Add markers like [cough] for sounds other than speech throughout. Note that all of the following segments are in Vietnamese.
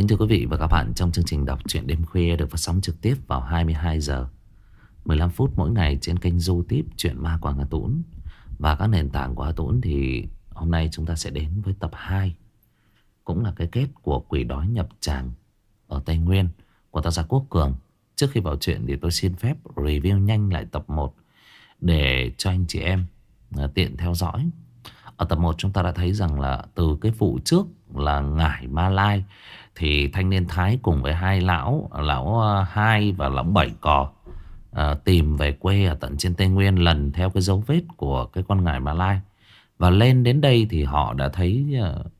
Kính thưa quý vị và các bạn, trong chương trình đọc truyện đêm khuya được phát sóng trực tiếp vào 22 giờ 15 phút mỗi ngày trên kênh YouTube Chuyện Ma Quảng Hà Tũng và các nền tảng của Hà Tũng thì hôm nay chúng ta sẽ đến với tập 2 cũng là cái kết của Quỷ đói nhập tràng ở Tây Nguyên của tác giả Quốc Cường. Trước khi vào chuyện thì tôi xin phép review nhanh lại tập 1 để cho anh chị em à, tiện theo dõi. Ở tập 1 chúng ta đã thấy rằng là từ cái vụ trước là Ngải Ma Lai thì thanh niên Thái cùng với hai lão, lão ờ, hai và lão bảy cò à, tìm về quê ở tận trên Tây Nguyên lần theo cái dấu vết của cái con ngải Ma Lai. Và lên đến đây thì họ đã thấy uh,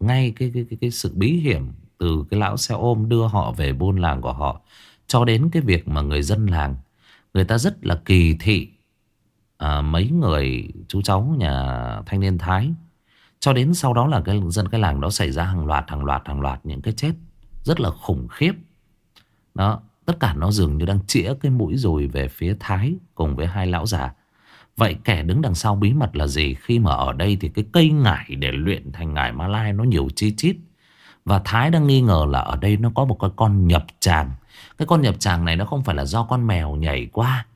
ngay cái, cái, cái, cái sự bí hiểm từ cái lão xe ôm đưa họ về buôn làng của họ cho đến cái việc mà người dân làng người ta rất là kỳ thị à, mấy người chú cháu nhà thanh niên Thái cho đến sau đó là cái dân, cái làng đó xảy ra hàng loạt hàng loạt hàng loạt những cái chết rất là khủng khiếp. Đó, tất cả nó dường như đang chĩa cái mũi rồi về phía Thái cùng với hai lão già. Vậy kẻ đứng đằng sau bí mật là gì? Khi mà ở đây thì cái cây ngải để luyện thành ngải ma lai nó nhiều chi chít. Và Thái đang nghi ngờ là ở đây nó có một cái con nhập tràng. Cái con nhập tràng này nó không phải là do con mèo nhảy qua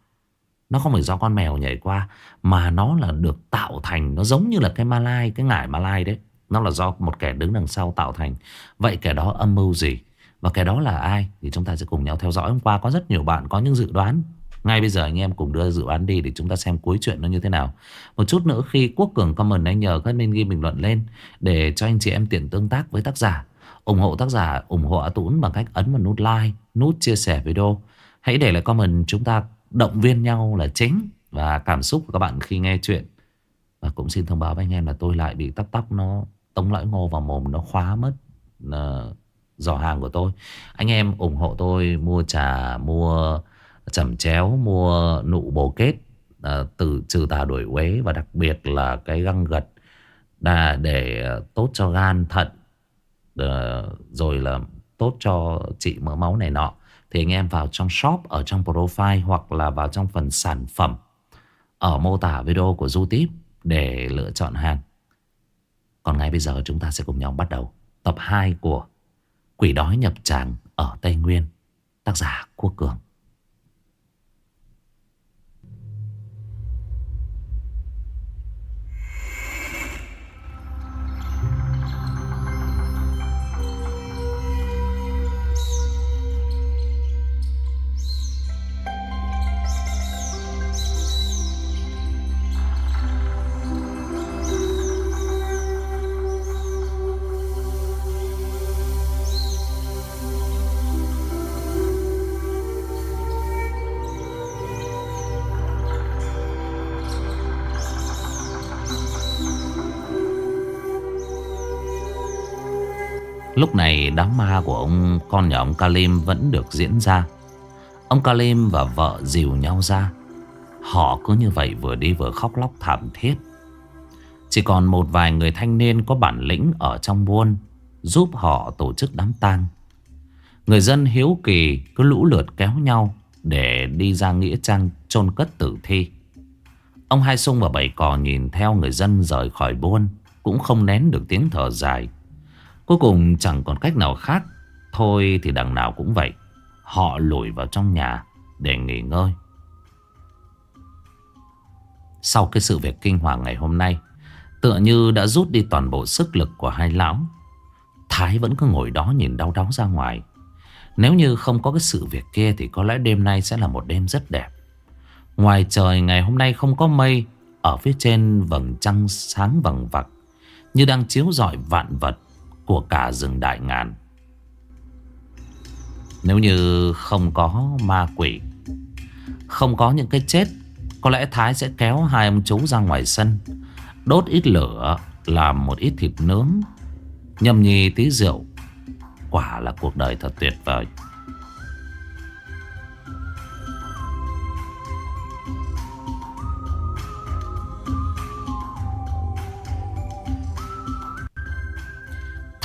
nó không phải do con mèo nhảy qua Mà nó là được tạo thành Nó giống như là cái Malai, cái ngải Malai đấy Nó là do một kẻ đứng đằng sau tạo thành Vậy kẻ đó âm mưu gì Và kẻ đó là ai Thì chúng ta sẽ cùng nhau theo dõi Hôm qua có rất nhiều bạn có những dự đoán ngay bây giờ anh em cùng đưa dự án đi để chúng ta xem cuối chuyện nó như thế nào. Một chút nữa khi Quốc Cường comment anh nhờ các bên ghi bình luận lên để cho anh chị em tiện tương tác với tác giả. ủng hộ tác giả, ủng hộ A Tũng bằng cách ấn vào nút like, nút chia sẻ video. Hãy để lại comment chúng ta động viên nhau là chính và cảm xúc của các bạn khi nghe chuyện. Và cũng xin thông báo với anh em là tôi lại bị tóc tóc nó tống lõi ngô vào mồm nó khóa mất uh, giỏ hàng của tôi. Anh em ủng hộ tôi mua trà, mua chẩm chéo mua nụ bồ kết à, từ trừ tà đuổi uế và đặc biệt là cái găng gật là để ờ, tốt cho gan thận à, rồi là tốt cho trị mỡ máu này nọ thì anh em vào trong shop ở trong profile hoặc là vào trong phần sản phẩm ở mô tả video của YouTube để lựa chọn hàng. Còn ngay bây giờ chúng ta sẽ cùng nhau bắt đầu tập 2 của Quỷ đói nhập tràng ở Tây Nguyên, tác giả Quốc Cường. Lúc này đám ma của ông, con nhà ông Kalim vẫn được diễn ra. Ông Kalim và vợ dìu nhau ra. Họ cứ như vậy vừa đi vừa khóc lóc thảm thiết. Chỉ còn một vài người thanh niên có bản lĩnh ở trong buôn giúp họ tổ chức đám tang. Người dân hiếu kỳ cứ lũ lượt kéo nhau để đi ra nghĩa trang chôn cất tử thi. Ông Hai Sung và Bảy Cò nhìn theo người dân rời khỏi buôn, cũng không nén được tiếng thở dài. Cuối cùng chẳng còn cách nào khác. Thôi thì đằng nào cũng vậy, Họ lùi vào trong nhà Để nghỉ ngơi. Sau cái sự việc kinh hoàng ngày hôm nay, Tựa như đã rút đi toàn bộ sức lực của hai lão, Thái vẫn cứ ngồi đó nhìn đau đớn ra ngoài. Nếu như không có cái sự việc kia Thì có lẽ đêm nay sẽ là một đêm rất đẹp. Ngoài trời, ngày hôm nay không có mây, Ở phía trên vầng trăng sáng vầng vặc, Như đang chiếu rọi vạn vật của cả rừng đại ngàn. Nếu như không có ma quỷ, không có những cái chết, có lẽ Thái sẽ kéo hai ông chú ra ngoài sân, đốt ít lửa, làm một ít thịt nướng, nhâm nhi tí rượu. Quả là cuộc đời thật tuyệt vời.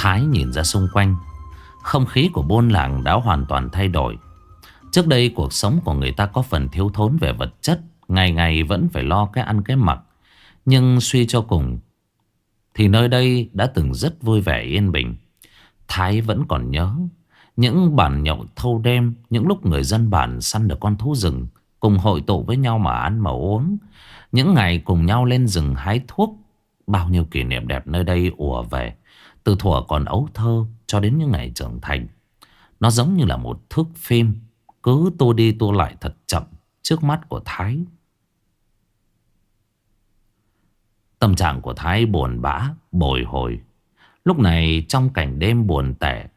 Thái nhìn ra xung quanh Không khí của buôn làng đã hoàn toàn thay đổi Trước đây cuộc sống của người ta có phần thiếu thốn về vật chất Ngày ngày vẫn phải lo cái ăn cái mặc Nhưng suy cho cùng Thì nơi đây đã từng rất vui vẻ yên bình Thái vẫn còn nhớ những bản nhậu thâu đêm, những lúc người dân bản săn được con thú rừng, cùng hội tụ với nhau mà ăn mà uống. Những ngày cùng nhau lên rừng hái thuốc, bao nhiêu kỷ niệm đẹp nơi đây ùa về. Từ thuở còn ấu thơ cho đến những ngày trưởng thành. Nó giống như là một thước phim, cứ tua đi tua lại thật chậm trước mắt của Thái. Tâm trạng của Thái buồn bã, bồi hồi. Lúc này trong cảnh đêm buồn tẻ,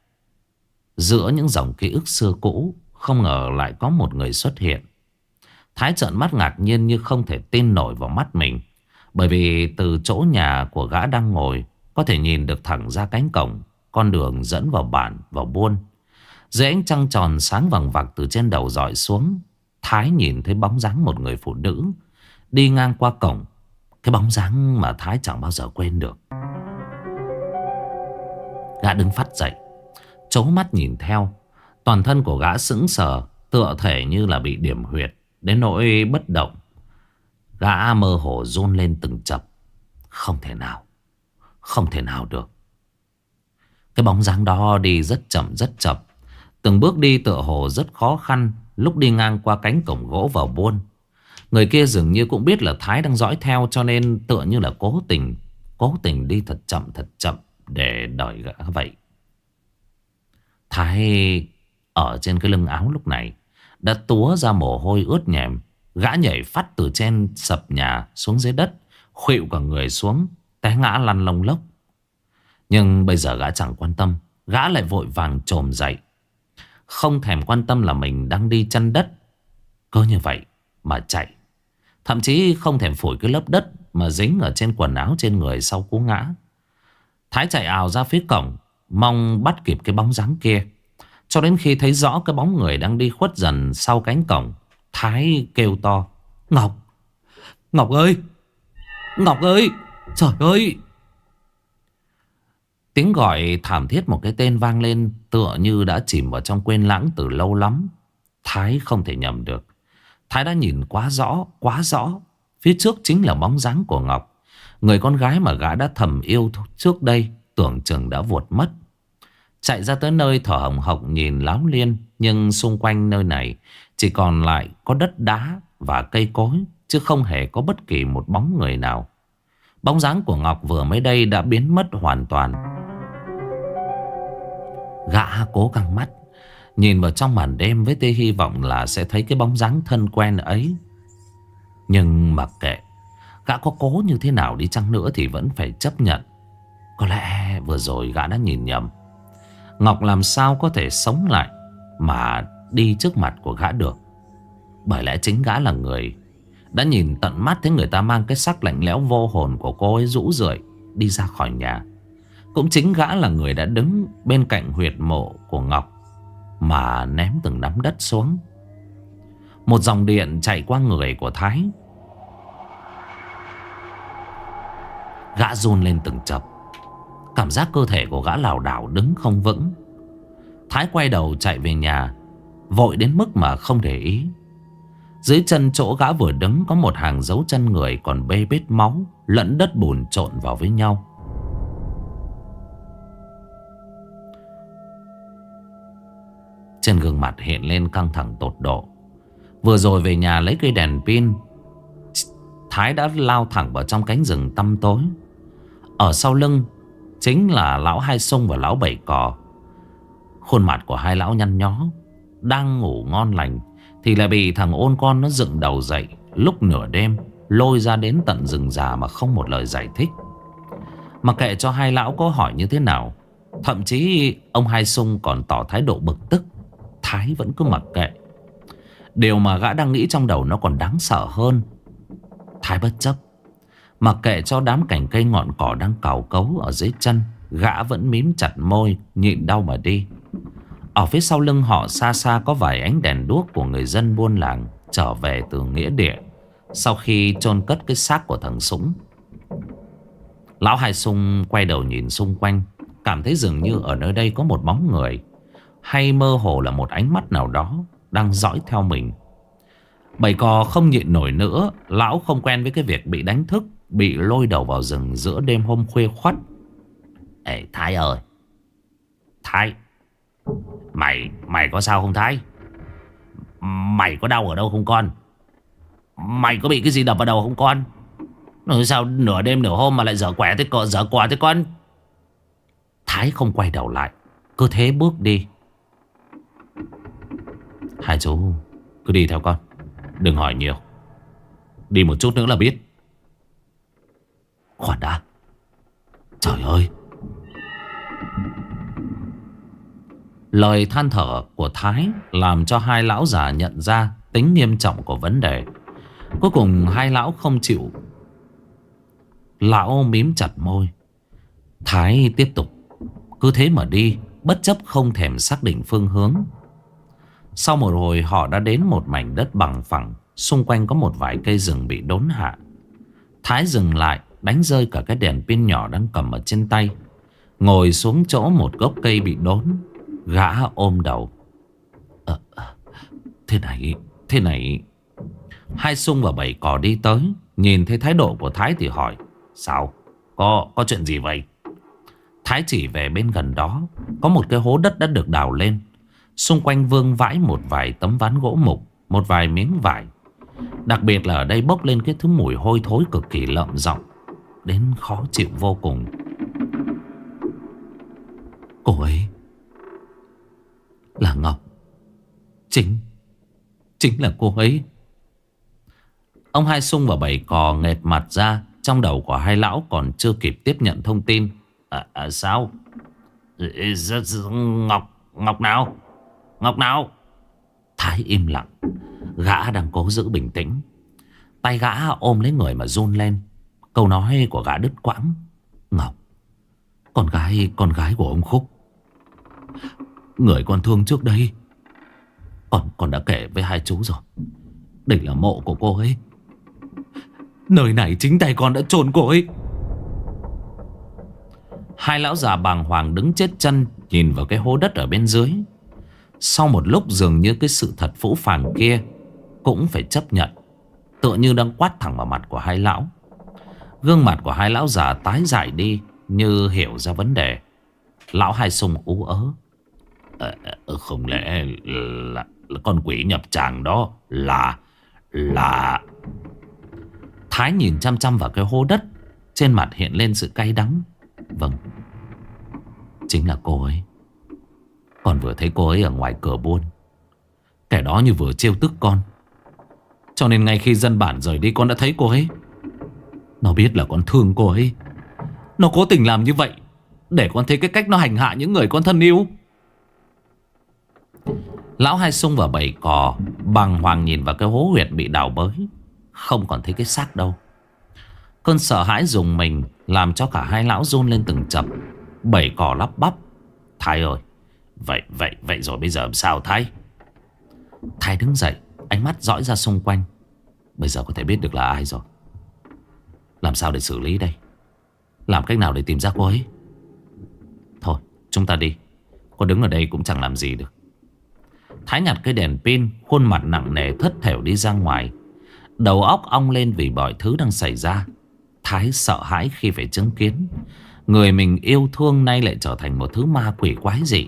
giữa những dòng ký ức xưa cũ, không ngờ lại có một người xuất hiện. Thái trợn mắt ngạc nhiên như không thể tin nổi vào mắt mình. Bởi vì từ chỗ nhà của gã đang ngồi, có thể nhìn được thẳng ra cánh cổng, con đường dẫn vào bản, vào buôn. Dưới ánh trăng tròn sáng vằng vặc từ trên đầu dọi xuống, Thái nhìn thấy bóng dáng một người phụ nữ đi ngang qua cổng. Cái bóng dáng mà Thái chẳng bao giờ quên được. Gã đứng phát dậy Chố mắt nhìn theo. Toàn thân của gã sững sờ Tựa thể như là bị điểm huyệt Đến nỗi bất động. Gã mơ hồ run lên từng chập. Không thể nào. Không thể nào được Cái bóng dáng đó đi rất chậm rất chậm Từng bước đi tựa hồ rất khó khăn Lúc đi ngang qua cánh cổng gỗ vào buôn Người kia dường như cũng biết là Thái đang dõi theo cho nên tựa như là cố tình, cố tình đi thật chậm thật chậm để đợi gã vậy. Thái ở trên cái lưng áo lúc này đã túa ra mồ hôi ướt nhèm. Gã nhảy phát từ trên sập nhà xuống dưới đất, khuỵu cả người xuống, té ngã lăn lông lốc. Nhưng bây giờ gã chẳng quan tâm, gã lại vội vàng trồm dậy. Không thèm quan tâm là mình đang đi chân đất. Cứ như vậy mà chạy. Thậm chí không thèm phổi cái lớp đất Mà dính ở trên quần áo trên người sau cú ngã Thái chạy ào ra phía cổng Mong bắt kịp cái bóng dáng kia Cho đến khi thấy rõ cái bóng người đang đi khuất dần sau cánh cổng Thái kêu to Ngọc Ngọc ơi Ngọc ơi Trời ơi Tiếng gọi thảm thiết một cái tên vang lên Tựa như đã chìm vào trong quên lãng từ lâu lắm Thái không thể nhầm được Thái đã nhìn quá rõ, quá rõ. Phía trước chính là bóng dáng của Ngọc. Người con gái mà gã đã thầm yêu trước đây tưởng chừng đã vụt mất. Chạy ra tới nơi thở hồng hộc nhìn láo liên Nhưng xung quanh nơi này chỉ còn lại có đất đá và cây cối Chứ không hề có bất kỳ một bóng người nào Bóng dáng của Ngọc vừa mới đây đã biến mất hoàn toàn Gã cố căng mắt Nhìn vào trong màn đêm với tia hy vọng là sẽ thấy cái bóng dáng thân quen ấy. Nhưng mặc kệ, gã có cố như thế nào đi chăng nữa thì vẫn phải chấp nhận. Có lẽ vừa rồi gã đã nhìn nhầm. Ngọc làm sao có thể sống lại mà đi trước mặt của gã được. Bởi lẽ chính gã là người đã nhìn tận mắt thấy người ta mang cái sắc lạnh lẽo vô hồn của cô ấy rũ rượi, đi ra khỏi nhà. Cũng chính gã là người đã đứng bên cạnh huyệt mộ của Ngọc, mà ném từng nắm đất xuống. Một dòng điện chạy qua người của Thái. Gã run lên từng chập. Cảm giác cơ thể của gã lảo đảo đứng không vững. Thái quay đầu chạy về nhà, Vội đến mức mà không để ý. Dưới chân chỗ gã vừa đứng Có một hàng dấu chân người còn bê bết máu, Lẫn đất bùn trộn vào với nhau. Trên gương mặt hiện lên căng thẳng tột độ. Vừa rồi về nhà lấy cây đèn pin, Thái đã lao thẳng vào trong cánh rừng tăm tối. Ở sau lưng Chính là lão hai sông và lão bảy cò. Khuôn mặt của hai lão nhăn nhó, Đang ngủ ngon lành. Thì lại bị thằng ôn con nó dựng đầu dậy. Lúc nửa đêm, Lôi ra đến tận rừng già mà không một lời giải thích. Mà kệ cho hai lão có hỏi như thế nào, Thậm chí ông Hai Sung còn tỏ thái độ bực tức. Thái vẫn cứ mặc kệ. Điều mà gã đang nghĩ trong đầu nó còn đáng sợ hơn. Thái bất chấp. Mặc kệ cho đám cành cây ngọn cỏ đang cào cấu ở dưới chân, Gã vẫn mím chặt môi, Nhịn đau mà đi. Ở phía sau lưng họ xa xa có vài ánh đèn đuốc Của người dân buôn làng Trở về từ nghĩa địa Sau khi chôn cất cái xác của thằng Súng. Lão Hai Sung quay đầu nhìn xung quanh Cảm thấy dường như ở nơi đây có một bóng người hay mơ hồ là một ánh mắt nào đó Đang dõi theo mình. Bầy cò không nhịn nổi nữa Lão không quen với cái việc bị đánh thức Bị lôi đầu vào rừng giữa đêm hôm khuya khoắt. Ê Thái ơi! Thái Mày Mày có sao không Thái? Mày có đau ở đâu không con? Mày có bị cái gì đập vào đầu không con? Nói sao nửa đêm nửa hôm mà lại dở quẻ thế con Dở quà thế con? Thái không quay đầu lại, Cứ thế bước đi. Hai chú, Cứ đi theo con, Đừng hỏi nhiều. Đi một chút nữa là biết. Khoan đã. Trời ơi Lời than thở của Thái Làm cho hai lão già nhận ra Tính nghiêm trọng của vấn đề. Cuối cùng hai lão không chịu. Lão mím chặt môi. Thái tiếp tục. Cứ thế mà đi, Bất chấp không thèm xác định phương hướng. Sau một hồi, họ đã đến một mảnh đất bằng phẳng. Xung quanh có một vài cây rừng bị đốn hạ. Thái dừng lại, Đánh rơi cả cái đèn pin nhỏ đang cầm ở trên tay. Ngồi xuống chỗ một gốc cây bị đốn. Gã ôm đầu. À, Thế này Thế này. Hai sung và bảy cò đi tới Nhìn thấy thái độ của Thái thì hỏi Sao? Có có chuyện gì vậy? Thái chỉ về bên gần đó Có một cái hố đất đã được đào lên. Xung quanh vương vãi một vài tấm ván gỗ mục Một vài miếng vải. Đặc biệt là ở đây bốc lên cái thứ mùi hôi thối cực kỳ lợm giọng Đến khó chịu vô cùng. Cô ấy là Ngọc. Chính Chính là cô ấy. Ông Hai Sung và Bảy Cò nghệt mặt ra Trong đầu của hai lão còn chưa kịp tiếp nhận thông tin. À, à sao? Ngọc Ngọc nào? Ngọc nào? Thái im lặng. Gã đang cố giữ bình tĩnh. Tay gã ôm lấy người mà run lên. Câu nói của gã đứt quãng. Ngọc Con gái con gái của ông Khúc. Người con thương trước đây. Con, con đã kể với hai chú rồi. Đây là mộ của cô ấy. Nơi này chính tay con đã chôn cô ấy. Hai lão già bàng hoàng đứng chết chân Nhìn vào cái hố đất ở bên dưới. Sau một lúc dường như cái sự thật phũ phàng kia Cũng phải chấp nhận Tựa như đang quát thẳng vào mặt của hai lão. Gương mặt của hai lão già tái dài đi Như hiểu ra vấn đề. Lão hai sung ú ớ à, Không lẽ là, là con quỷ nhập tràng đó Là Là Thái nhìn chăm chăm vào cái hố đất Trên mặt hiện lên sự cay đắng. Vâng Chính là cô ấy. Còn vừa thấy cô ấy ở ngoài cửa buôn. Kẻ đó như vừa trêu tức con. Cho nên ngay khi dân bản rời đi con đã thấy cô ấy. Nó biết là con thương cô ấy. Nó cố tình làm như vậy Để con thấy cái cách nó hành hạ những người con thân yêu. Lão hai sung và bảy cò Bằng hoàng nhìn vào cái hố huyệt bị đào bới. Không còn thấy cái xác đâu. Cơn sợ hãi dùng mình Làm cho cả hai lão run lên từng chập. Bảy cò lắp bắp. Thái ơi, Vậy vậy vậy rồi bây giờ làm sao Thái? Thái đứng dậy, Ánh mắt dõi ra xung quanh. Bây giờ có thể biết được là ai rồi. Làm sao để xử lý đây? Làm cách nào để tìm ra cô ấy? Thôi, chúng ta đi. Cô đứng ở đây cũng chẳng làm gì được. Thái nhặt cái đèn pin, Khuôn mặt nặng nề thất thểu đi ra ngoài. Đầu óc ong lên vì mọi thứ đang xảy ra. Thái sợ hãi khi phải chứng kiến. Người mình yêu thương nay lại trở thành một thứ ma quỷ quái dị.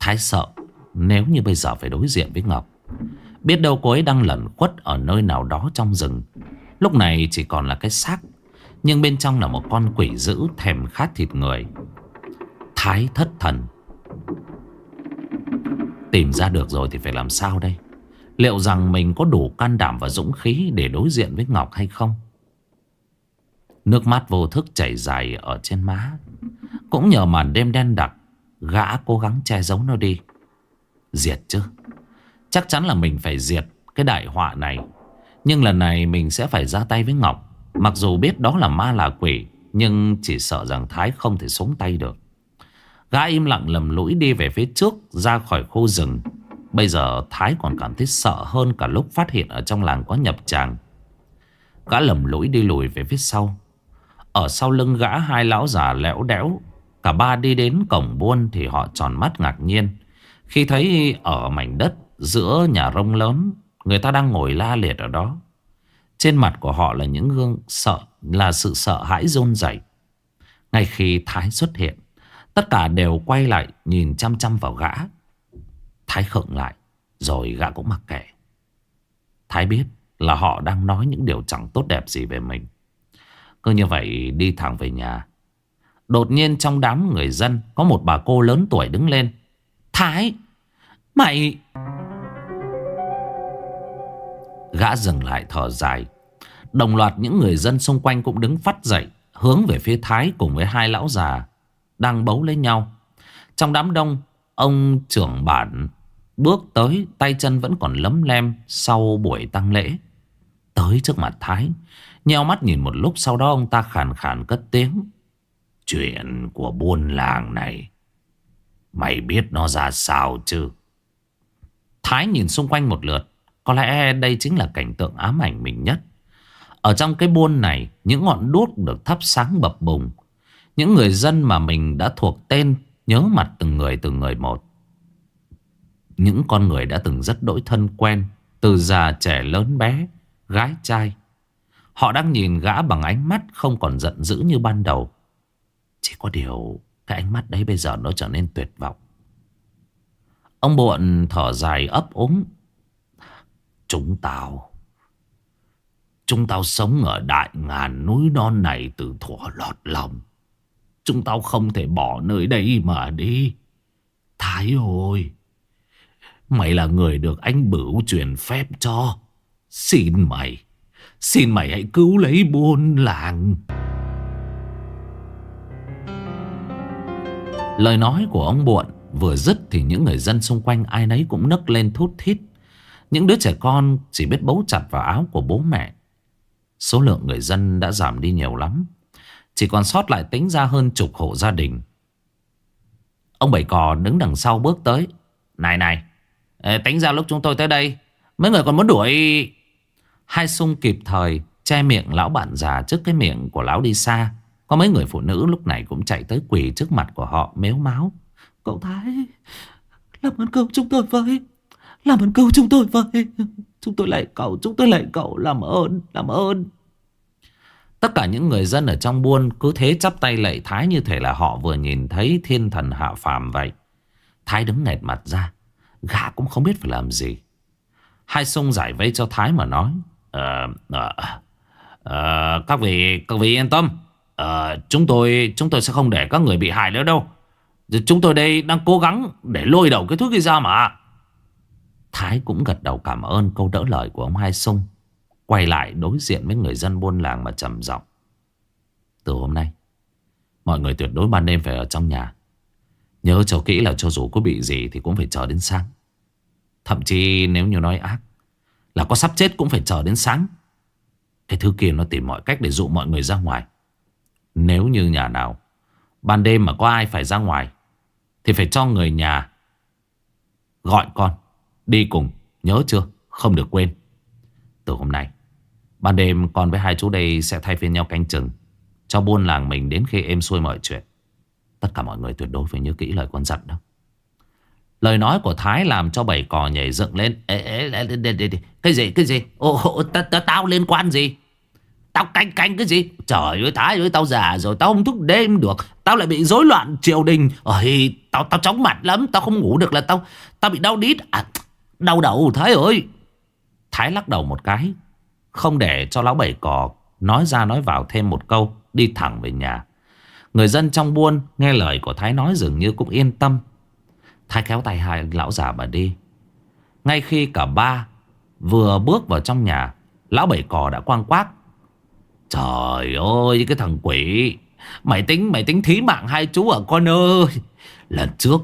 Thái sợ, Nếu như bây giờ phải đối diện với Ngọc, Biết đâu cô ấy đang lẩn khuất Ở nơi nào đó trong rừng. Lúc này chỉ còn là cái xác, Nhưng bên trong là một con quỷ dữ Thèm khát thịt người. Thái thất thần Tìm ra được rồi thì phải làm sao đây? Liệu rằng mình có đủ can đảm và dũng khí Để đối diện với Ngọc hay không? Nước mắt vô thức chảy dài ở trên má. Cũng nhờ màn đêm đen đặc, Gã cố gắng che giấu nó đi. Diệt chứ. Chắc chắn là mình phải diệt cái đại họa này. Nhưng lần này mình sẽ phải ra tay với Ngọc. Mặc dù biết đó là ma là quỷ, Nhưng chỉ sợ rằng Thái không thể sống tay được. Gã im lặng lầm lũi đi về phía trước, Ra khỏi khu rừng. Bây giờ Thái còn cảm thấy sợ hơn cả lúc phát hiện ở trong làng có nhập tràng. Gã lầm lũi đi lùi về phía sau. Ở sau lưng gã, hai lão già lẽo đẽo Cả ba đi đến cổng buôn Thì họ tròn mắt ngạc nhiên. Khi thấy ở mảnh đất Giữa nhà rông lớn, Người ta đang ngồi la liệt ở đó. Trên mặt của họ là những gương sợ, Là sự sợ hãi rôn rẩy. Ngay khi Thái xuất hiện Tất cả đều quay lại nhìn chăm chăm vào gã. Thái khựng lại. Rồi gã cũng mặc kệ. Thái biết là họ đang nói những điều chẳng tốt đẹp gì về mình. Cứ như vậy đi thẳng về nhà. Đột nhiên trong đám người dân có một bà cô lớn tuổi đứng lên. Thái! Mày... Gã dừng lại thở dài. Đồng loạt những người dân xung quanh cũng đứng phát dậy. Hướng về phía Thái cùng với hai lão già. Đang bấu lấy nhau. Trong đám đông, ông trưởng bản bước tới tay chân vẫn còn lấm lem sau buổi tăng lễ. Tới trước mặt Thái. Nheo mắt nhìn một lúc sau đó ông ta khàn khàn cất tiếng. Chuyện của buôn làng này. Mày biết nó ra sao chứ? Thái nhìn xung quanh một lượt. Có lẽ đây chính là cảnh tượng ám ảnh mình nhất. Ở trong cái buôn này, những ngọn đuốc được thắp sáng bập bùng. Những người dân mà mình đã thuộc tên, nhớ mặt từng người từng người một. Những con người đã từng rất đổi thân quen, từ già trẻ lớn bé, gái trai. Họ đang nhìn gã bằng ánh mắt không còn giận dữ như ban đầu. Chỉ có điều cái ánh mắt đấy bây giờ nó trở nên tuyệt vọng. Ông buồn thở dài ấp úng. Chúng tao Chúng tao sống ở đại ngàn núi non này từ thuở lọt lòng. Chúng tao không thể bỏ nơi đây mà đi. Thái ơi! Mày là người được anh Bửu truyền phép cho. Xin mày! Xin mày hãy cứu lấy buôn làng. Lời nói của ông Buộn vừa dứt thì những người dân xung quanh ai nấy cũng nấc lên thút thít. Những đứa trẻ con chỉ biết bấu chặt vào áo của bố mẹ. Số lượng người dân đã giảm đi nhiều lắm. Chỉ còn sót lại tính ra hơn chục hộ gia đình. Ông Bảy Cò đứng đằng sau bước tới. Này này, tính ra lúc chúng tôi tới đây, mấy người còn muốn đuổi... Hai sung kịp thời che miệng lão bạn già trước cái miệng của lão đi xa. Có mấy người phụ nữ lúc này cũng chạy tới quỳ trước mặt của họ mếu máu. Cậu Thái, làm ơn cứu chúng tôi với. Làm ơn cứu chúng tôi với. Chúng tôi lại cậu, chúng tôi lại cậu, làm ơn, làm ơn. Tất cả những người dân ở trong buôn cứ thế chắp tay lạy Thái như thể là họ vừa nhìn thấy thiên thần hạ phàm vậy. Thái đứng nẹt mặt ra, gã cũng không biết phải làm gì. Hai sung giải vây cho Thái mà nói. À, à, à, các vị, các vị yên tâm. à, chúng tôi, chúng tôi sẽ không để các người bị hại nữa đâu. Chúng tôi đây đang cố gắng để lôi đầu cái thuốc kia ra mà. Thái cũng gật đầu cảm ơn câu đỡ lời của ông Hai Sung. Quay lại đối diện với người dân buôn làng mà trầm giọng. Từ hôm nay, mọi người tuyệt đối ban đêm phải ở trong nhà. Nhớ cho kỹ là cho dù có bị gì thì cũng phải chờ đến sáng. Thậm chí nếu như nói ác, là có sắp chết cũng phải chờ đến sáng. Cái thứ kia nó tìm mọi cách để dụ mọi người ra ngoài. Nếu như nhà nào, ban đêm mà có ai phải ra ngoài, thì phải cho người nhà gọi con Đi cùng nhớ chưa Không được quên Từ hôm nay Ban đêm con với hai chú đây sẽ thay phiên nhau canh chừng Cho buôn làng mình đến khi êm xuôi mọi chuyện. Tất cả mọi người tuyệt đối phải nhớ kỹ lời con dặn đó. Lời nói của Thái làm cho bảy cò nhảy dựng lên. Ê, ê, ê, ê, ê, ê, Cái gì cái gì? Ồ tao liên quan gì? Tao canh canh cái gì? Trời ơi Thái ơi tao già rồi Tao không thức đêm được. Tao lại bị rối loạn triều đình. Ôi tao tao chóng mặt lắm Tao không ngủ được là tao Tao bị đau đít. À, Đau đầu Thái ơi. Thái lắc đầu một cái. Không để cho lão bảy cò Nói ra nói vào thêm một câu Đi thẳng về nhà. Người dân trong buôn nghe lời của Thái nói dường như cũng yên tâm. Thái kéo tay hai lão già mà đi. Ngay khi cả ba Vừa bước vào trong nhà Lão bảy cò đã quang quát. Trời ơi cái thằng quỷ Mày tính mày tính thí mạng hai chú ở con ơi. Lần trước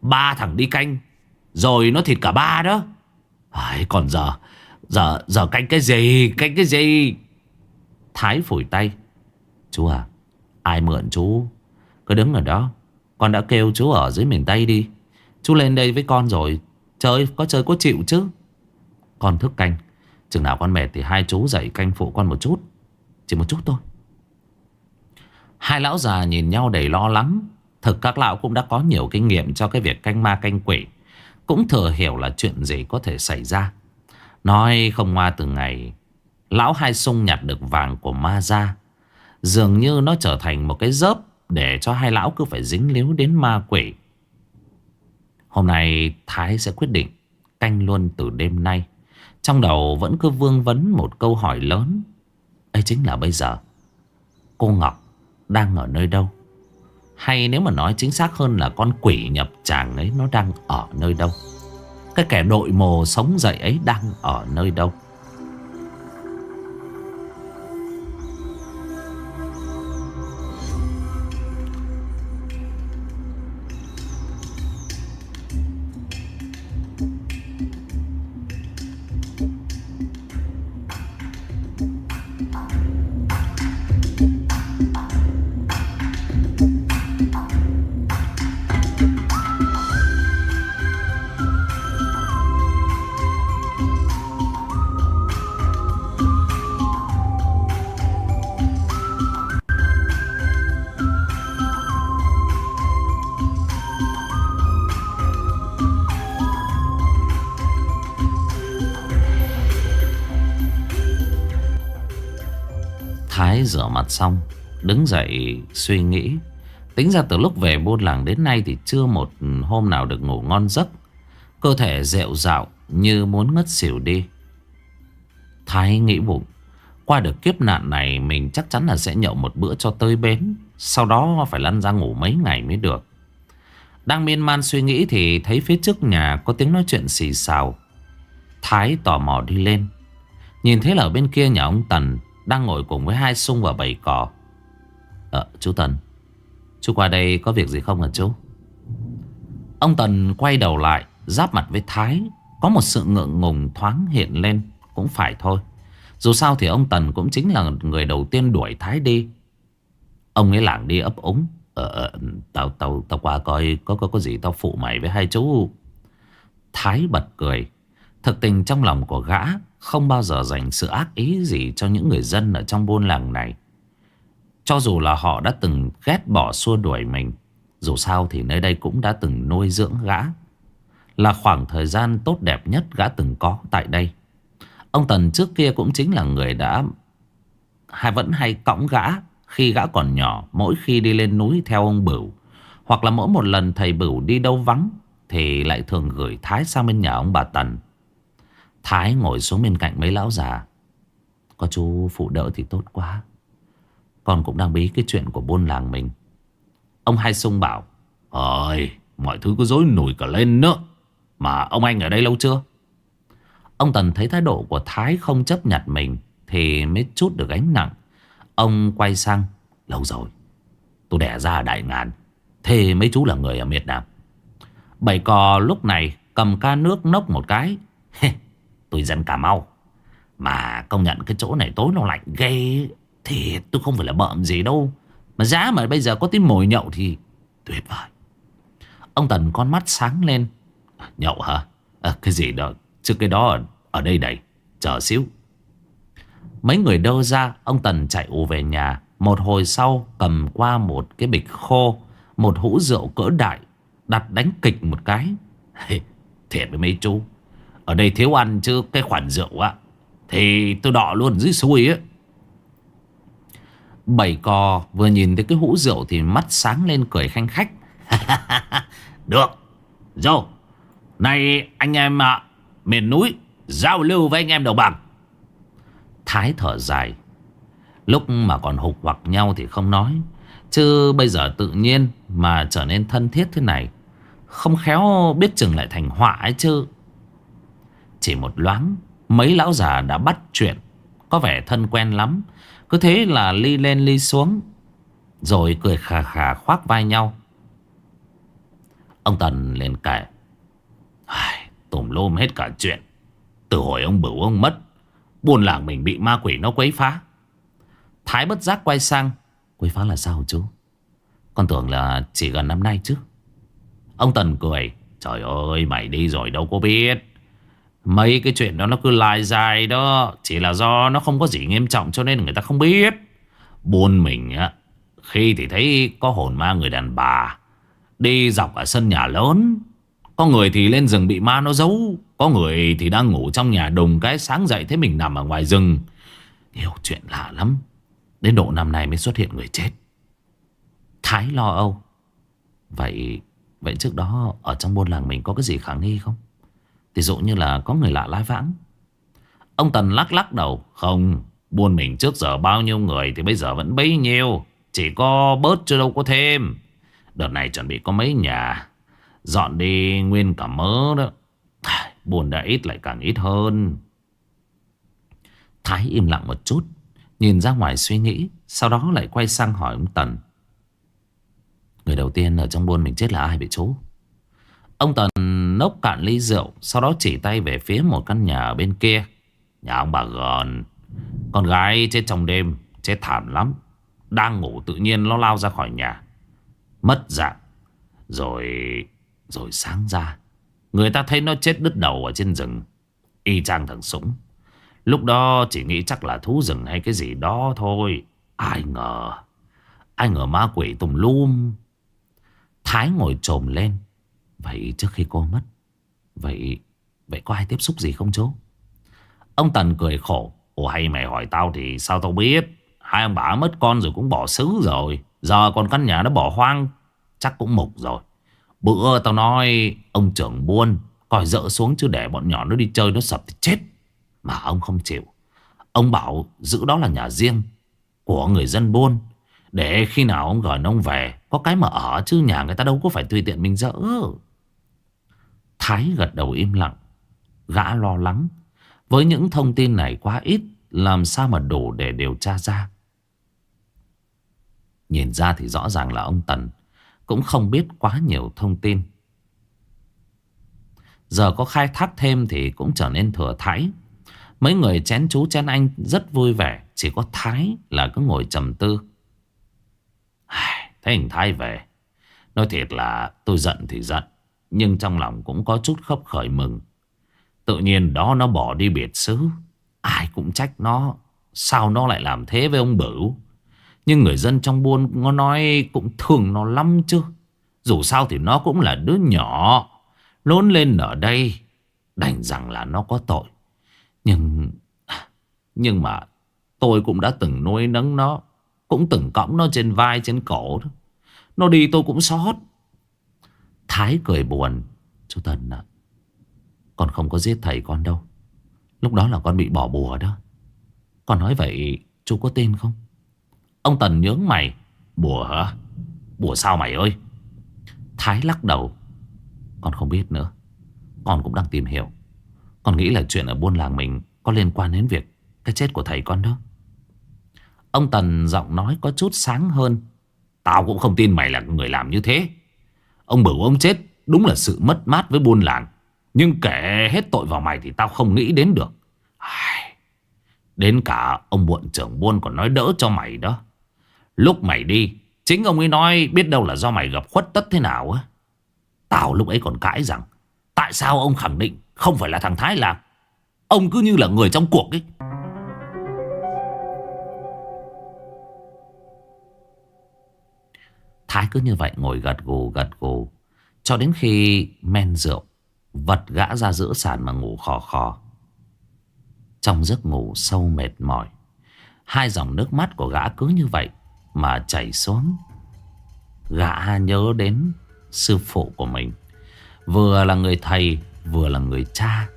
Ba thằng đi canh rồi nó thịt cả ba đó. Ai, Còn giờ Giờ giờ canh cái gì? Canh cái gì? Thái phủi tay. Chú à Ai mượn chú? Cứ đứng ở đó. Con đã kêu chú ở dưới miền Tây đi. Chú lên đây với con rồi. Chơi có chơi có chịu chứ? Con thức canh. Chừng nào con mệt thì hai chú dậy canh phụ con một chút. Chỉ một chút thôi. Hai lão già nhìn nhau đầy lo lắng. Thực các lão cũng đã có nhiều kinh nghiệm cho cái việc canh ma canh quỷ. Cũng thừa hiểu là chuyện gì có thể xảy ra. Nói không ngoa từ ngày, Lão Hai Sung nhặt được vàng của ma ra Dường như nó trở thành một cái dớp Để cho hai lão cứ phải dính líu đến ma quỷ. Hôm nay Thái sẽ quyết định Canh luôn từ đêm nay. Trong đầu vẫn cứ vương vấn một câu hỏi lớn. Ấy chính là bây giờ, Cô Ngọc đang ở nơi đâu? Hay nếu mà nói chính xác hơn là con quỷ nhập tràng ấy, Nó đang ở nơi đâu? Cái kẻ đội mồ sống dậy ấy đang ở nơi đâu? Suy nghĩ. Tính ra từ lúc về buôn làng đến nay Thì chưa một hôm nào được ngủ ngon giấc. Cơ thể rệu rạo Như muốn ngất xỉu đi. Thái nghĩ bụng, Qua được kiếp nạn này Mình chắc chắn là sẽ nhậu một bữa cho tới bến, Sau đó phải lăn ra ngủ mấy ngày mới được. Đang miên man suy nghĩ Thì thấy phía trước nhà có tiếng nói chuyện xì xào. Thái tò mò đi lên. Nhìn thấy là ở bên kia nhà ông Tần đang ngồi cùng với hai sung và bầy cỏ Ờ chú Tần Chú qua đây có việc gì không hả chú? Ông Tần quay đầu lại Giáp mặt với Thái. Có một sự ngượng ngùng thoáng hiện lên Cũng phải thôi. Dù sao thì ông Tần cũng chính là người đầu tiên đuổi Thái đi. Ông ấy lảng đi ấp úng. Ờ, ờ tao, tao, tao qua coi có, có, có gì tao phụ mày với hai chú. Thái bật cười. Thực tình trong lòng của gã không bao giờ dành sự ác ý gì cho những người dân ở trong buôn làng này. Cho dù là họ đã từng ghét bỏ xua đuổi mình, dù sao thì nơi đây cũng đã từng nuôi dưỡng gã. Là khoảng thời gian tốt đẹp nhất gã từng có tại đây. Ông Tần trước kia cũng chính là người đã hay vẫn hay cõng gã khi gã còn nhỏ mỗi khi đi lên núi theo ông Bửu. Hoặc là mỗi một lần thầy Bửu đi đâu vắng thì lại thường gửi Thái sang bên nhà ông bà Tần. Thái ngồi xuống bên cạnh mấy lão già Có chú phụ đỡ thì tốt quá con cũng đang bí cái chuyện của buôn làng mình. Ông Hai Sung bảo, Ôi, mọi thứ cứ dối nổi cả lên nữa. Mà ông anh ở đây lâu chưa? Ông Tần thấy thái độ của Thái không chấp nhận mình Thì mới chút được gánh nặng. Ông quay sang, Lâu rồi, Tôi đẻ ra ở Đại Ngàn, Thế mấy chú là người ở Việt Nam Bảy cò lúc này cầm ca nước nốc một cái Tôi dân Cà Mau. Mà công nhận cái chỗ này tối nó lạnh ghê. Thì tôi không phải là bợm gì đâu. Mà giá mà bây giờ có tí mồi nhậu thì tuyệt vời. Ông Tần con mắt sáng lên. Nhậu hả? À, Cái gì đó? Chứ cái đó ở, ở đây đây Chờ xíu. Mấy người đơ ra Ông Tần chạy ù về nhà. Một hồi sau cầm qua một cái bịch khô Một hũ rượu cỡ đại Đặt đánh kịch một cái. Thiệt với mấy chú. Ở đây thiếu ăn chứ cái khoản rượu á Thì tôi đọ luôn dưới xuôi á. Bảy cò, vừa nhìn thấy cái hũ rượu Thì mắt sáng lên cười khanh khách. [laughs] Được. Rồi Này anh em ạ Miền núi, Giao lưu với anh em đồng bằng. Thái thở dài. Lúc mà còn hụt hoặc nhau thì không nói. Chứ bây giờ tự nhiên Mà trở nên thân thiết thế này, Không khéo biết chừng lại thành họa ấy chứ. Chỉ một loáng, Mấy lão già đã bắt chuyện, Có vẻ thân quen lắm. Cứ thế là ly lên ly xuống, Rồi cười khà khà khoác vai nhau. Ông Tần lên kể Tùm lôm hết cả chuyện. Từ hồi ông bửu ông mất Buồn làng mình bị ma quỷ nó quấy phá. Thái bất giác quay sang, Quấy phá là sao chú? Con tưởng là chỉ gần năm nay chứ. Ông Tần cười, Trời ơi, mày đi rồi đâu có biết. Mấy cái chuyện đó nó cứ lai dài đó. Chỉ là do nó không có gì nghiêm trọng cho nên người ta không biết. Buôn mình á, Khi thì thấy có hồn ma người đàn bà Đi dọc ở sân nhà lớn. Có người thì lên rừng bị ma nó giấu. Có người thì đang ngủ trong nhà đùng Cái sáng dậy thấy mình nằm ở ngoài rừng. Nhiều chuyện lạ lắm. Đến độ năm nay mới xuất hiện người chết. Thái lo âu. Vậy Vậy trước đó ở trong buôn làng mình có cái gì khả nghi không? Ví dụ như là có người lạ lai vãng. Ông Tần lắc lắc đầu, Không, Buôn mình trước giờ bao nhiêu người Thì bây giờ vẫn bấy nhiêu, Chỉ có bớt chứ đâu có thêm. Đợt này chuẩn bị có mấy nhà, Dọn đi nguyên cả mớ đó. Buồn đã ít lại càng ít hơn. Thái im lặng một chút, Nhìn ra ngoài suy nghĩ, Sau đó lại quay sang hỏi ông Tần. Người đầu tiên ở trong buôn mình chết là ai bị chú? Ông Tần nốc cạn ly rượu, Sau đó chỉ tay về phía một căn nhà ở bên kia. Nhà ông bà Gòn Con gái chết trong đêm, Chết thảm lắm, Đang ngủ tự nhiên nó lao ra khỏi nhà, Mất dạng. Rồi Rồi sáng ra, Người ta thấy nó chết đứt đầu ở trên rừng, Y chang thằng súng. Lúc đó chỉ nghĩ chắc là thú rừng hay cái gì đó thôi. Ai ngờ Ai ngờ ma quỷ tùm lum, Thái ngồi trồm lên. Vậy trước khi cô mất, Vậy Vậy có ai tiếp xúc gì không chú? Ông Tần cười khổ. Ủa, hay mày hỏi tao thì sao tao biết? Hai ông bà mất con rồi cũng bỏ xứ rồi. Giờ còn căn nhà nó bỏ hoang, Chắc cũng mục rồi. Bữa tao nói, Ông trưởng buôn, Coi dỡ xuống chứ để bọn nhỏ nó đi chơi nó sập thì chết. Mà ông không chịu. Ông bảo, giữ đó là nhà riêng Của người dân buôn. Để khi nào ông gọi ông về, Có cái mà ở chứ nhà người ta đâu có phải tùy tiện mình dỡ. Thái gật đầu im lặng. Gã lo lắng. Với những thông tin này quá ít, Làm sao mà đủ để điều tra ra? Nhìn ra thì rõ ràng là ông Tần Cũng không biết quá nhiều thông tin. Giờ có khai thác thêm thì cũng trở nên thừa Thái Mấy người chén chú chén anh rất vui vẻ, Chỉ có Thái là cứ ngồi trầm tư. Thấy hình Thái về. Nói thiệt là tôi giận thì giận. Nhưng trong lòng cũng có chút khấp khởi mừng. Tự nhiên đó nó bỏ đi biệt xứ. Ai cũng trách nó. Sao nó lại làm thế với ông Bửu? Nhưng người dân trong buôn Nó nói cũng thương nó lắm chứ. Dù sao thì nó cũng là đứa nhỏ. Lớn lên ở đây, Đành rằng là nó có tội. Nhưng Nhưng mà Tôi cũng đã từng nuôi nấng nó, Cũng từng cõng nó trên vai, trên cổ đó. Nó đi tôi cũng xót. Thái cười buồn. Chú Tần ạ, Con không có giết thầy con đâu. Lúc đó là con bị bỏ bùa đó. Con nói vậy, chú có tên không? Ông Tần nhướng mày. Bùa hả? Bùa sao mày ơi? Thái lắc đầu. Con không biết nữa. Con cũng đang tìm hiểu. Con nghĩ là chuyện ở buôn làng mình Có liên quan đến việc Cái chết của thầy con đó. Ông Tần giọng nói có chút sáng hơn. Tao cũng không tin mày là người làm như thế. Ông bửu ông chết Đúng là sự mất mát với buôn làng. Nhưng kể hết tội vào mày Thì tao không nghĩ đến được. Đến cả ông buộn trưởng buôn còn nói đỡ cho mày đó. Lúc mày đi, Chính ông ấy nói biết đâu là do mày gặp khuất tất thế nào á. Tao lúc ấy còn cãi rằng, Tại sao ông khẳng định Không phải là thằng Thái làm Ông cứ như là người trong cuộc ấy. Thái cứ như vậy ngồi gật gù gật gù. Cho đến khi men rượu, Vật gã ra giữa sàn mà ngủ khò khò. Trong giấc ngủ sâu mệt mỏi, Hai dòng nước mắt của gã cứ như vậy Mà chảy xuống. Gã nhớ đến sư phụ của mình, Vừa là người thầy, Vừa là người cha.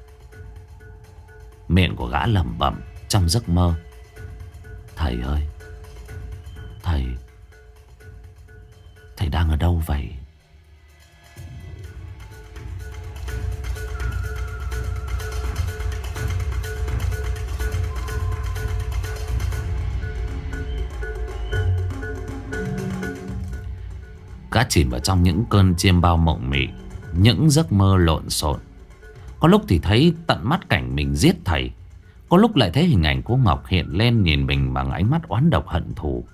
Miệng của gã lẩm bẩm Trong giấc mơ. Thầy ơi, Thầy Thầy đang ở đâu vậy? Cá chìm vào trong những cơn chiêm bao mộng mị, Những giấc mơ lộn xộn. Có lúc thì thấy tận mắt cảnh mình giết thầy, Có lúc lại thấy hình ảnh cô Ngọc hiện lên Nhìn mình bằng ánh mắt oán độc hận thù.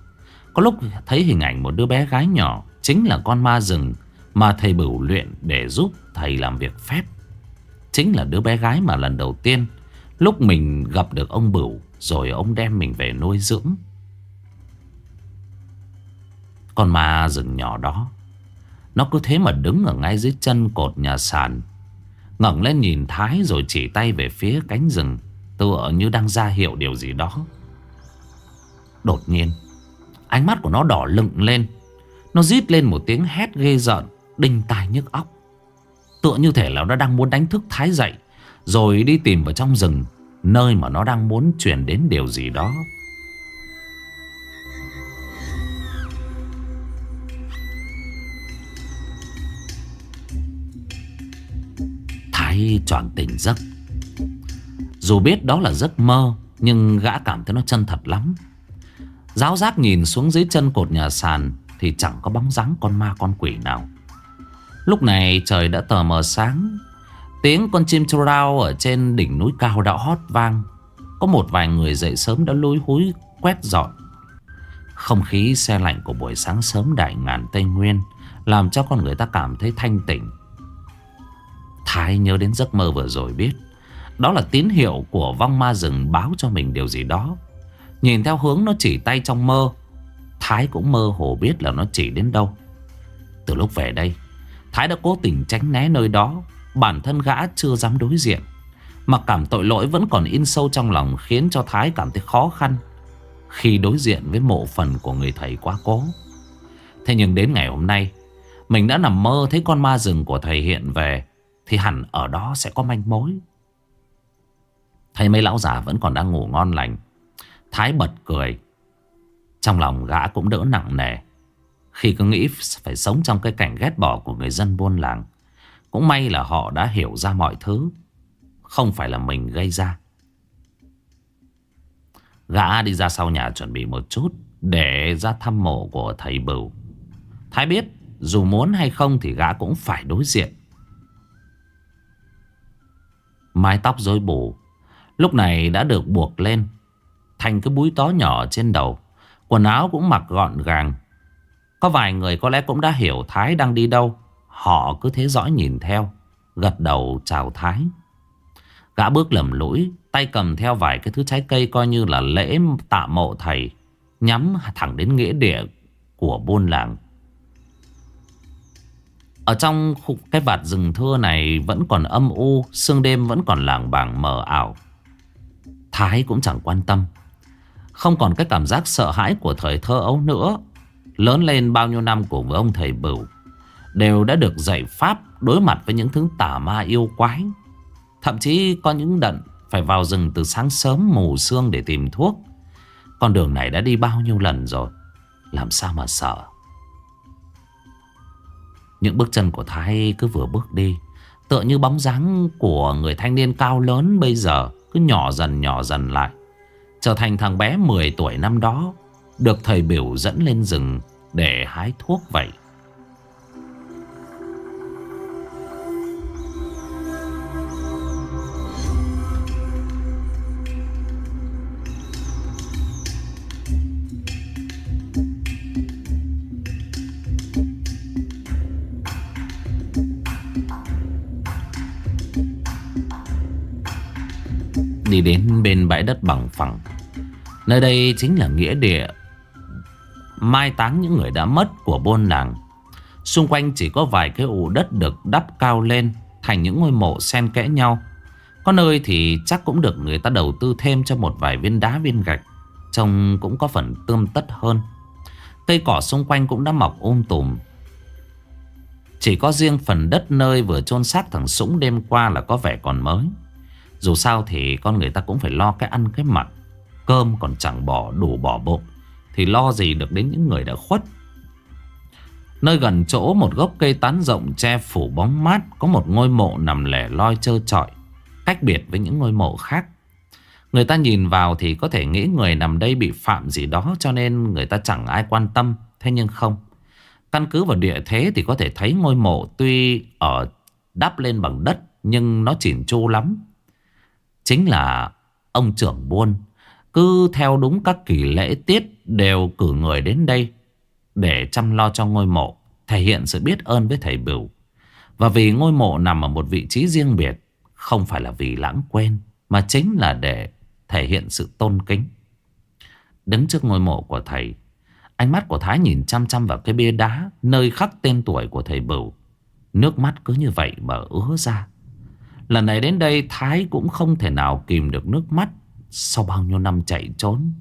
Có lúc thấy hình ảnh một đứa bé gái nhỏ Chính là con ma rừng Mà thầy bửu luyện để giúp thầy làm việc phép. Chính là đứa bé gái mà lần đầu tiên Lúc mình gặp được ông bửu Rồi ông đem mình về nuôi dưỡng. Con ma rừng nhỏ đó, Nó cứ thế mà đứng ở ngay dưới chân cột nhà sàn, ngẩng lên nhìn Thái rồi chỉ tay về phía cánh rừng. Tựa như đang ra hiệu điều gì đó. Đột nhiên, Ánh mắt của nó đỏ lựng lên. Nó rít lên một tiếng hét ghê rợn, Đinh tai nhức óc. Tựa như thể là nó đang muốn đánh thức Thái dậy, Rồi đi tìm vào trong rừng, Nơi mà nó đang muốn truyền đến điều gì đó. Thái tròn tỉnh giấc. Dù biết đó là giấc mơ, Nhưng gã cảm thấy nó chân thật lắm. Giáo giác nhìn xuống dưới chân cột nhà sàn thì chẳng có bóng dáng con ma con quỷ nào. Lúc này trời đã tờ mờ sáng. Tiếng con chim châu rao ở trên đỉnh núi cao đã hót vang. Có một vài người dậy sớm đã lối húi, quét dọn. Không khí xe lạnh của buổi sáng sớm đại ngàn Tây Nguyên Làm cho con người ta cảm thấy thanh tịnh. Thái nhớ đến giấc mơ vừa rồi biết, Đó là tín hiệu của vong ma rừng báo cho mình điều gì đó. Nhìn theo hướng nó chỉ tay trong mơ Thái cũng mơ hồ biết là nó chỉ đến đâu. Từ lúc về đây, Thái đã cố tình tránh né nơi đó. Bản thân gã chưa dám đối diện. Mặc cảm tội lỗi vẫn còn in sâu trong lòng Khiến cho Thái cảm thấy khó khăn Khi đối diện với mộ phần của người thầy quá cố. Thế nhưng đến ngày hôm nay, Mình đã nằm mơ thấy con ma rừng của thầy hiện về, Thì hẳn ở đó sẽ có manh mối. Thấy mấy lão già vẫn còn đang ngủ ngon lành, Thái bật cười. Trong lòng gã cũng đỡ nặng nề. Khi cứ nghĩ phải sống trong cái cảnh ghét bỏ của người dân buôn làng, Cũng may là họ đã hiểu ra mọi thứ, Không phải là mình gây ra. Gã đi ra sau nhà chuẩn bị một chút Để ra thăm mộ của thầy Bửu. Thái biết Dù muốn hay không thì gã cũng phải đối diện. Mái tóc rối bù, Lúc này đã được buộc lên Thành cái búi tó nhỏ trên đầu. Quần áo cũng mặc gọn gàng. Có vài người có lẽ cũng đã hiểu Thái đang đi đâu. Họ cứ thế dõi nhìn theo, Gật đầu chào Thái. Gã bước lầm lũi, Tay cầm theo vài cái thứ trái cây Coi như là lễ tạ mộ thầy, Nhắm thẳng đến nghĩa địa Của buôn làng. Ở trong cái vạt rừng thưa này Vẫn còn âm u, Sương đêm vẫn còn làng bảng mờ ảo. Thái cũng chẳng quan tâm. Không còn cái cảm giác sợ hãi của thời thơ ấu nữa. Lớn lên bao nhiêu năm cùng với ông thầy Bửu, Đều đã được dạy pháp đối mặt với những thứ tà ma yêu quái. Thậm chí có những đận phải vào rừng từ sáng sớm mù sương để tìm thuốc. Con đường này đã đi bao nhiêu lần rồi, Làm sao mà sợ? Những bước chân của Thái cứ vừa bước đi, Tựa như bóng dáng của người thanh niên cao lớn bây giờ Cứ nhỏ dần nhỏ dần lại. Trở thành thằng bé 10 tuổi năm đó, Được thầy biểu dẫn lên rừng để hái thuốc vậy. Đi đến bên bãi đất bằng phẳng. Nơi đây chính là nghĩa địa Mai táng những người đã mất của buôn làng. Xung quanh chỉ có vài cái ụ đất được đắp cao lên Thành những ngôi mộ xen kẽ nhau. Có nơi thì chắc cũng được người ta đầu tư thêm cho một vài viên đá viên gạch, Trông cũng có phần tươm tất hơn. Cây cỏ xung quanh cũng đã mọc ôm um tùm. Chỉ có riêng phần đất nơi vừa chôn xác thằng Sũng đêm qua là có vẻ còn mới dù sao thì con người ta cũng phải lo cái ăn cái mặc. Cơm còn chẳng bỏ đủ bỏ bụng Thì lo gì được đến những người đã khuất. Nơi gần chỗ một gốc cây tán rộng che phủ bóng mát, Có một ngôi mộ nằm lẻ loi trơ trọi, Cách biệt với những ngôi mộ khác. Người ta nhìn vào thì có thể nghĩ người nằm đây bị phạm gì đó, Cho nên người ta chẳng ai quan tâm. Thế nhưng không. Căn cứ vào địa thế thì có thể thấy ngôi mộ tuy ở đắp lên bằng đất, Nhưng nó chỉn chu lắm. Chính là ông trưởng buôn. Cứ theo đúng các kỳ lễ tiết Đều cử người đến đây Để chăm lo cho ngôi mộ, Thể hiện sự biết ơn với thầy Bửu. Và vì ngôi mộ nằm ở một vị trí riêng biệt, Không phải là vì lãng quên, Mà chính là để thể hiện sự tôn kính. Đứng trước ngôi mộ của thầy, Ánh mắt của Thái nhìn chăm chăm vào cái bia đá Nơi khắc tên tuổi của thầy Bửu. Nước mắt cứ như vậy mà ứa ra. Lần này đến đây, Thái cũng không thể nào kìm được nước mắt. Sau bao nhiêu năm chạy trốn,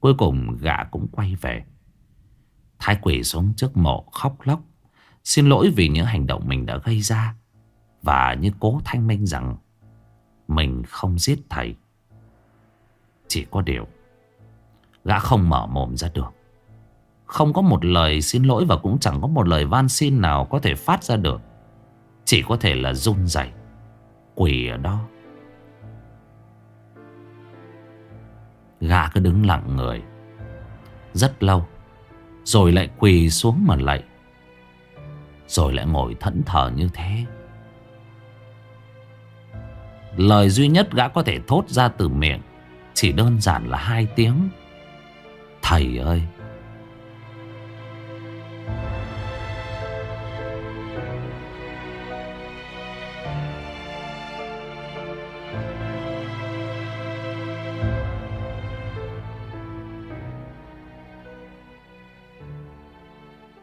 Cuối cùng gã cũng quay về. Thái quỷ xuống trước mộ khóc lóc. Xin lỗi vì những hành động mình đã gây ra Và như cố thanh minh rằng Mình không giết thầy. Chỉ có điều, Gã không mở mồm ra được. Không có một lời xin lỗi Và cũng chẳng có một lời van xin nào Có thể phát ra được. Chỉ có thể là run rẩy. Quỷ ở đó. Gã cứ đứng lặng người, Rất lâu, Rồi lại quỳ xuống mà lạy, Rồi lại ngồi thẫn thờ như thế. Lời duy nhất gã có thể thốt ra từ miệng Chỉ đơn giản là hai tiếng. Thầy ơi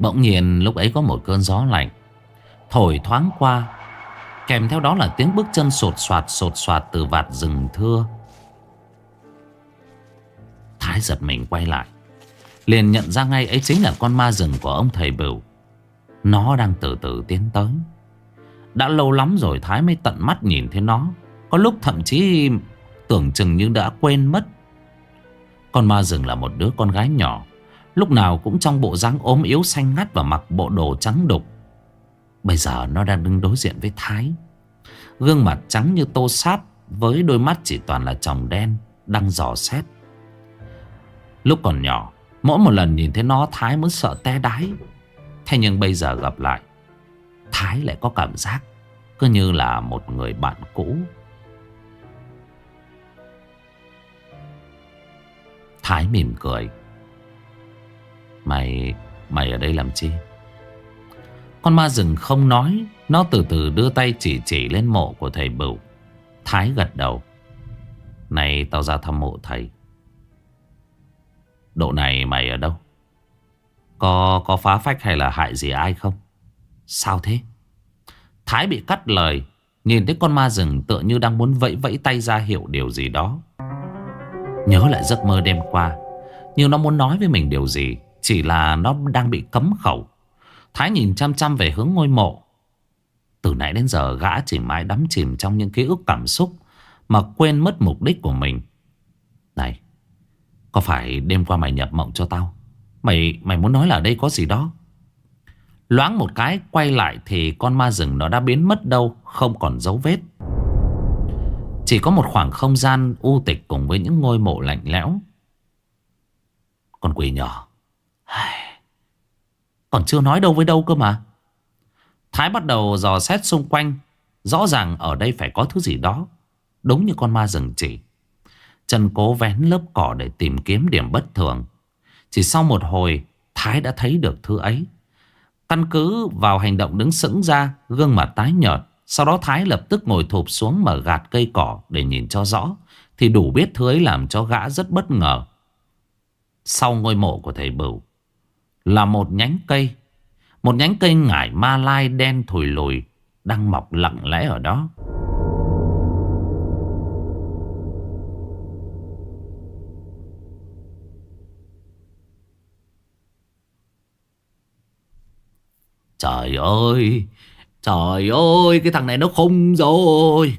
Bỗng nhiên, lúc ấy có một cơn gió lạnh. Thổi thoáng qua, Kèm theo đó là tiếng bước chân sột soạt sột soạt từ vạt rừng thưa. Thái giật mình quay lại, Liền nhận ra ngay ấy chính là con ma rừng của ông thầy Bửu. Nó đang từ từ tiến tới. Đã lâu lắm rồi Thái mới tận mắt nhìn thấy nó. Có lúc thậm chí tưởng chừng như đã quên mất. Con ma rừng là một đứa con gái nhỏ Lúc nào cũng trong bộ dáng ốm yếu xanh ngắt và mặc bộ đồ trắng đục. Bây giờ nó đang đứng đối diện với Thái. Gương mặt trắng như tô sáp với đôi mắt chỉ toàn là tròng đen đang dò xét. Lúc còn nhỏ, mỗi một lần nhìn thấy nó Thái mới sợ té đái. Thế nhưng bây giờ gặp lại, Thái lại có cảm giác cứ như là một người bạn cũ. Thái mỉm cười. Mày, mày ở đây làm chi? Con ma rừng không nói Nó từ từ đưa tay chỉ chỉ lên mộ của thầy Bửu Thái gật đầu Này tao ra thăm mộ thầy Độ này mày ở đâu? Có có phá phách hay là hại gì ai không? Sao thế? Thái bị cắt lời Nhìn thấy con ma rừng tựa như đang muốn vẫy vẫy tay ra hiệu điều gì đó Nhớ lại giấc mơ đêm qua như nó muốn nói với mình điều gì chỉ là nó đang bị cấm khẩu. Thái nhìn chăm chăm về hướng ngôi mộ. Từ nãy đến giờ, gã chỉ mãi đắm chìm trong những ký ức cảm xúc Mà quên mất mục đích của mình. Này, Có phải đêm qua mày nhập mộng cho tao? Mày mày muốn nói là ở đây có gì đó? Loáng một cái, quay lại Thì con ma rừng nó đã biến mất đâu, Không còn dấu vết. Chỉ có một khoảng không gian u tịch Cùng với những ngôi mộ lạnh lẽo. Con quỷ nhỏ còn chưa nói đâu với đâu cơ mà. Thái bắt đầu dò xét xung quanh, Rõ ràng ở đây phải có thứ gì đó, Đúng như con ma rừng chỉ. Trần cố vén lớp cỏ để tìm kiếm điểm bất thường. Chỉ sau một hồi, Thái đã thấy được thứ ấy. Căn cứ vào hành động đứng sững ra, Gương mặt tái nhợt, Sau đó Thái lập tức ngồi thụp xuống mà gạt cây cỏ Để nhìn cho rõ, Thì đủ biết thứ ấy làm cho gã rất bất ngờ. Sau ngôi mộ của thầy Bửu là một nhánh cây. Một nhánh cây ngải ma lai đen thùi lùi đang mọc lặng lẽ ở đó. Trời ơi, trời ơi, cái thằng này nó khùng rồi.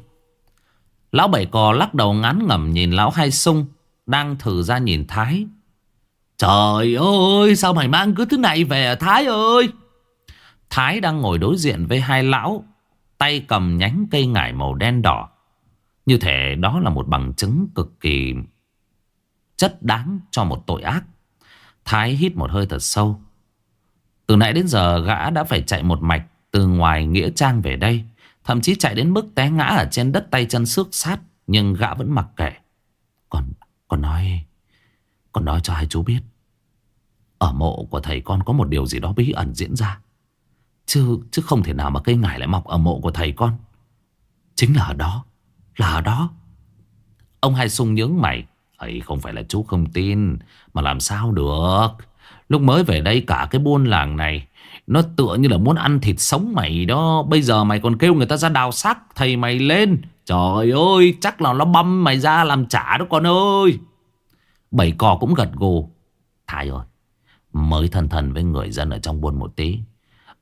Lão bảy cò lắc đầu ngán ngẩm nhìn lão hai sung, đang thử ra nhìn Thái. Trời ơi sao mày mang cứ thứ này về à Thái ơi? Thái đang ngồi đối diện với hai lão Tay cầm nhánh cây ngải màu đen đỏ. Như thể đó là một bằng chứng cực kỳ chất đáng cho một tội ác. Thái hít một hơi thật sâu. Từ nãy đến giờ gã đã phải chạy một mạch Từ ngoài Nghĩa Trang về đây Thậm chí chạy đến mức té ngã ở trên đất tay chân xước sát Nhưng gã vẫn mặc kệ. Còn, còn nói Còn nói cho hai chú biết ở mộ của thầy con có một điều gì đó bí ẩn diễn ra. Chứ chứ không thể nào mà cây ngải lại mọc ở mộ của thầy con. Chính là ở đó, Là ở đó. Ông hai sung nhướng mày. Ấy, không phải là chú không tin, Mà làm sao được? Lúc mới về đây cả cái buôn làng này, Nó tựa như là muốn ăn thịt sống mày đó. Bây giờ mày còn kêu người ta ra đào xác Thầy mày lên. Trời ơi, chắc là nó băm mày ra làm trả đó con ơi. Bảy cò cũng gật gù. Thầy ơi Mới thân thân với người dân ở trong buôn một tí.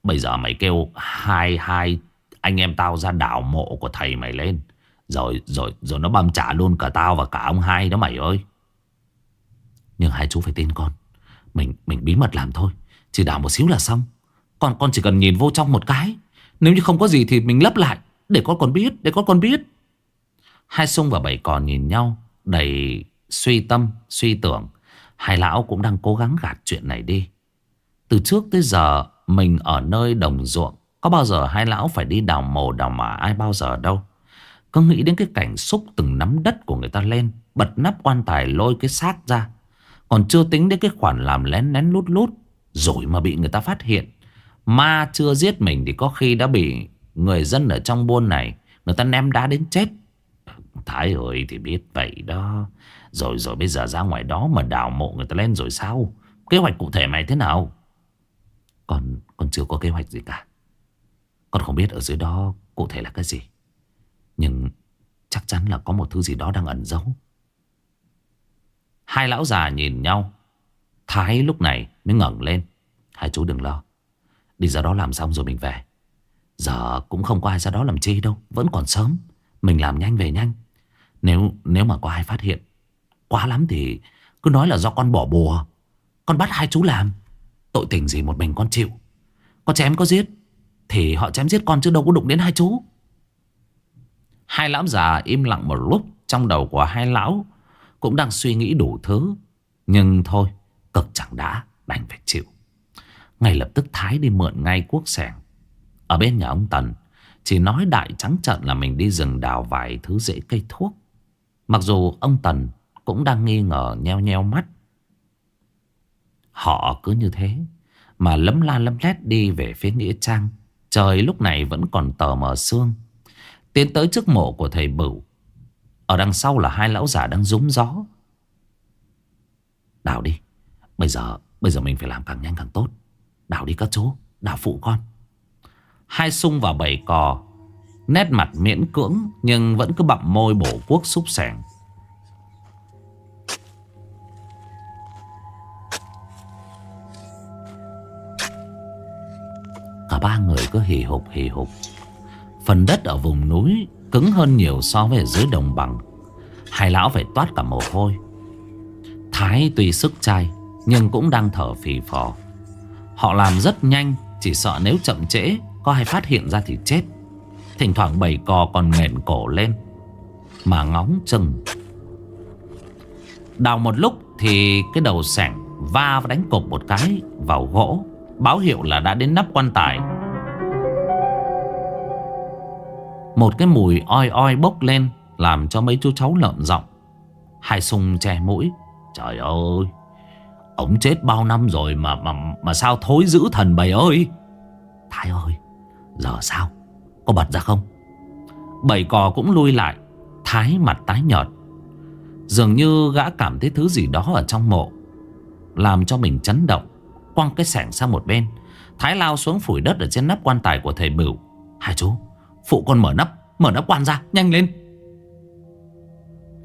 Bây giờ mày kêu hai hai anh em tao ra đảo mộ của thầy mày lên. Rồi rồi rồi nó băm trả luôn cả tao và cả ông hai đó mày ơi. Nhưng hai chú phải tin con. Mình mình bí mật làm thôi. Chỉ đảo một xíu là xong. Con con chỉ cần nhìn vô trong một cái. Nếu như không có gì thì mình lấp lại. Để con còn biết Để con còn biết. Hai sung và bảy còn nhìn nhau Đầy suy tâm, suy tưởng. Hai lão cũng đang cố gắng gạt chuyện này đi. Từ trước tới giờ, Mình ở nơi đồng ruộng, Có bao giờ hai lão phải đi đào mồ đào mả ai bao giờ đâu. Cứ nghĩ đến cái cảnh xúc từng nắm đất của người ta lên, Bật nắp quan tài lôi cái xác ra. Còn chưa tính đến cái khoản làm lén lén lút lút, Rồi mà bị người ta phát hiện. Ma chưa giết mình thì có khi đã bị người dân ở trong buôn này, Người ta ném đá đến chết. Thái ơi, thì biết vậy đó. Rồi rồi bây giờ ra ngoài đó mà đào mộ người ta lên rồi sao? Kế hoạch cụ thể mày thế nào? Còn còn chưa có kế hoạch gì cả. Con không biết ở dưới đó cụ thể là cái gì. Nhưng chắc chắn là có một thứ gì đó đang ẩn giấu. Hai lão già nhìn nhau. Thái lúc này mới ngẩng lên. Hai chú đừng lo. Đi ra đó làm xong rồi mình về. Giờ cũng không có ai ra đó làm chi đâu. Vẫn còn sớm. Mình làm nhanh về nhanh. Nếu nếu mà có ai phát hiện Quá lắm thì cứ nói là do con bỏ bùa. Con bắt hai chú làm. Tội tình gì một mình con chịu. Có chém có giết, Thì họ chém giết con chứ đâu có đụng đến hai chú. Hai lão già im lặng một lúc Trong đầu của hai lão Cũng đang suy nghĩ đủ thứ, Nhưng thôi, Cực chẳng đã, đành phải chịu. Ngay lập tức Thái đi mượn ngay cuốc sẻng. Ở bên nhà ông Tần, Chỉ nói đại trắng trận là mình đi rừng đào vài thứ dễ cây thuốc. Mặc dù ông Tần cũng đang nghi ngờ nheo nheo mắt. Họ cứ như thế Mà lấm la lấm lét đi về phía Nghĩa Trang. Trời lúc này vẫn còn tờ mờ sương. Tiến tới trước mộ của thầy Bửu. Ở đằng sau là hai lão già đang rúng gió. Đào đi, Bây giờ Bây giờ mình phải làm càng nhanh càng tốt. Đào đi các chú, Đào phụ con. Hai sung vào bầy cò, Nét mặt miễn cưỡng Nhưng vẫn cứ bặm môi bổ quốc xúc sẻng. Cả ba người cứ hì hục hì hục. Phần đất ở vùng núi Cứng hơn nhiều so với ở dưới đồng bằng. Hai lão phải toát cả mồ hôi. Thái tuy sức trai Nhưng cũng đang thở phì phò. Họ làm rất nhanh, Chỉ sợ nếu chậm trễ, Có ai phát hiện ra thì chết. Thỉnh thoảng bầy cò còn nghẹn cổ lên, Mà ngóng chừng. Đào một lúc Thì cái đầu sẻng Va và đánh cục một cái vào gỗ. Báo hiệu là đã đến nắp quan tài. Một cái mùi oi oi bốc lên, Làm cho mấy chú cháu lợm giọng. Hai sung che mũi. Trời ơi Ông chết bao năm rồi mà mà mà sao thối dữ thần bầy ơi? Thái ơi, Giờ sao? Có bật ra không? Bầy cò cũng lui lại, Thái mặt tái nhợt. Dường như gã cảm thấy thứ gì đó ở trong mộ, Làm cho mình chấn động. Quăng cái sẻng sang một bên, Thái lao xuống phủi đất ở trên nắp quan tài của thầy Bửu. Hai chú, Phụ con mở nắp Mở nắp quan ra, Nhanh lên.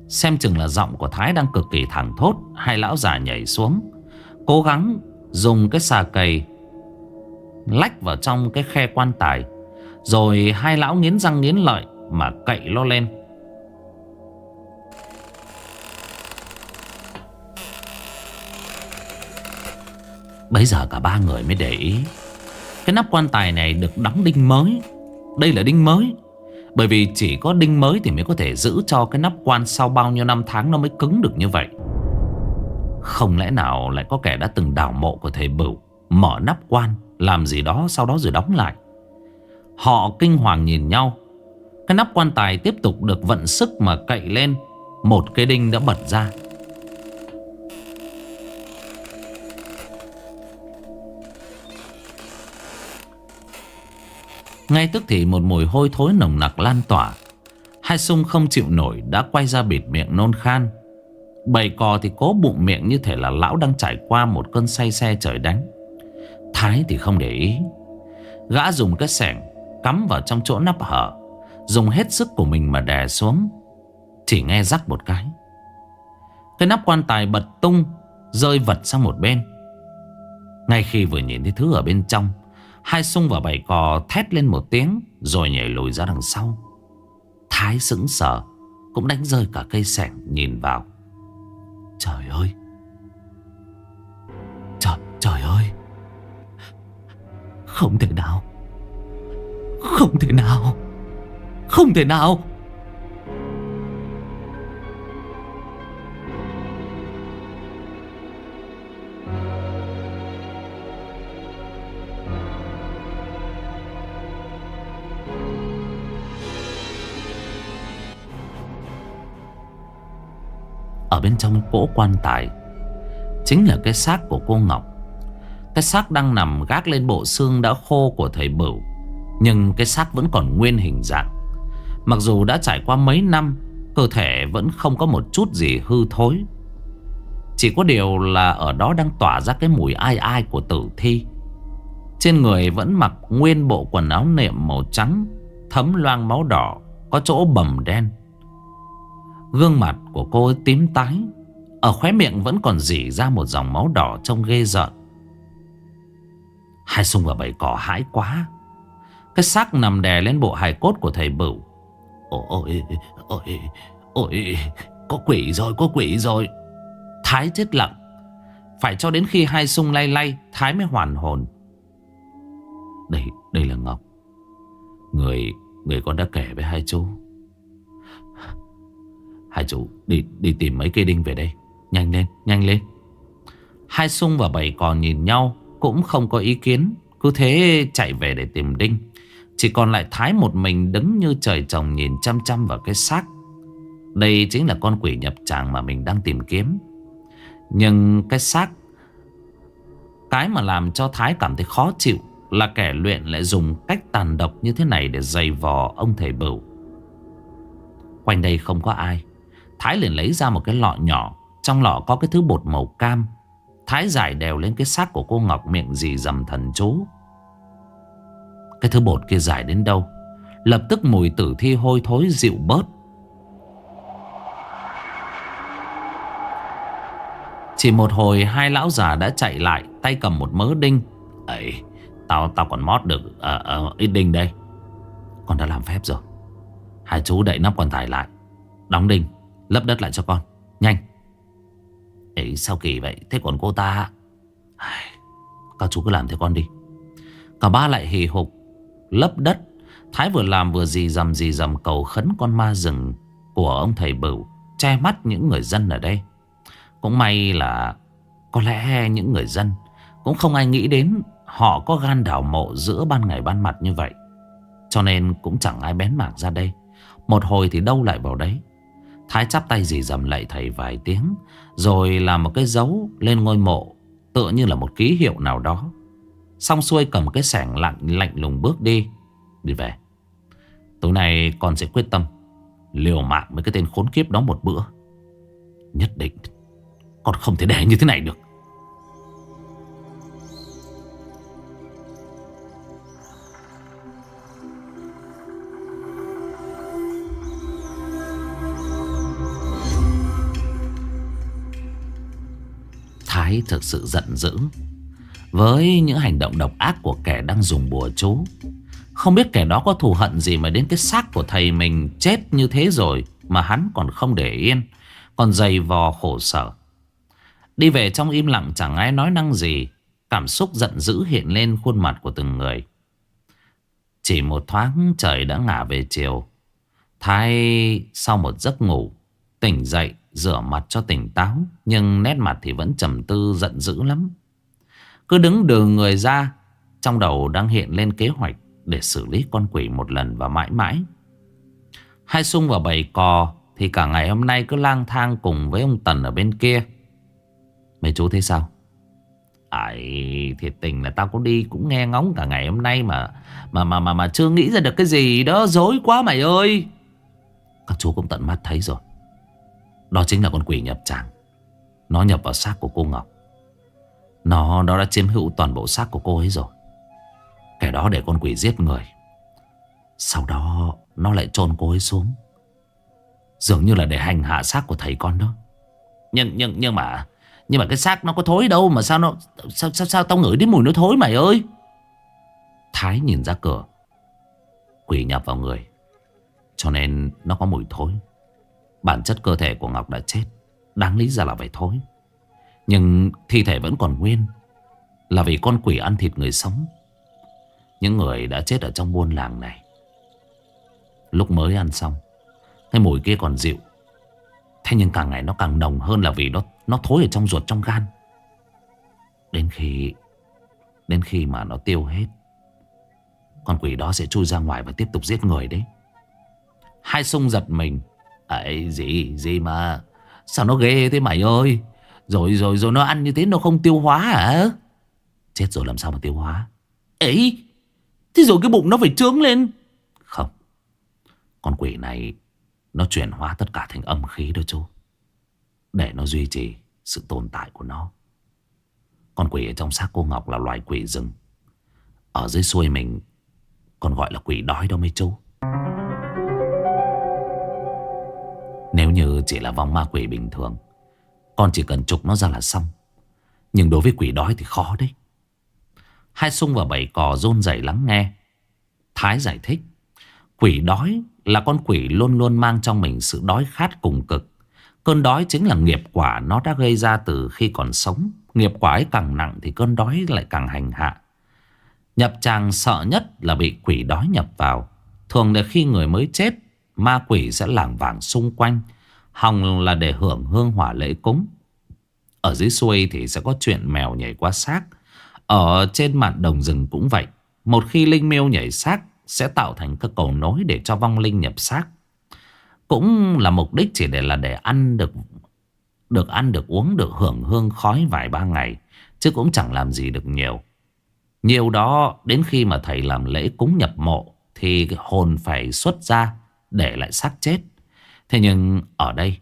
Xem chừng là giọng của Thái đang cực kỳ thẳng thốt, Hai lão già nhảy xuống, Cố gắng dùng cái xà cầy Lách vào trong cái khe quan tài, Rồi hai lão nghiến răng nghiến lợi Mà cậy lo lên. Bây giờ cả ba người mới để ý. Cái nắp quan tài này được đóng đinh mới. Đây là đinh mới. Bởi vì chỉ có đinh mới thì mới có thể giữ cho cái nắp quan sau bao nhiêu năm tháng nó mới cứng được như vậy. Không lẽ nào lại có kẻ đã từng đào mộ của thầy Bửu, Mở nắp quan, Làm gì đó, sau đó rồi đóng lại? Họ kinh hoàng nhìn nhau. Cái nắp quan tài tiếp tục được vận sức mà cậy lên. Một cái đinh đã bật ra. Ngay tức thì một mùi hôi thối nồng nặc lan tỏa. Hai sung không chịu nổi đã quay ra bịt miệng nôn khan. Bầy cò thì cố bụng miệng như thể là lão đang trải qua một cơn say xe trời đánh. Thái thì không để ý. Gã dùng cái sẻng cắm vào trong chỗ nắp hở, Dùng hết sức của mình mà đè xuống. Chỉ nghe rắc một cái. Cái nắp quan tài bật tung, Rơi vật sang một bên. Ngay khi vừa nhìn thấy thứ ở bên trong Hai sung và bảy cò thét lên một tiếng Rồi nhảy lùi ra đằng sau. Thái sững sờ Cũng đánh rơi cả cây sẻng nhìn vào. Trời ơi! Trời, trời ơi! Không thể nào! Không thể nào! Không thể nào! Cỗ quan tài. Chính là cái xác của cô Ngọc. Cái xác đang nằm gác lên bộ xương đã khô của thầy Bửu, Nhưng cái xác vẫn còn nguyên hình dạng. Mặc dù đã trải qua mấy năm, Cơ thể vẫn không có một chút gì hư thối. Chỉ có điều là ở đó đang tỏa ra cái mùi ai ai của tử thi. Trên người vẫn mặc nguyên bộ quần áo nệm màu trắng, Thấm loang máu đỏ, Có chỗ bầm đen. Gương mặt của cô tím tái ở khóe miệng vẫn còn dỉ ra một dòng máu đỏ trông ghê rợn. Hai sung và bảy cỏ hãi quá. Cái xác nằm đè lên bộ hài cốt của thầy Bửu. Ôi, ôi, ôi, có quỷ rồi, có quỷ rồi. Thái chết lặng. Phải cho đến khi hai sung lay lay Thái mới hoàn hồn. Đây, đây là Ngọc. Người, người con đã kể với hai chú. Hai chú đi đi tìm mấy cây đinh về đây. Nhanh lên nhanh lên. Hai sung và bảy còn nhìn nhau, Cũng không có ý kiến. Cứ thế chạy về để tìm đinh. Chỉ còn lại Thái một mình đứng như trời trồng Nhìn chăm chăm vào cái xác. Đây chính là con quỷ nhập tràng Mà mình đang tìm kiếm. Nhưng cái xác, Cái mà làm cho Thái cảm thấy khó chịu Là kẻ luyện lại dùng cách tàn độc như thế này Để giày vò ông thầy bửu. Quanh đây không có ai. Thái liền lấy ra một cái lọ nhỏ trong lọ có cái thứ bột màu cam. Thái giải đều lên cái xác của cô Ngọc miệng gì dầm thần chú. Cái thứ bột kia giải đến đâu? Lập tức mùi tử thi hôi thối dịu bớt. Chỉ một hồi hai lão già đã chạy lại Tay cầm một mớ đinh. Ấy Tao tao còn mót được à, à, ít đinh đây. Con đã làm phép rồi. Hai chú đậy nắp quan tài lại. Đóng đinh Lấp đất lại cho con. Nhanh. Ấy sao kỳ vậy? Thế còn cô ta? Các chú cứ làm theo con đi. Cả ba lại hì hục, Lấp đất. Thái vừa làm vừa dì dầm dì dầm cầu khấn con ma rừng Của ông thầy bửu, Che mắt những người dân ở đây. Cũng may là Có lẽ những người dân Cũng không ai nghĩ đến Họ có gan đảo mộ giữa ban ngày ban mặt như vậy. Cho nên cũng chẳng ai bén mảng ra đây. Một hồi thì đâu lại vào đấy. Thái chắp tay dì dầm lạy thầy vài tiếng rồi làm một cái dấu lên ngôi mộ, Tựa như là một ký hiệu nào đó. Xong xuôi cầm cái sẻng lạnh lạnh lùng bước đi. Đi về. Tối nay con sẽ quyết tâm Liều mạng với cái tên khốn kiếp đó một bữa. Nhất định Con không thể để như thế này được. Thái thực sự giận dữ. Với những hành động độc ác của kẻ đang dùng bùa chú, Không biết kẻ đó có thù hận gì mà đến cái xác của thầy mình chết như thế rồi Mà hắn còn không để yên, Còn dày vò khổ sở. Đi về trong im lặng chẳng ai nói năng gì, Cảm xúc giận dữ hiện lên khuôn mặt của từng người. Chỉ một thoáng trời đã ngả về chiều Thái sau một giấc ngủ, Tỉnh dậy Rửa mặt cho tỉnh táo, Nhưng nét mặt thì vẫn trầm tư, giận dữ lắm Cứ đứng đường người ra, Trong đầu đang hiện lên kế hoạch Để xử lý con quỷ một lần và mãi mãi Hai sung và bầy cò Thì cả ngày hôm nay cứ lang thang cùng với ông Tần ở bên kia Mấy chú thấy sao Ấy thiệt tình là tao có đi cũng nghe ngóng cả ngày hôm nay mà mà mà mà mà chưa nghĩ ra được cái gì đó, dối quá mày ơi. Các chú cũng tận mắt thấy rồi. Đó chính là con quỷ nhập tràng. Nó nhập vào xác của cô Ngọc. Nó nó đã chiếm hữu toàn bộ xác của cô ấy rồi. Kẻ đó để con quỷ giết người. Sau đó Nó lại chôn cô ấy xuống. Dường như là để hành hạ xác của thầy con đó. Nhưng nhưng nhưng mà Nhưng mà cái xác nó có thối đâu Mà sao nó Sao sao, sao tao ngửi đến mùi nó thối mày ơi? Thái nhìn ra cửa. Quỷ nhập vào người. Cho nên nó có mùi thối. Bản chất cơ thể của Ngọc đã chết. Đáng lý ra là phải thối Nhưng thi thể vẫn còn nguyên. Là vì con quỷ ăn thịt người sống. Những người đã chết ở trong buôn làng này. Lúc mới ăn xong, Cái mùi kia còn dịu. Thế nhưng càng ngày nó càng nồng hơn là vì nó nó thối ở trong ruột, trong gan. Đến khi Đến khi mà nó tiêu hết, Con quỷ đó sẽ chui ra ngoài và tiếp tục giết người đấy. Hai sung giật mình ấy gì gì mà? Sao nó ghê thế mày ơi? Rồi rồi rồi nó ăn như thế nó không tiêu hóa hả? Chết rồi, làm sao mà tiêu hóa? Ấy Thế rồi cái bụng nó phải trướng lên. Không, Con quỷ này Nó chuyển hóa tất cả thành âm khí đó chú. Để nó duy trì sự tồn tại của nó. Con quỷ ở trong xác cô Ngọc là loài quỷ rừng. Ở dưới xuôi mình Còn gọi là quỷ đói đâu mấy chú. Nếu như chỉ là vong ma quỷ bình thường, Con chỉ cần trục nó ra là xong. Nhưng đối với quỷ đói thì khó đấy. Hai sung và bảy cò rôn rẩy lắng nghe. Thái giải thích, Quỷ đói là con quỷ luôn luôn mang trong mình sự đói khát cùng cực. Cơn đói chính là nghiệp quả nó đã gây ra từ khi còn sống. Nghiệp quả ấy càng nặng thì cơn đói lại càng hành hạ. Nhập tràng sợ nhất là bị quỷ đói nhập vào. Thường là khi người mới chết Ma quỷ sẽ lảng vảng xung quanh. Hòng là để hưởng hương hỏa lễ cúng. Ở dưới xuôi thì sẽ có chuyện mèo nhảy qua xác. Ở trên mặt đồng rừng cũng vậy. Một khi linh miêu nhảy xác, Sẽ tạo thành các cầu nối để cho vong linh nhập xác. Cũng là mục đích chỉ để là để ăn được Được ăn được uống được hưởng hương khói vài ba ngày, Chứ cũng chẳng làm gì được nhiều. Nhiều đó đến khi mà thầy làm lễ cúng nhập mộ Thì hồn phải xuất ra để lại xác chết. Thế nhưng ở đây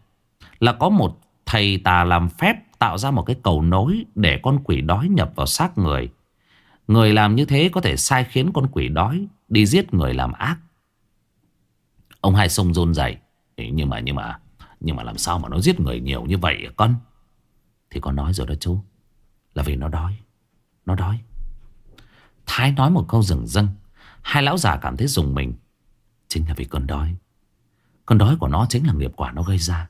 là có một thầy tà làm phép tạo ra một cái cầu nối để con quỷ đói nhập vào xác người. Người làm như thế có thể sai khiến con quỷ đói đi giết người làm ác. Ông hai sông rôn dậy. Nhưng mà, nhưng mà, nhưng mà làm sao mà nó giết người nhiều như vậy con? Thì con nói rồi đó chú. Là vì nó đói. Nó đói. Thái nói một câu rừng rưng. Hai lão già cảm thấy dùng mình. Chính là vì con đói Cơn đói của nó chính là nghiệp quả nó gây ra.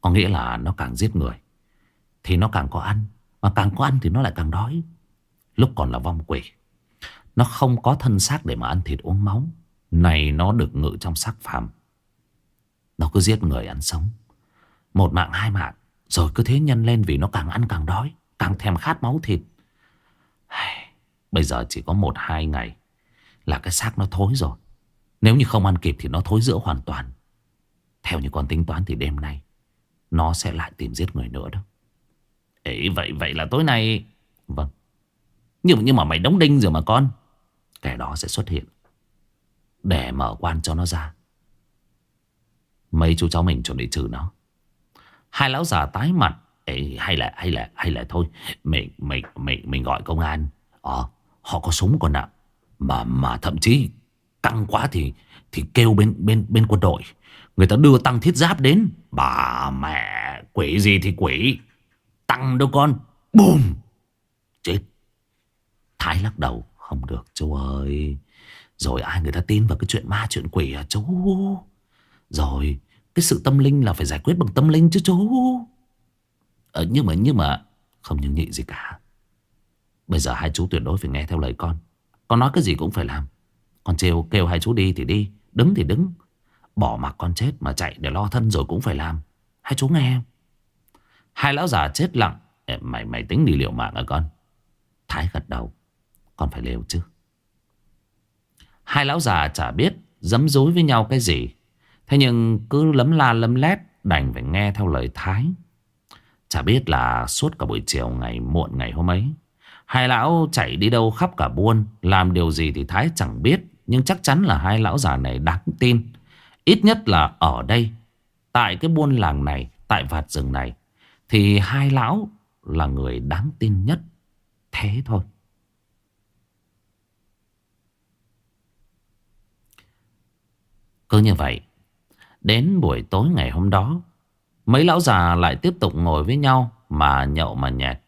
Có nghĩa là nó càng giết người, Thì nó càng có ăn. Mà càng có ăn thì nó lại càng đói. Lúc còn là vong quỷ. Nó không có thân xác để mà ăn thịt uống máu. Này nó được ngự trong xác phàm. Nó cứ giết người ăn sống. Một mạng, hai mạng. Rồi cứ thế nhân lên vì nó càng ăn càng đói, Càng thèm khát máu thịt. Bây giờ chỉ có một, hai ngày Là cái xác nó thối rồi. Nếu như không ăn kịp thì nó thối rữa hoàn toàn. Theo như con tính toán thì đêm nay Nó sẽ lại tìm giết người nữa đó. Ấy vậy vậy là tối nay Vâng. Nhưng, nhưng mà mày đóng đinh rồi mà con. Kẻ đó sẽ xuất hiện Để mở quan cho nó ra. Mấy chú cháu mình chuẩn bị trừ nó. Hai lão già tái mặt. Ê, hay là hay là hay là thôi mình mình mình mình gọi công an. Ờ họ có súng còn nặng mà mà thậm chí Căng quá thì thì kêu bên bên bên quân đội. Người ta đưa tăng thiết giáp đến. Bà mẹ, quỷ gì thì quỷ. Tăng đâu con. Bùm. Chết. Thái lắc đầu. Không được chú ơi. Rồi ai người ta tin vào cái chuyện ma chuyện quỷ à chú. Rồi cái sự tâm linh là phải giải quyết bằng tâm linh chứ chú. Ờ, nhưng mà nhưng mà không nhưng nhị gì cả. Bây giờ hai chú tuyệt đối phải nghe theo lời con. Con nói cái gì cũng phải làm. Con trêu kêu hai chú đi thì đi Đứng thì đứng Bỏ mặc con chết mà chạy để lo thân rồi cũng phải làm. Hai chú nghe em. Hai lão già chết lặng. Mày mày tính đi liệu mạng à con? Thái gật đầu. Con phải liều chứ. Hai lão già chả biết Dấm dối với nhau cái gì. Thế nhưng cứ lấm la lấm lét Đành phải nghe theo lời Thái. Chả biết là suốt cả buổi chiều, ngày muộn ngày hôm ấy, Hai lão chạy đi đâu khắp cả buôn, Làm điều gì thì Thái chẳng biết, nhưng chắc chắn là hai lão già này đáng tin. Ít nhất là ở đây, Tại cái buôn làng này, Tại vạt rừng này, Thì hai lão là người đáng tin nhất Thế thôi Cứ như vậy, Đến buổi tối ngày hôm đó, Mấy lão già lại tiếp tục ngồi với nhau mà nhậu mà nhẹt.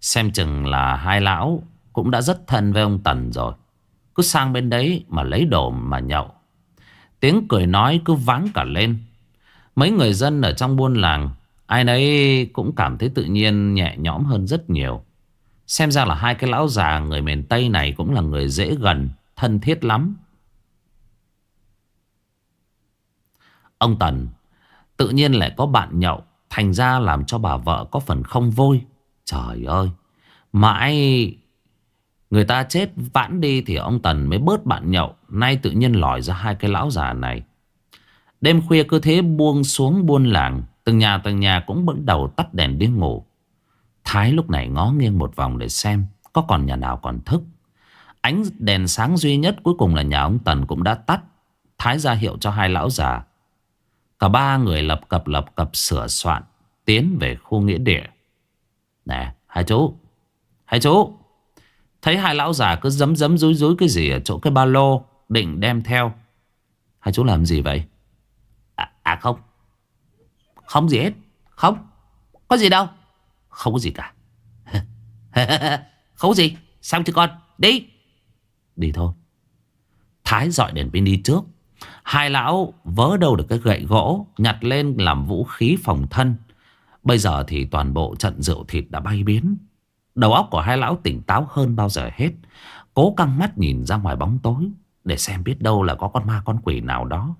Xem chừng là hai lão cũng đã rất thân với ông Tần rồi. Cứ sang bên đấy mà lấy đồ mà nhậu. Tiếng cười nói cứ vắng cả lên. Mấy người dân ở trong buôn làng Ai nấy cũng cảm thấy tự nhiên nhẹ nhõm hơn rất nhiều Xem ra là hai cái lão già người miền Tây này cũng là người dễ gần, thân thiết lắm. Ông Tần tự nhiên lại có bạn nhậu, thành ra làm cho bà vợ có phần không vui. Trời ơi, mãi người ta chết vãn đi thì ông Tần mới bớt bạn nhậu, nay tự nhiên lòi ra hai cái lão già này. Đêm khuya cứ thế buông xuống buôn làng, từng nhà từng nhà cũng bắt đầu tắt đèn đi ngủ. Thái lúc này ngó nghiêng một vòng để xem có còn nhà nào còn thức. Ánh đèn sáng duy nhất cuối cùng là nhà ông Tần cũng đã tắt. Thái ra hiệu cho hai lão già. Cả ba người lập cập lập cập sửa soạn tiến về khu nghĩa địa. Nè, hai chú, hai chú. Thấy hai lão già cứ dấm dấm rúi rúi cái gì ở chỗ cái ba lô định đem theo. Hai chú làm gì vậy? À, à không. Không gì hết. Không. Có gì đâu. Không có gì cả [laughs] Không có gì Xong chứ con Đi Đi thôi Thái dọi đèn pin đi trước Hai lão vớ đâu được cái gậy gỗ Nhặt lên làm vũ khí phòng thân Bây giờ thì toàn bộ trận rượu thịt đã bay biến Đầu óc của hai lão tỉnh táo hơn bao giờ hết. Cố căng mắt nhìn ra ngoài bóng tối, Để xem biết đâu là có con ma con quỷ nào đó.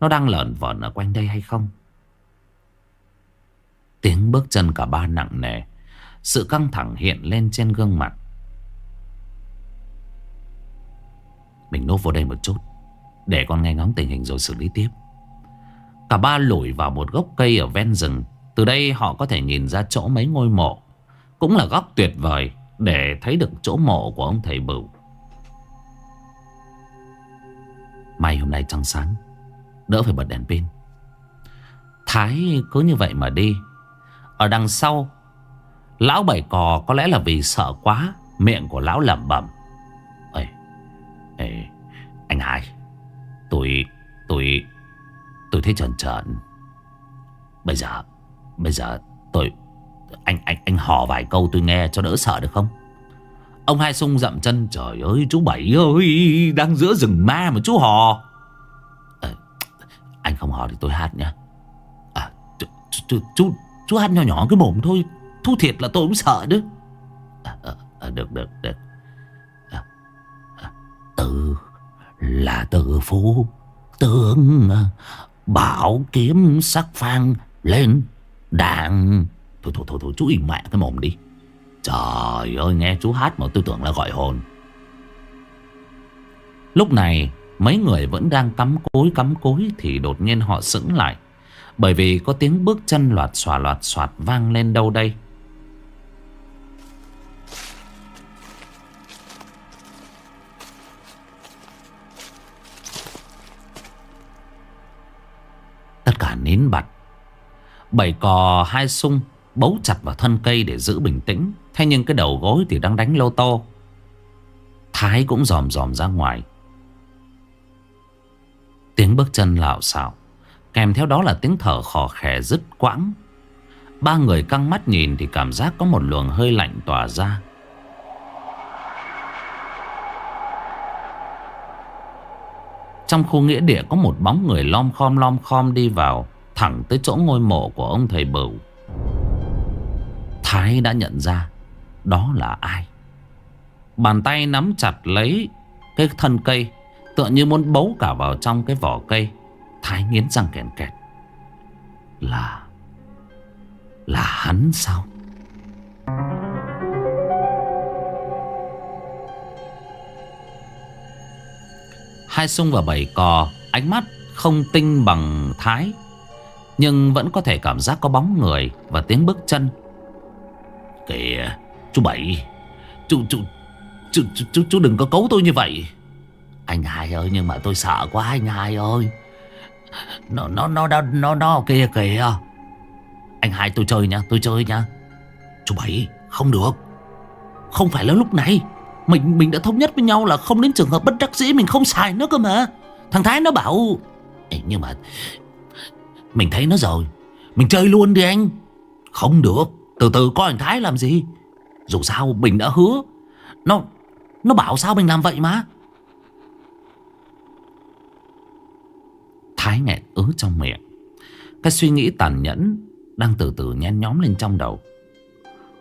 Nó đang lợn vợn ở quanh đây hay không? Tiếng bước chân cả ba nặng nề, Sự căng thẳng hiện lên trên gương mặt. Mình nốt vô đây một chút, Để con nghe ngóng tình hình rồi xử lý tiếp. Cả ba lủi vào một gốc cây ở ven rừng. Từ đây họ có thể nhìn ra chỗ mấy ngôi mộ. Cũng là góc tuyệt vời Để thấy được chỗ mộ của ông thầy Bửu. May hôm nay trăng sáng Đỡ phải bật đèn pin. Thái cứ như vậy mà đi. Ở đằng sau Lão bảy cò có lẽ là vì sợ quá Miệng của lão lẩm bẩm. Ê, ê, anh hai Tôi, tôi, tôi thấy trần trần Bây giờ, bây giờ tôi, hò vài câu tôi nghe cho đỡ sợ được không? Ông hai sung dậm chân Trời ơi chú Bảy ơi Đang giữa rừng ma mà chú hò. À, Anh không hò thì tôi hát nhá. À, chú, chú, chú, Chú hát nhỏ nhỏ cái mồm thôi Thu thiệt là tôi cũng sợ đấy à, à, à, Được được được. À, à, Từ là từ phú Tướng Bảo kiếm sắc phang Lên đạn Thôi thôi thôi, thôi chú im mẹ cái mồm đi. Trời ơi nghe chú hát mà tôi tưởng là gọi hồn. Lúc này Mấy người vẫn đang cắm cối cắm cối Thì đột nhiên họ sững lại. Bởi vì có tiếng bước chân loạt xòa loạt xoạt vang lên đâu đây? Tất cả nín bặt. Bảy cò hai sung Bấu chặt vào thân cây để giữ bình tĩnh. Thế nhưng cái đầu gối thì đang đánh lô tô. Thái cũng dòm dòm ra ngoài. Tiếng bước chân lạo xạo. Kèm theo đó là tiếng thở khò khè dứt quãng. Ba người căng mắt nhìn thì cảm giác có một luồng hơi lạnh tỏa ra. Trong khu nghĩa địa có một bóng người lom khom lom khom đi vào, Thẳng tới chỗ ngôi mộ của ông thầy bửu. Thái đã nhận ra Đó là ai. Bàn tay nắm chặt lấy Cái thân cây, Tựa như muốn bấu cả vào trong cái vỏ cây. Thái nghiến răng kẹt kẹt. Là Là hắn sao? Hai sung và bảy cò, Ánh mắt không tinh bằng Thái, Nhưng vẫn có thể cảm giác có bóng người Và tiếng bước chân. Kìa. Chú Bảy Chú, chú, chú, chú, chú đừng có cấu tôi như vậy. Anh hai ơi nhưng mà tôi sợ quá anh hai ơi. Nó nó nó nó nó, nó kìa kìa. Anh hai tôi chơi nha Tôi chơi nha. Chú Bảy không được. Không phải là lúc này. Mình mình đã thống nhất với nhau là không đến trường hợp bất đắc dĩ Mình không xài nữa cơ mà. Thằng Thái nó bảo. Ê, Nhưng mà Mình thấy nó rồi. Mình chơi luôn đi anh. Không được. Từ từ coi anh Thái làm gì? Dù sao mình đã hứa. Nó Nó bảo sao mình làm vậy mà? Thái nghẹn ứ trong miệng. Cái suy nghĩ tàn nhẫn Đang từ từ nhen nhóm lên trong đầu.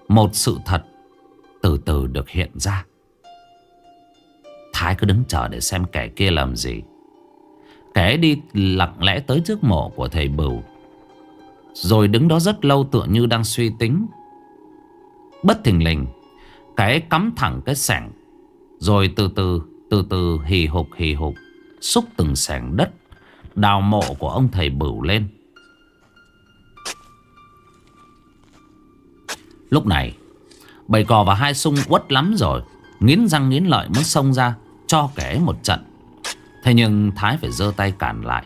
Một sự thật Từ từ được hiện ra. Thái cứ đứng chờ để xem kẻ kia làm gì. Kẻ đi lặng lẽ tới trước mộ của thầy Bửu. Rồi đứng đó rất lâu tựa như đang suy tính. Bất thình lình, cái cắm thẳng cái sẻng Rồi từ từ Từ từ hì hục hì hục, Xúc từng sẻng đất, Đào mộ của ông thầy Bửu lên. Lúc này, Bầy cò và hai sung quất lắm rồi, Nghiến răng nghiến lợi muốn xông ra, Cho kẻ một trận. Thế nhưng Thái phải giơ tay cản lại.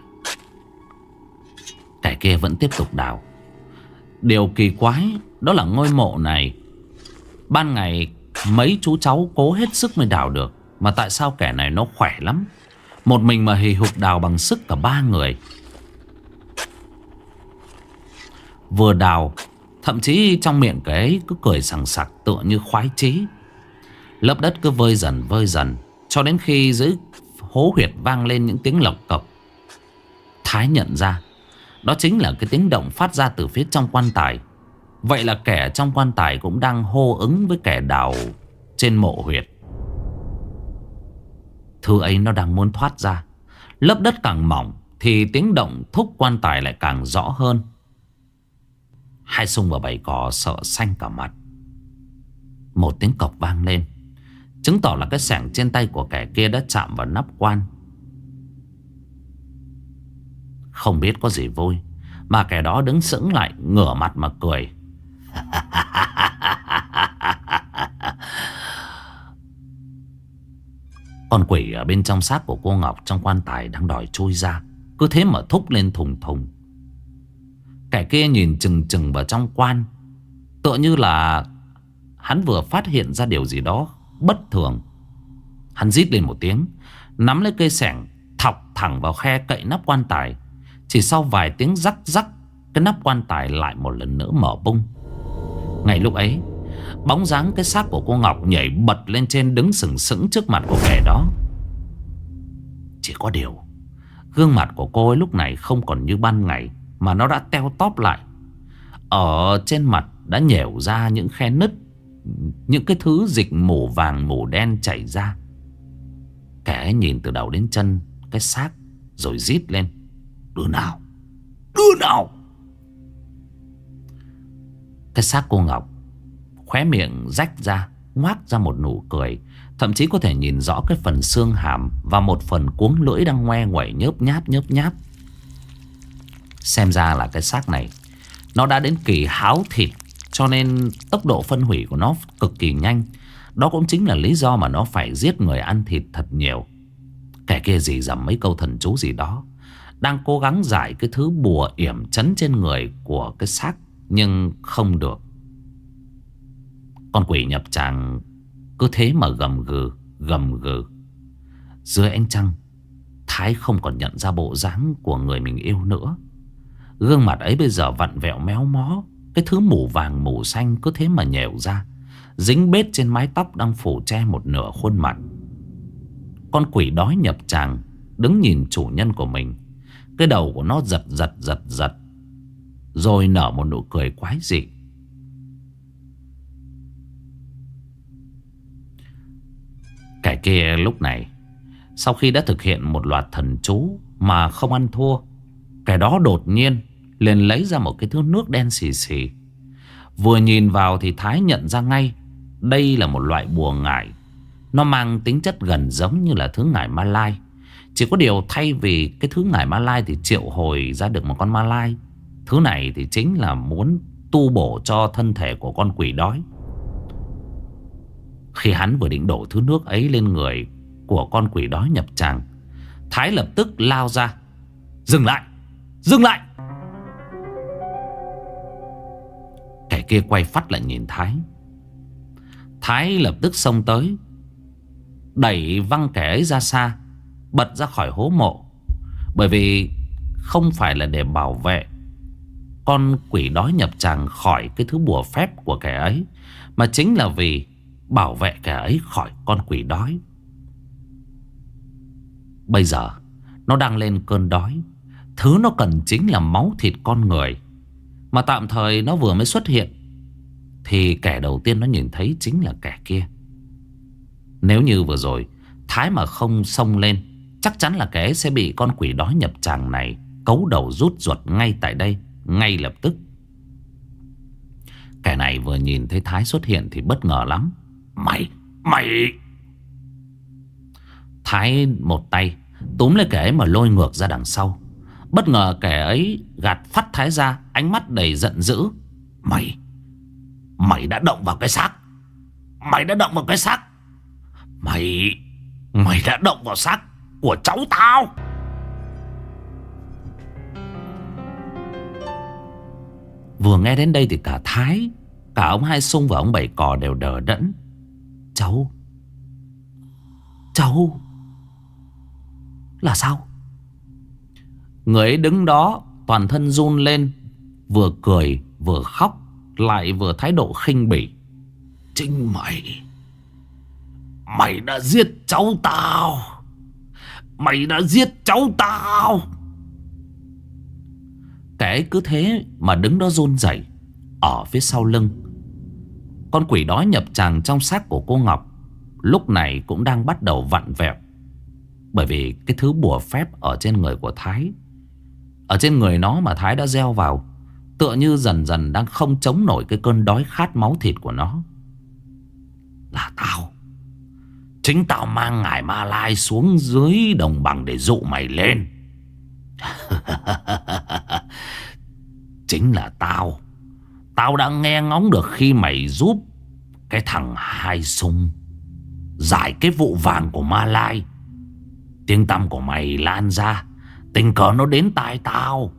Kẻ kia vẫn tiếp tục đào. Điều kỳ quái Đó là ngôi mộ này. Ban ngày, mấy chú cháu cố hết sức mới đào được, Mà tại sao kẻ này nó khỏe lắm? Một mình mà hì hục đào bằng sức cả ba người. Vừa đào, Thậm chí trong miệng cái ấy cứ cười sằng sặc tựa như khoái chí. Lớp đất cứ vơi dần vơi dần, Cho đến khi dưới hố huyệt vang lên những tiếng lộc cộc. Thái nhận ra đó chính là cái tiếng động phát ra từ phía trong quan tài. Vậy là kẻ trong quan tài cũng đang hô ứng với kẻ đào trên mộ huyệt. Thứ ấy nó đang muốn thoát ra. Lớp đất càng mỏng Thì tiếng động thúc quan tài lại càng rõ hơn. Hai sung và bảy cò sợ xanh cả mặt. Một tiếng cọc vang lên. Chứng tỏ là cái sẻng trên tay của kẻ kia đã chạm vào nắp quan. Không biết có gì vui. Mà kẻ đó đứng sững lại, ngửa mặt mà cười. [laughs] Con quỷ ở bên trong xác của cô Ngọc Trong quan tài đang đòi chui ra. Cứ thế mà thúc lên thùng thùng. Kẻ kia nhìn chừng chừng vào trong quan. Tựa như là Hắn vừa phát hiện ra điều gì đó Bất thường. Hắn rít lên một tiếng, Nắm lấy cây sẻng, Thọc thẳng vào khe cậy nắp quan tài. Chỉ sau vài tiếng rắc rắc, Cái nắp quan tài lại một lần nữa mở bung. Ngay lúc ấy, Bóng dáng cái xác của cô Ngọc nhảy bật lên trên đứng sừng sững trước mặt của kẻ đó. Chỉ có điều, Gương mặt của cô ấy lúc này không còn như ban ngày, Mà nó đã teo tóp lại. Ở trên mặt đã nhẻo ra những khe nứt, Những cái thứ dịch màu vàng màu đen chảy ra. Kẻ nhìn từ đầu đến chân, Cái xác Rồi rít lên. Đứa nào? Đứa nào? Cái xác cô Ngọc Khóe miệng rách ra, Ngoác ra một nụ cười, Thậm chí có thể nhìn rõ cái phần xương hàm Và một phần cuống lưỡi đang ngoe ngoẩy, nhớp nháp nhớp nháp. Xem ra là cái xác này, Nó đã đến kỳ háo thịt, Cho nên tốc độ phân hủy của nó cực kỳ nhanh. Đó cũng chính là lý do mà nó phải giết người ăn thịt thật nhiều. Kẻ kia gì dầm mấy câu thần chú gì đó. Đang cố gắng giải cái thứ bùa yểm chấn trên người của cái xác Nhưng không được con quỷ nhập tràng cứ thế mà gầm gừ, gầm gừ. Dưới ánh trăng, Thái không còn nhận ra bộ dáng của người mình yêu nữa. Gương mặt ấy bây giờ vặn vẹo méo mó. Cái thứ mù vàng mù xanh cứ thế mà nhèo ra. Dính bết trên mái tóc đang phủ che một nửa khuôn mặt. Con quỷ đói nhập tràng, đứng nhìn chủ nhân của mình. Cái đầu của nó giật giật giật giật. Rồi nở một nụ cười quái dị. Kẻ kia lúc này, Sau khi đã thực hiện một loạt thần chú Mà không ăn thua, Kẻ đó đột nhiên liền lấy ra một cái thứ nước đen xì xì Vừa nhìn vào thì Thái nhận ra ngay Đây là một loại bùa ngải Nó mang tính chất gần giống như là thứ ngải ma lai chỉ có điều thay vì cái thứ ngải ma lai thì triệu hồi ra được một con ma lai Thứ này thì chính là muốn tu bổ cho thân thể của con quỷ đói. Khi hắn vừa định đổ thứ nước ấy lên người Của con quỷ đói nhập tràng, Thái lập tức lao ra. Dừng lại! Dừng lại! Kẻ kia quay phát lại nhìn Thái. Thái lập tức xông tới, Đẩy văng kẻ ấy ra xa. Bật ra khỏi hố mộ Bởi vì không phải là để bảo vệ, con quỷ đói nhập tràng khỏi cái thứ bùa phép của kẻ ấy. Mà chính là vì bảo vệ kẻ ấy khỏi con quỷ đói. Bây giờ, nó đang lên cơn đói. Thứ nó cần chính là máu thịt con người. Mà tạm thời nó vừa mới xuất hiện. Thì kẻ đầu tiên nó nhìn thấy chính là kẻ kia. Nếu như vừa rồi, Thái mà không xông lên Chắc chắn là kẻ sẽ bị con quỷ đói nhập tràng này Cấu đầu rút ruột ngay tại đây Ngay lập tức. Kẻ này vừa nhìn thấy Thái xuất hiện Thì bất ngờ lắm. Mày, mày! Thái một tay Túm lấy kẻ ấy mà lôi ngược ra đằng sau. Bất ngờ kẻ ấy gạt phát Thái ra Ánh mắt đầy giận dữ. Mày Mày đã động vào cái xác. Mày đã động vào cái xác. Mày Mày đã động vào xác của cháu tao. Vừa nghe đến đây thì cả Thái, Cả ông Hai Sung và ông Bảy Cò đều đờ đẫn. Cháu Cháu Là sao? Người ấy đứng đó, Toàn thân run lên, Vừa cười, vừa khóc, Lại vừa thái độ khinh bỉ. Chính mày Mày đã giết cháu tao. Mày đã giết cháu tao. Kẻ cứ thế mà đứng đó run rẩy Ở phía sau lưng. Con quỷ đó nhập tràng trong xác của cô Ngọc, Lúc này cũng đang bắt đầu vặn vẹo. Bởi vì cái thứ bùa phép ở trên người của Thái, Ở trên người nó mà Thái đã gieo vào, Tựa như dần dần đang không chống nổi cái cơn đói khát máu thịt của nó. Là tao. Chính tao mang ngải Ma Lai xuống dưới đồng bằng để dụ mày lên. [laughs] Chính là tao. Tao đã nghe ngóng được khi mày giúp cái thằng hai sung giải cái vụ vàng của Ma Lai. Tiếng tăm của mày lan ra. Tình cờ nó đến tai tao.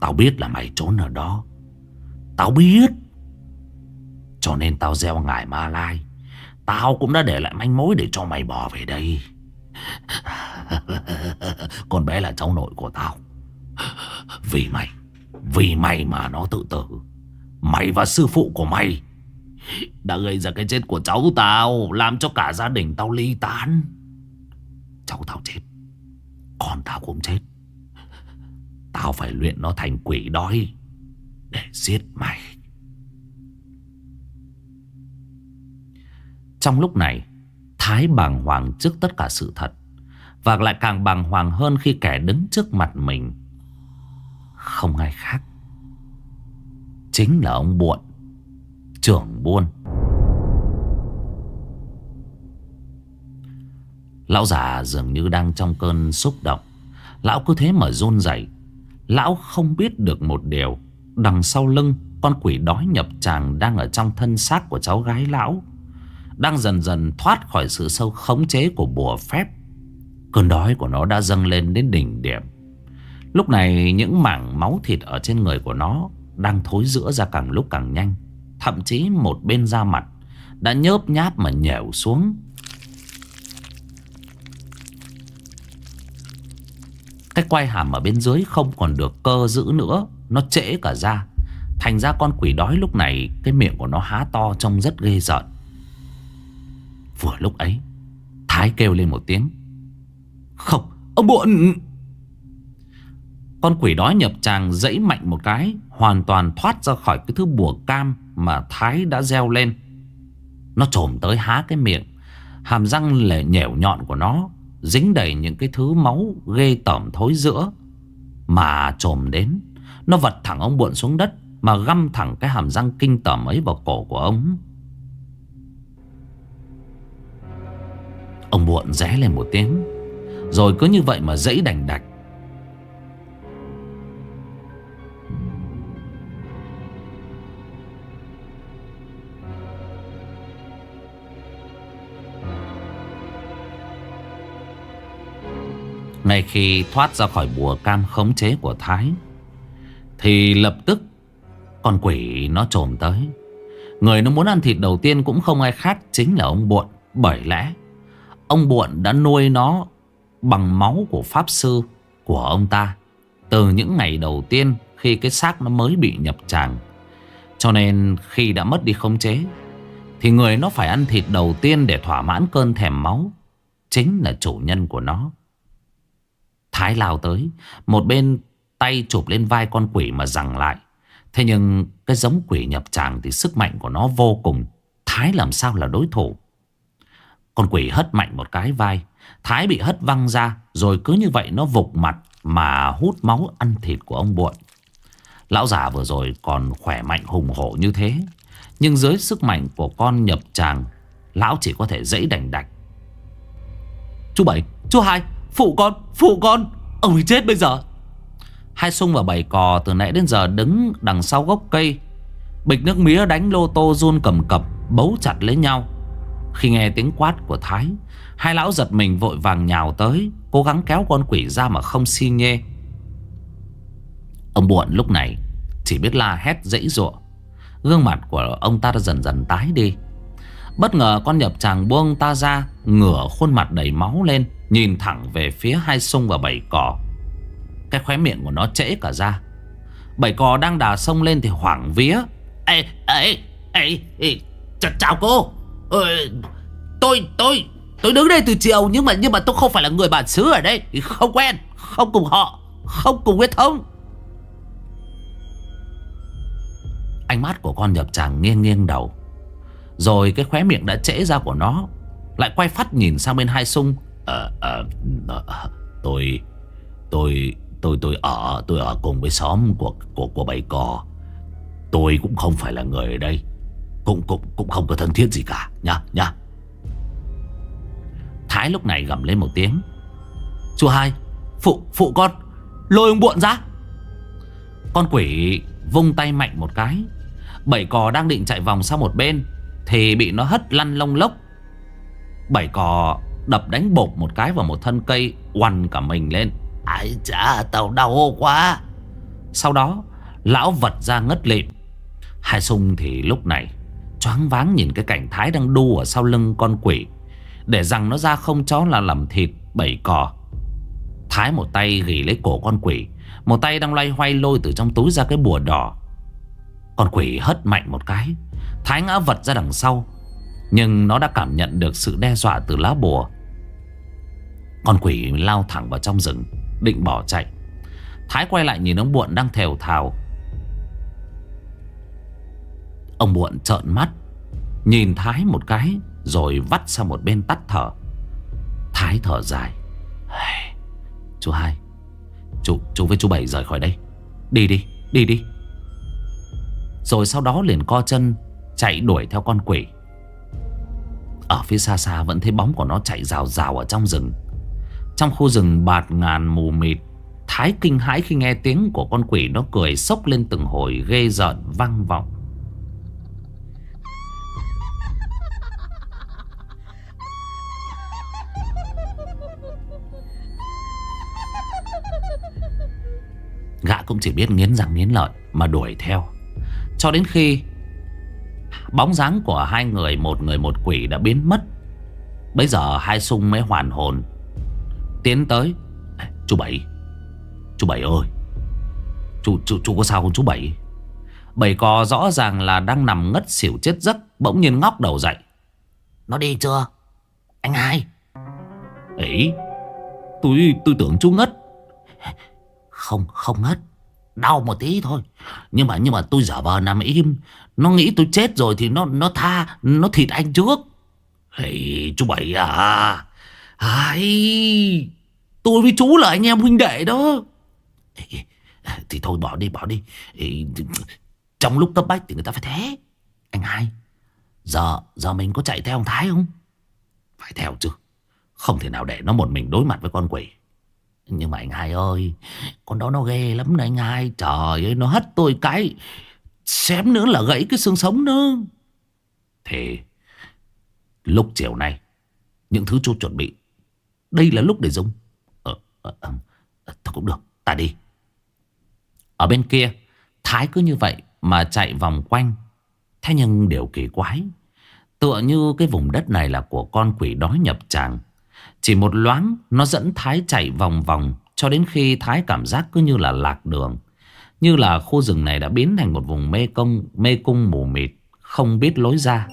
Tao biết là mày trốn ở đó. Tao biết. Cho nên tao gieo ngải Ma Lai. Tao cũng đã để lại manh mối để cho mày bỏ về đây. Con bé là cháu nội của tao. Vì mày Vì mày mà nó tự tử. Mày và sư phụ của mày Đã gây ra cái chết của cháu tao, Làm cho cả gia đình tao ly tán. Cháu tao chết, Con tao cũng chết. Tao phải luyện nó thành quỷ đói Để giết mày. Trong lúc này, Thái bàng hoàng trước tất cả sự thật, Và lại càng bàng hoàng hơn khi kẻ đứng trước mặt mình. Không ai khác. Chính là ông Buộn Trưởng buôn. Lão già dường như đang trong cơn xúc động. Lão cứ thế mà run rẩy. Lão không biết được một điều. Đằng sau lưng, Con quỷ đói nhập tràng đang ở trong thân xác của cháu gái lão đang dần dần thoát khỏi sự sâu khống chế của bùa phép. Cơn đói của nó đã dâng lên đến đỉnh điểm. Lúc này, những mảng máu thịt ở trên người của nó đang thối rữa ra càng lúc càng nhanh. Thậm chí một bên da mặt đã nhớp nháp mà nhèo xuống. Cái quay hàm ở bên dưới không còn được cơ giữ nữa. Nó trễ cả da. Thành ra con quỷ đói lúc này, cái miệng của nó há to trông rất ghê rợn. Vừa lúc ấy, Thái kêu lên một tiếng. Không, ông buồn Con quỷ đói nhập tràng dãy mạnh một cái, Hoàn toàn thoát ra khỏi cái thứ bùa cam Mà Thái đã gieo lên. Nó trồm tới há cái miệng, Hàm răng lẻ nhẻo nhọn của nó, Dính đầy những cái thứ máu ghê tởm thối giữa. Mà trồm đến, Nó vật thẳng ông buộn xuống đất Mà găm thẳng cái hàm răng kinh tởm ấy vào cổ của ông. Ông buộn ré lên một tiếng. Rồi cứ như vậy mà dãy đành đạch. Ngay khi thoát ra khỏi bùa cam khống chế của Thái, Thì lập tức Con quỷ nó trồm tới. Người nó muốn ăn thịt đầu tiên cũng không ai khác Chính là ông Buộn Bởi lẽ Ông Buộn đã nuôi nó bằng máu của Pháp Sư, của ông ta. Từ những ngày đầu tiên khi cái xác nó mới bị nhập tràng. Cho nên khi đã mất đi khống chế, thì người nó phải ăn thịt đầu tiên để thỏa mãn cơn thèm máu. Chính là chủ nhân của nó. Thái lao tới. Một bên tay chụp lên vai con quỷ mà rằng lại. Thế nhưng cái giống quỷ nhập tràng thì sức mạnh của nó vô cùng. Thái làm sao là đối thủ. Con quỷ hất mạnh một cái vai. Thái bị hất văng ra. Rồi cứ như vậy nó vục mặt mà hút máu ăn thịt của ông Buộn. Lão già vừa rồi còn khỏe mạnh hùng hổ như thế. Nhưng dưới sức mạnh của con nhập tràng, Lão chỉ có thể dãy đành đạch Chú Bảy, Chú Hai, Phụ con Phụ con, Ông ấy chết bây giờ Hai sung và bảy cò từ nãy đến giờ đứng đằng sau gốc cây Bịch nước mía đánh lô tô run cầm cập, Bấu chặt lấy nhau khi nghe tiếng quát của Thái. Hai lão giật mình vội vàng nhào tới Cố gắng kéo con quỷ ra mà không xi nhê. Ông buồn lúc này Chỉ biết la hét dãy ruộng. Gương mặt của ông ta đã dần dần tái đi. Bất ngờ con nhập chàng buông ta ra Ngửa khuôn mặt đầy máu lên Nhìn thẳng về phía hai sung và bảy cỏ Cái khóe miệng của nó trễ cả ra. Bảy cò đang đà sông lên thì hoảng vía. Ê, ê, ê, ê Chào cô ừ, Tôi, tôi, tôi đứng đây từ chiều Nhưng mà nhưng mà tôi không phải là người bản xứ ở đây. Không quen, không cùng họ Không cùng huyết thống. Ánh mắt của con nhập tràng nghiêng nghiêng đầu. Rồi cái khóe miệng đã trễ ra của nó Lại quay phát nhìn sang bên hai sung. À, à, à, Tôi Tôi Tôi tôi ở Tôi ở cùng với xóm của của của bầy cò. Tôi cũng không phải là người ở đây. Cũng cũng cũng không có thân thiết gì cả Nha nha Thái lúc này gầm lên một tiếng. Chú hai Phụ phụ con Lôi ông buộn ra. Con quỷ vung tay mạnh một cái. Bảy cò đang định chạy vòng sang một bên Thì bị nó hất lăn lông lốc. Bảy cò đập đánh bột một cái vào một thân cây Oằn cả mình lên. Ai chà tao đau quá. Sau đó Lão vật ra ngất lịm. Hai sung thì lúc này Choáng váng nhìn cái cảnh Thái đang đu ở sau lưng con quỷ, Để rằng nó ra không chó là làm thịt bảy cò. Thái một tay gỉ lấy cổ con quỷ, Một tay đang loay hoay lôi từ trong túi ra cái bùa đỏ. Con quỷ hất mạnh một cái, Thái ngã vật ra đằng sau, Nhưng nó đã cảm nhận được sự đe dọa từ lá bùa. Con quỷ lao thẳng vào trong rừng, Định bỏ chạy. Thái quay lại nhìn ông Buộn đang thèo thào. Ông muộn trợn mắt Nhìn Thái một cái Rồi vắt sang một bên tắt thở. Thái thở dài. Chú hai Chú, chú với chú Bảy rời khỏi đây. Đi đi, đi đi. Rồi sau đó liền co chân Chạy đuổi theo con quỷ. Ở phía xa xa vẫn thấy bóng của nó chạy rào rào ở trong rừng. Trong khu rừng bạt ngàn mù mịt Thái kinh hãi khi nghe tiếng của con quỷ Nó cười sốc lên từng hồi ghê rợn vang vọng. Gã cũng chỉ biết nghiến răng nghiến lợi Mà đuổi theo. Cho đến khi Bóng dáng của hai người Một người một quỷ đã biến mất Bây giờ hai sung mới hoàn hồn Tiến tới. Chú Bảy Chú Bảy ơi Chú, chú, chú có sao không chú Bảy? Bảy cò rõ ràng là đang nằm ngất xỉu chết giấc Bỗng nhiên ngóc đầu dậy. Nó đi chưa? Anh hai. Ấy Tôi tôi tưởng chú ngất không không hết. Đau một tí thôi. Nhưng mà nhưng mà tôi giả vờ nằm im. Nó nghĩ tôi chết rồi thì nó nó tha Nó thịt anh trước. Hey, Chú Bảy à. Ai, Tôi với chú là anh em huynh đệ đó. Thì thôi bỏ đi bỏ đi. Trong lúc cấp bách thì người ta phải thế. Anh hai Giờ giờ mình có chạy theo ông Thái không? Phải theo chứ. Không thể nào để nó một mình đối mặt với con quỷ nhưng mà anh hai ơi Con đó nó ghê lắm này anh hai Trời ơi nó hất tôi cái Xém nữa là gãy cái xương sống nữa. Thì Lúc chiều nay Những thứ chú chuẩn bị Đây là lúc để dùng. Ờ, ờ, ờ, ờ Thôi cũng được, ta đi. Ở bên kia Thái cứ như vậy mà chạy vòng quanh. Thế nhưng điều kỳ quái Tựa như cái vùng đất này là của con quỷ đói nhập tràng chỉ một loáng, nó dẫn Thái chạy vòng vòng, cho đến khi Thái cảm giác cứ như là lạc đường. Như là khu rừng này đã biến thành một vùng mê công, Mê cung mù mịt, Không biết lối ra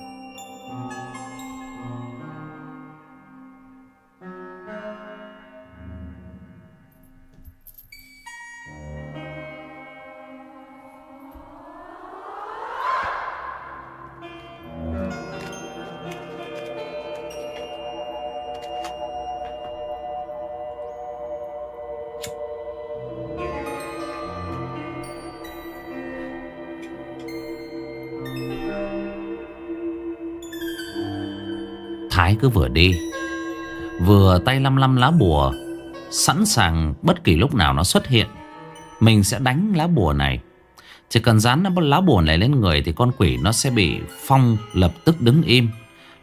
Thái cứ vừa đi. Vừa tay lăm lăm lá bùa, Sẵn sàng bất kỳ lúc nào nó xuất hiện, Mình sẽ đánh lá bùa này. Chỉ cần dán lá bùa này lên người Thì con quỷ nó sẽ bị phong lập tức đứng im.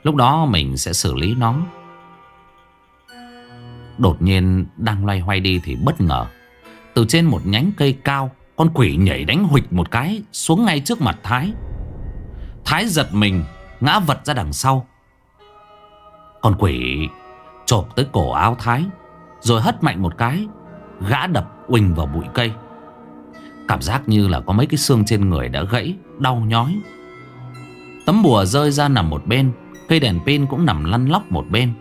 Lúc đó mình sẽ xử lý nó. Đột nhiên đang loay hoay đi thì bất ngờ, Từ trên một nhánh cây cao, Con quỷ nhảy đánh hụt một cái Xuống ngay trước mặt Thái. Thái giật mình, Ngã vật ra đằng sau con quỷ chộp tới cổ áo Thái, Rồi hất mạnh một cái, Gã đập uỳnh vào bụi cây. Cảm giác như là có mấy cái xương trên người đã gãy, Đau nhói. Tấm bùa rơi ra nằm một bên, Cây đèn pin cũng nằm lăn lóc một bên.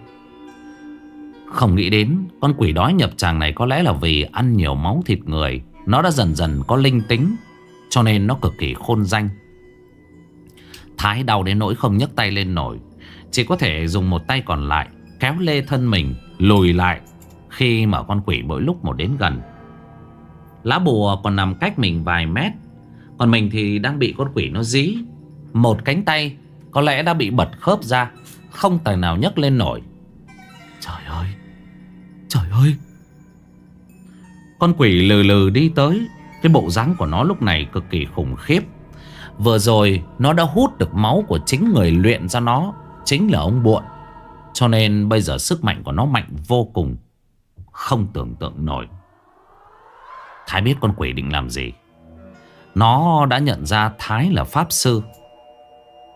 Không nghĩ đến, Con quỷ đói nhập tràng này có lẽ là vì Ăn nhiều máu thịt người. Nó đã dần dần có linh tính, Cho nên nó cực kỳ khôn danh. Thái đau đến nỗi không nhấc tay lên nổi chỉ có thể dùng một tay còn lại, Kéo lê thân mình, lùi lại Khi mà con quỷ mỗi lúc một đến gần. Lá bùa còn nằm cách mình vài mét, Còn mình thì đang bị con quỷ nó dí. Một cánh tay Có lẽ đã bị bật khớp ra, Không tài nào nhấc lên nổi. Trời ơi! Trời ơi! Con quỷ lừ lừ đi tới, Cái bộ dáng của nó lúc này cực kỳ khủng khiếp. Vừa rồi nó đã hút được máu của chính người luyện ra nó chính là ông Buộn. Cho nên bây giờ sức mạnh của nó mạnh vô cùng. Không tưởng tượng nổi. Thái biết con quỷ định làm gì. Nó đã nhận ra Thái là Pháp Sư.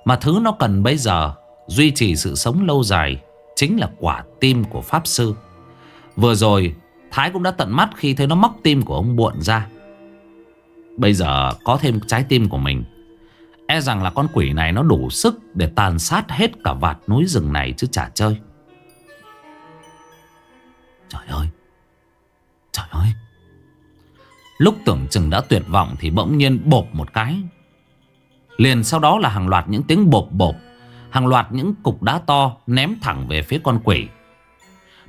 Mà thứ nó cần bây giờ, duy trì sự sống lâu dài, chính là quả tim của Pháp Sư. Vừa rồi, Thái cũng đã tận mắt khi thấy nó móc tim của ông Buộn ra. Bây giờ có thêm trái tim của mình E rằng là con quỷ này nó đủ sức Để tàn sát hết cả vạt núi rừng này chứ chả chơi. Trời ơi! Trời ơi! Lúc tưởng chừng đã tuyệt vọng Thì bỗng nhiên bộp một cái. Liền sau đó là hàng loạt những tiếng bộp bộp, Hàng loạt những cục đá to Ném thẳng về phía con quỷ.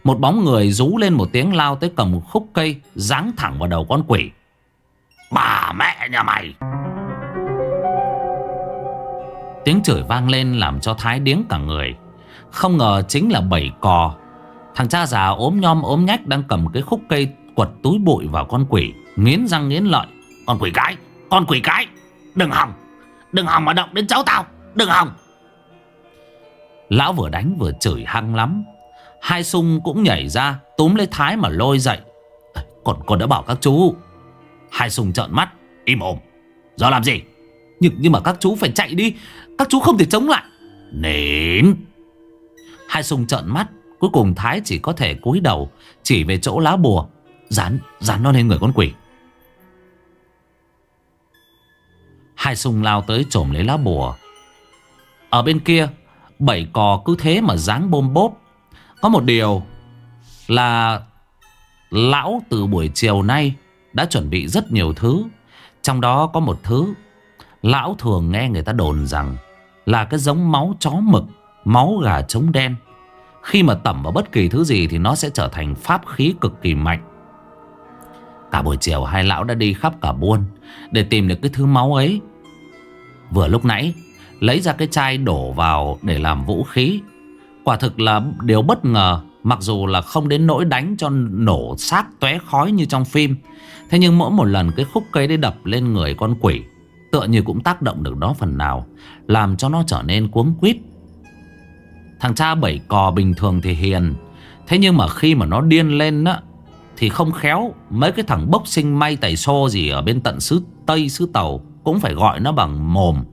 Một bóng người rú lên một tiếng lao tới cầm một khúc cây Giáng thẳng vào đầu con quỷ. Bà mẹ nhà mày! Tiếng chửi vang lên làm cho Thái điếng cả người. Không ngờ chính là bảy cò. Thằng cha già ốm nhom ốm nhách Đang cầm cái khúc cây quật túi bụi vào con quỷ Nghiến răng nghiến lợi. Con quỷ cái Con quỷ cái Đừng hòng Đừng hòng mà động đến cháu tao Đừng hòng. Lão vừa đánh vừa chửi hăng lắm. Hai sung cũng nhảy ra Túm lấy Thái mà lôi dậy. Còn còn đã bảo các chú. Hai sung trợn mắt Im ồm. Giờ làm gì? Nhưng, nhưng mà các chú phải chạy đi các chú không thể chống lại. Nín Hai sùng trợn mắt Cuối cùng Thái chỉ có thể cúi đầu Chỉ về chỗ lá bùa. Dán, dán nó lên người con quỷ. Hai sùng lao tới trộm lấy lá bùa. Ở bên kia Bảy cò cứ thế mà dáng bôm bốp. Có một điều Là Lão từ buổi chiều nay Đã chuẩn bị rất nhiều thứ. Trong đó có một thứ Lão thường nghe người ta đồn rằng là cái giống máu chó mực, Máu gà trống đen. Khi mà tẩm vào bất kỳ thứ gì Thì nó sẽ trở thành pháp khí cực kỳ mạnh. Cả buổi chiều hai lão đã đi khắp cả buôn Để tìm được cái thứ máu ấy. Vừa lúc nãy, Lấy ra cái chai đổ vào để làm vũ khí. Quả thực là điều bất ngờ, Mặc dù là không đến nỗi đánh cho nổ xác tóe khói như trong phim. Thế nhưng mỗi một lần cái khúc cây đấy đập lên người con quỷ Tựa như cũng tác động được đó phần nào, Làm cho nó trở nên cuống quýt. Thằng cha bảy cò bình thường thì hiền, Thế nhưng mà khi mà nó điên lên á, Thì không khéo Mấy cái thằng bốc sinh may tẩy xô gì Ở bên tận xứ Tây, xứ Tàu Cũng phải gọi nó bằng mồm.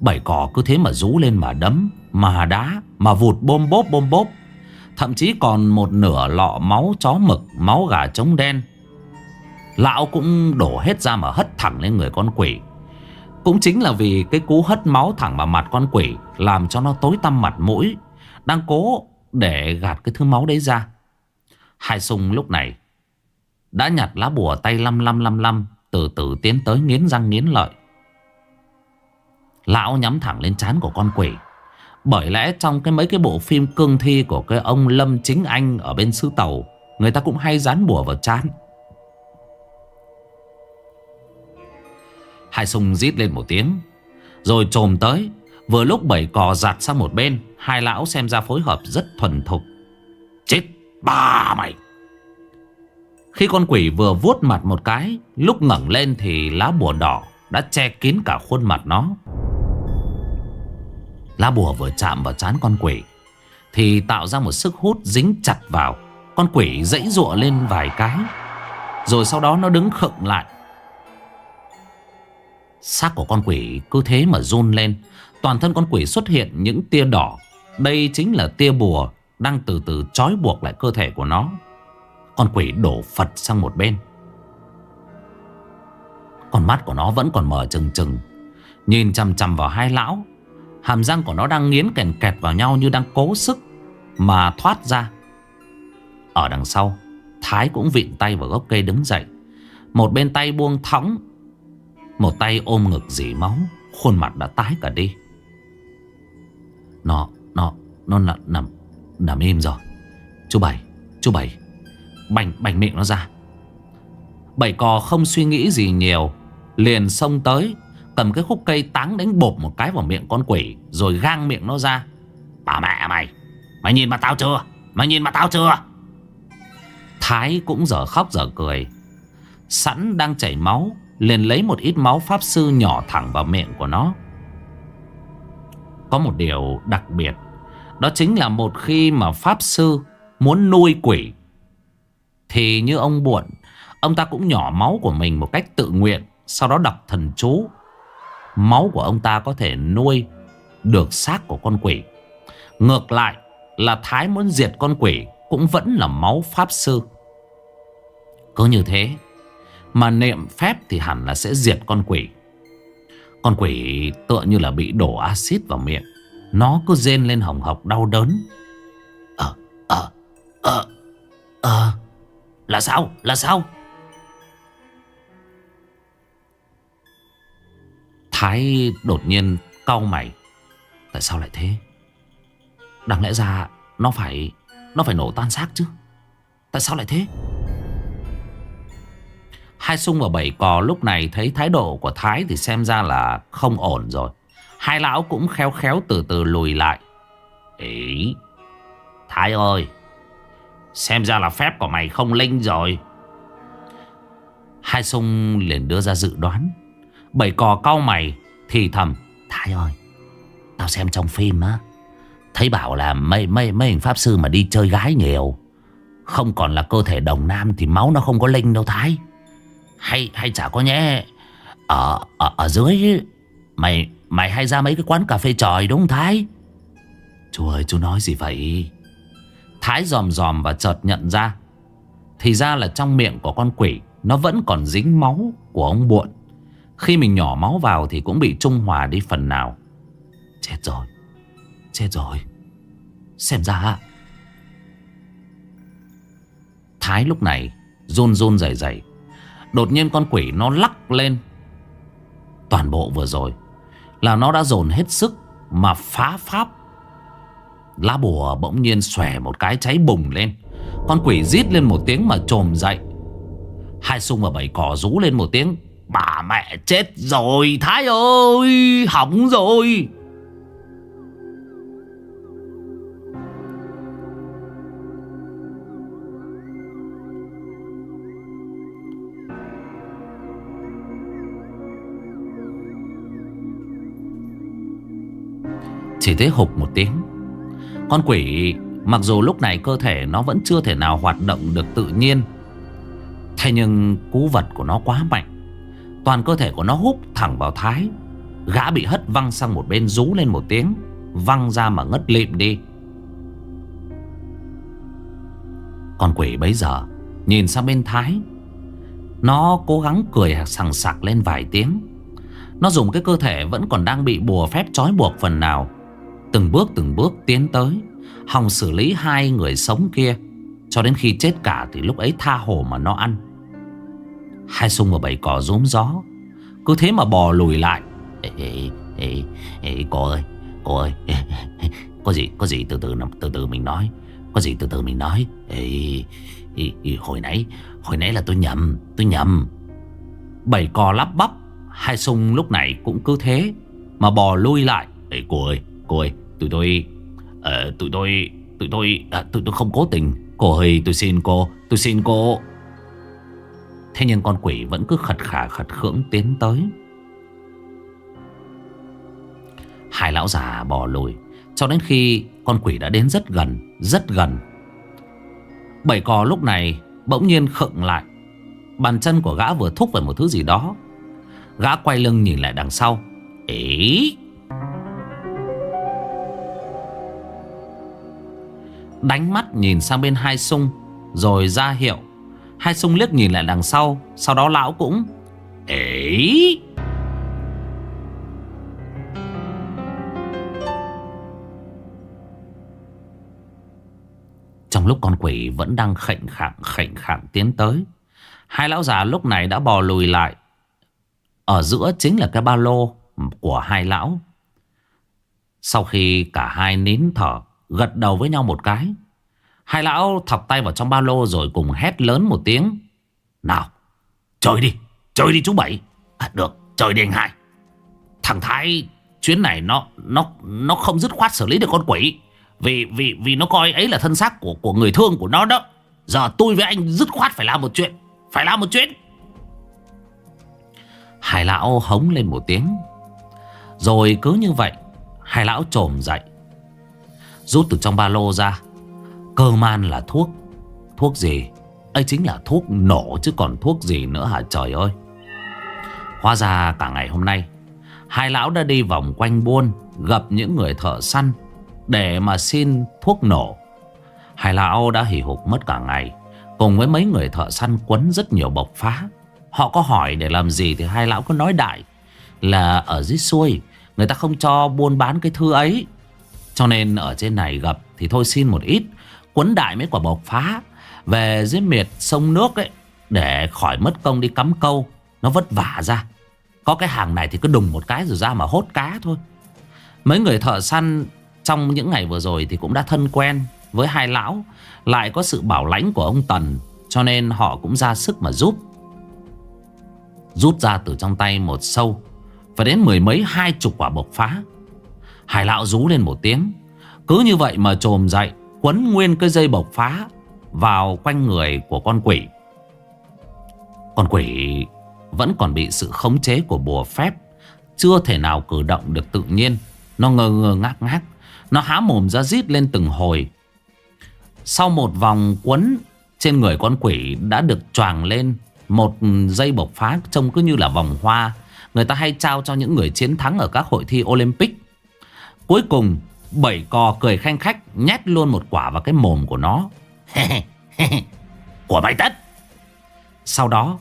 Bảy cò cứ thế mà rú lên mà đấm, Mà đá, Mà vụt bôm bốp bôm bốp. Thậm chí còn một nửa lọ máu chó mực, Máu gà trống đen Lão cũng đổ hết ra mà hất thẳng lên người con quỷ. Cũng chính là vì cái cú hất máu thẳng vào mặt con quỷ Làm cho nó tối tăm mặt mũi, Đang cố để gạt cái thứ máu đấy ra. Hai sung lúc này Đã nhặt lá bùa tay lăm lăm lăm lăm, Từ từ tiến tới nghiến răng nghiến lợi. Lão nhắm thẳng lên trán của con quỷ. Bởi lẽ trong cái mấy cái bộ phim cương thi Của cái ông Lâm Chính Anh Ở bên xứ Tàu, Người ta cũng hay dán bùa vào trán. Hai sung rít lên một tiếng. Rồi trồm tới, Vừa lúc bảy cò giặt sang một bên, Hai lão xem ra phối hợp rất thuần thục. Chết ba mày! Khi con quỷ vừa vuốt mặt một cái, Lúc ngẩng lên thì lá bùa đỏ Đã che kín cả khuôn mặt nó. Lá bùa vừa chạm vào trán con quỷ, Thì tạo ra một sức hút dính chặt vào. Con quỷ dãy ruộng lên vài cái, Rồi sau đó nó đứng khựng lại. Xác của con quỷ cứ thế mà run lên. Toàn thân con quỷ xuất hiện những tia đỏ. Đây chính là tia bùa Đang từ từ trói buộc lại cơ thể của nó. Con quỷ đổ Phật sang một bên. Con mắt của nó vẫn còn mở trừng trừng. Nhìn chằm chằm vào hai lão. Hàm răng của nó đang nghiến kèn kẹt vào nhau Như đang cố sức Mà thoát ra. Ở đằng sau, Thái cũng vịn tay vào gốc cây đứng dậy. Một bên tay buông thõng một tay ôm ngực dỉ máu Khuôn mặt đã tái cả đi. Nó Nó Nó nằm Nằm, nằm im rồi. Chú Bảy Chú Bảy Bành bành miệng nó ra. Bảy cò không suy nghĩ gì nhiều Liền xông tới Cầm cái khúc cây táng đánh bột một cái vào miệng con quỷ Rồi gang miệng nó ra. Bà mẹ mày Mày nhìn mà tao chưa? Mày nhìn mà tao chưa? Thái cũng dở khóc dở cười. Sẵn đang chảy máu Liền lấy một ít máu pháp sư nhỏ thẳng vào miệng của nó. Có một điều đặc biệt, Đó chính là một khi mà pháp sư muốn nuôi quỷ, Thì như ông buồn, Ông ta cũng nhỏ máu của mình một cách tự nguyện, Sau đó đọc thần chú. Máu của ông ta có thể nuôi được xác của con quỷ. Ngược lại là Thái muốn diệt con quỷ Cũng vẫn là máu pháp sư. Cứ như thế mà niệm phép thì hẳn là sẽ diệt con quỷ. Con quỷ tựa như là bị đổ axit vào miệng. Nó cứ rên lên hồng hộc đau đớn. Ờ, ờ, ờ, ờ. Là sao, là sao? Thái đột nhiên cau mày. Tại sao lại thế? Đáng lẽ ra nó phải Nó phải nổ tan xác chứ. Tại sao lại thế? Hai sung và bảy cò lúc này thấy thái độ của Thái thì xem ra là không ổn rồi. Hai lão cũng khéo khéo từ từ lùi lại. Ý, Thái ơi, xem ra là phép của mày không linh rồi. Hai sung liền đưa ra dự đoán. Bảy cò cau mày thì thầm. Thái ơi, tao xem trong phim á. Thấy bảo là mấy, mấy, mấy hình pháp sư mà đi chơi gái nhiều. Không còn là cơ thể đồng nam thì máu nó không có linh đâu Thái. Hay hay chả có nhé Ở, ở, ở dưới Mày mày hay ra mấy cái quán cà phê tròi đúng không Thái? Chú ơi chú nói gì vậy? Thái dòm dòm và chợt nhận ra Thì ra là trong miệng của con quỷ Nó vẫn còn dính máu của ông buộn. Khi mình nhỏ máu vào Thì cũng bị trung hòa đi phần nào. Chết rồi Chết rồi. Xem ra Thái lúc này run run rẩy rẩy. Đột nhiên con quỷ nó lắc lên. Toàn bộ vừa rồi Là nó đã dồn hết sức Mà phá pháp. Lá bùa bỗng nhiên xòe một cái cháy bùng lên. Con quỷ rít lên một tiếng mà trồm dậy. Hai sung và bảy cỏ rú lên một tiếng. Bà mẹ chết rồi, Thái ơi, Hỏng rồi. Chỉ thấy hụt một tiếng. Con quỷ, Mặc dù lúc này cơ thể nó vẫn chưa thể nào hoạt động được tự nhiên, Thế nhưng cú vật của nó quá mạnh. Toàn cơ thể của nó hút thẳng vào Thái. Gã bị hất văng sang một bên rú lên một tiếng, Văng ra mà ngất lịm đi. Con quỷ bấy giờ Nhìn sang bên Thái. Nó cố gắng cười sằng sặc lên vài tiếng. Nó dùng cái cơ thể vẫn còn đang bị bùa phép trói buộc phần nào. Từng bước từng bước tiến tới. Hòng xử lý hai người sống kia Cho đến khi chết cả thì lúc ấy tha hồ mà nó ăn. Hai sung và bầy cỏ rúm gió. Cứ thế mà bò lùi lại. Ê, ê, ê, ê, Cô ơi Cô ơi. [laughs] Có gì có gì từ từ từ từ mình nói. Có gì từ từ mình nói. Ê, ê, ê, Hồi nãy Hồi nãy là tôi nhầm Tôi nhầm. Bầy cò lắp bắp. Hai sung lúc này cũng cứ thế Mà bò lui lại. Ê, Cô ơi. Cô ơi Tụi tôi uh, Tụi tôi Tụi tôi à, Tụi tôi không cố tình. Cô ơi tôi xin cô Tôi xin cô. Thế nhưng con quỷ vẫn cứ khật khả khật khưỡng tiến tới. Hai lão già bò lùi Cho đến khi con quỷ đã đến rất gần Rất gần. Bảy cò lúc này bỗng nhiên khựng lại. Bàn chân của gã vừa thúc về một thứ gì đó. Gã quay lưng nhìn lại đằng sau. Ý Đánh mắt nhìn sang bên hai sung, Rồi ra hiệu. Hai sung liếc nhìn lại đằng sau Sau đó lão cũng Ấy Trong lúc con quỷ vẫn đang khệnh khạng khệnh khạng tiến tới, Hai lão già lúc này đã bò lùi lại. Ở giữa chính là cái ba lô của hai lão. Sau khi cả hai nín thở Gật đầu với nhau một cái Hai lão thọc tay vào trong ba lô rồi cùng hét lớn một tiếng. Nào, chơi đi, chơi đi chú Bảy. À, được, chơi đi anh Hải. Thằng Thái chuyến này nó nó nó không dứt khoát xử lý được con quỷ. Vì vì vì nó coi ấy là thân xác của của người thương của nó đó. Giờ tôi với anh dứt khoát phải làm một chuyện, phải làm một chuyện. Hải lão hống lên một tiếng. Rồi cứ như vậy, hai lão trồm dậy. Rút từ trong ba lô ra. Cơ man là thuốc. Thuốc gì? Ấy chính là thuốc nổ chứ còn thuốc gì nữa hả? Trời ơi. Hóa ra cả ngày hôm nay, Hai lão đã đi vòng quanh buôn, Gặp những người thợ săn Để mà xin thuốc nổ. Hai lão đã hì hục mất cả ngày, Cùng với mấy người thợ săn quấn rất nhiều bọc phá. Họ có hỏi để làm gì Thì hai lão có nói đại Là ở dưới xuôi, Người ta không cho buôn bán cái thư ấy. Cho nên ở trên này gặp Thì thôi xin một ít Quấn đại mấy quả bộc phá. Về dưới miệt sông nước ấy, Để khỏi mất công đi cắm câu, Nó vất vả ra. Có cái hàng này thì cứ đùng một cái rồi ra mà hốt cá thôi. Mấy người thợ săn Trong những ngày vừa rồi thì cũng đã thân quen Với hai lão, Lại có sự bảo lãnh của ông Tần, Cho nên họ cũng ra sức mà giúp. Rút ra từ trong tay một sâu, Phải đến mười mấy hai chục quả bộc phá. Hải lão rú lên một tiếng. Cứ như vậy mà trồm dậy, Quấn nguyên cái dây bộc phá Vào quanh người của con quỷ. Con quỷ Vẫn còn bị sự khống chế của bùa phép, Chưa thể nào cử động được tự nhiên. Nó ngơ ngơ ngác ngác, Nó há mồm ra rít lên từng hồi. Sau một vòng quấn Trên người con quỷ đã được choàng lên Một dây bộc phá Trông cứ như là vòng hoa. Người ta hay trao cho những người chiến thắng Ở các hội thi Olympic. Cuối cùng, Bảy cò cười khanh khách, Nhét luôn một quả vào cái mồm của nó. [laughs] Của mày tất. Sau đó,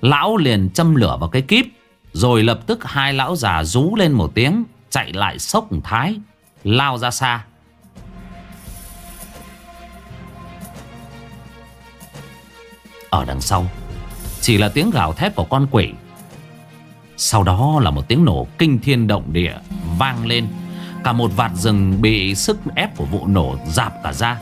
Lão liền châm lửa vào cái kíp, Rồi lập tức hai lão già rú lên một tiếng, Chạy lại sốc thái, Lao ra xa. Ở đằng sau, Chỉ là tiếng gào thét của con quỷ. Sau đó là một tiếng nổ kinh thiên động địa Vang lên. Cả một vạt rừng bị sức ép của vụ nổ dạp cả ra.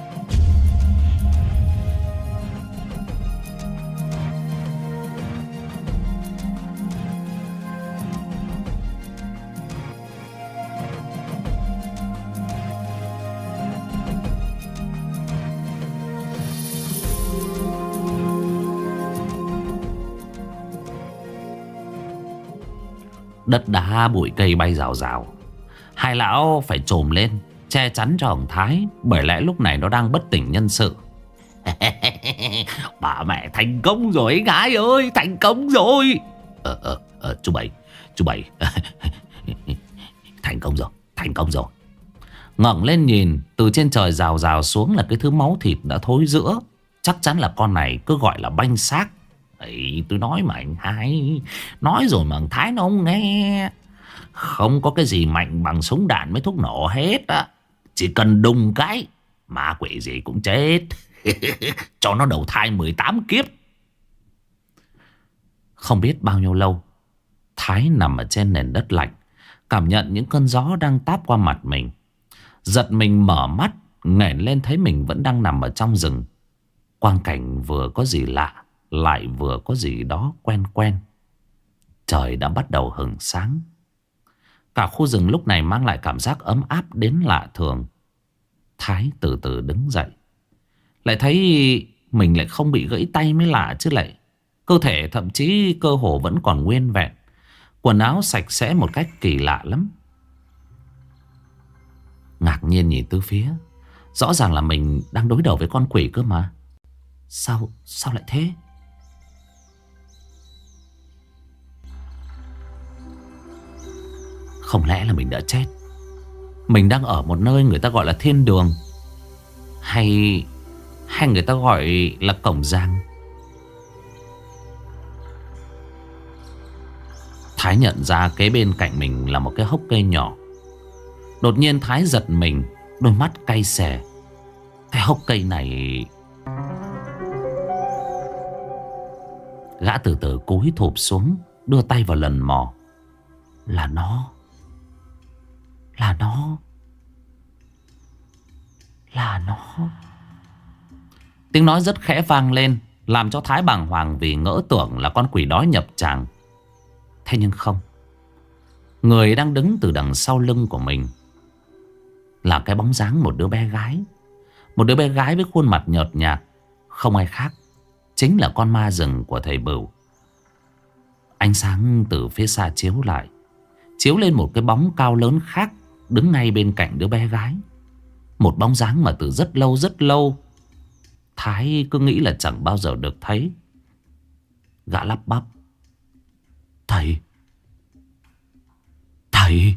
Đất đá bụi cây bay rào rào. Hai lão phải trồm lên Che chắn cho ông Thái Bởi lẽ lúc này nó đang bất tỉnh nhân sự. [laughs] Bà mẹ thành công rồi gái ơi Thành công rồi. Ờ ờ ờ chú Bảy Chú Bảy. [laughs] Thành công rồi Thành công rồi. Ngẩng lên nhìn Từ trên trời rào rào xuống là cái thứ máu thịt đã thối giữa. Chắc chắn là con này cứ gọi là banh xác. Ấy, tôi nói mà anh Thái Nói rồi mà Thái nó không nghe. Không có cái gì mạnh bằng súng đạn với thuốc nổ hết á. Chỉ cần đùng cái, Ma quỷ gì cũng chết. [laughs] Cho nó đầu thai 18 kiếp. Không biết bao nhiêu lâu, Thái nằm ở trên nền đất lạnh, Cảm nhận những cơn gió đang táp qua mặt mình. Giật mình mở mắt nghển lên thấy mình vẫn đang nằm ở trong rừng. Quang cảnh vừa có gì lạ, Lại vừa có gì đó quen quen. Trời đã bắt đầu hừng sáng. Cả khu rừng lúc này mang lại cảm giác ấm áp đến lạ thường. Thái từ từ đứng dậy. Lại thấy mình lại không bị gãy tay mới lạ chứ lại. Cơ thể thậm chí cơ hồ vẫn còn nguyên vẹn. Quần áo sạch sẽ một cách kỳ lạ lắm. Ngạc nhiên nhìn tứ phía. Rõ ràng là mình đang đối đầu với con quỷ cơ mà. Sao, sao lại thế? Không lẽ là mình đã chết? Mình đang ở một nơi người ta gọi là thiên đường. Hay Hay người ta gọi là cổng giang Thái nhận ra kế bên cạnh mình là một cái hốc cây nhỏ. Đột nhiên Thái giật mình, Đôi mắt cay xè. Cái hốc cây này Gã từ từ cúi thụp xuống, Đưa tay vào lần mò. Là nó. Là nó. Là nó. Tiếng nói rất khẽ vang lên, Làm cho Thái bàng hoàng vì ngỡ tưởng là con quỷ đói nhập tràng. Thế nhưng không. Người đang đứng từ đằng sau lưng của mình Là cái bóng dáng một đứa bé gái. Một đứa bé gái với khuôn mặt nhợt nhạt, Không ai khác Chính là con ma rừng của thầy Bửu. Ánh sáng từ phía xa chiếu lại, Chiếu lên một cái bóng cao lớn khác Đứng ngay bên cạnh đứa bé gái. Một bóng dáng mà từ rất lâu rất lâu, Thái cứ nghĩ là chẳng bao giờ được thấy. Gã lắp bắp. Thầy Thầy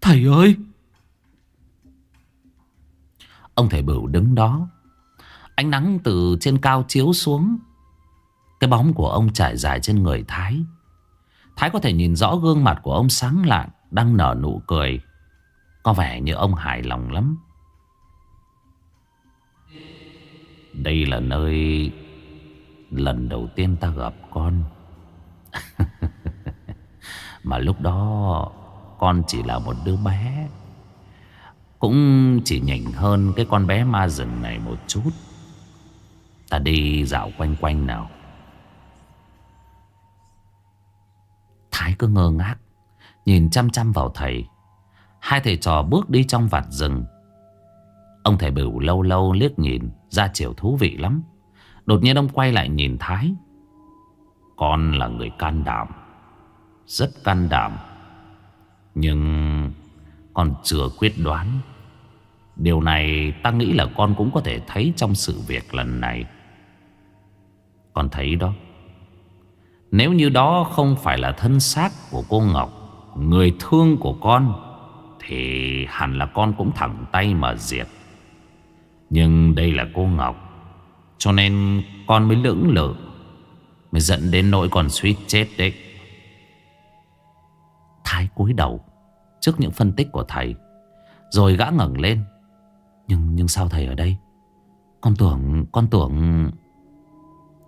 Thầy ơi! Ông thầy bửu đứng đó, Ánh nắng từ trên cao chiếu xuống. Cái bóng của ông trải dài trên người Thái. Thái có thể nhìn rõ gương mặt của ông sáng lạng đang nở nụ cười. Có vẻ như ông hài lòng lắm. Đây là nơi Lần đầu tiên ta gặp con. [laughs] Mà lúc đó, Con chỉ là một đứa bé. Cũng chỉ nhỉnh hơn Cái con bé ma rừng này một chút. Ta đi dạo quanh quanh nào. Thái cứ ngơ ngác. Nhìn chăm chăm vào thầy, Hai thầy trò bước đi trong vạt rừng. Ông thầy bửu lâu lâu liếc nhìn Ra chiều thú vị lắm. Đột nhiên ông quay lại nhìn Thái. Con là người can đảm, Rất can đảm. Nhưng Con chưa quyết đoán. Điều này ta nghĩ là con cũng có thể thấy trong sự việc lần này. Con thấy đó, Nếu như đó không phải là thân xác của cô Ngọc Người thương của con, Thì hẳn là con cũng thẳng tay mà diệt. Nhưng đây là cô Ngọc, Cho nên con mới lưỡng lự, Mới dẫn đến nỗi còn suýt chết đấy. Thái cúi đầu Trước những phân tích của thầy, Rồi gã ngẩng lên. Nhưng nhưng sao thầy ở đây? Con tưởng Con tưởng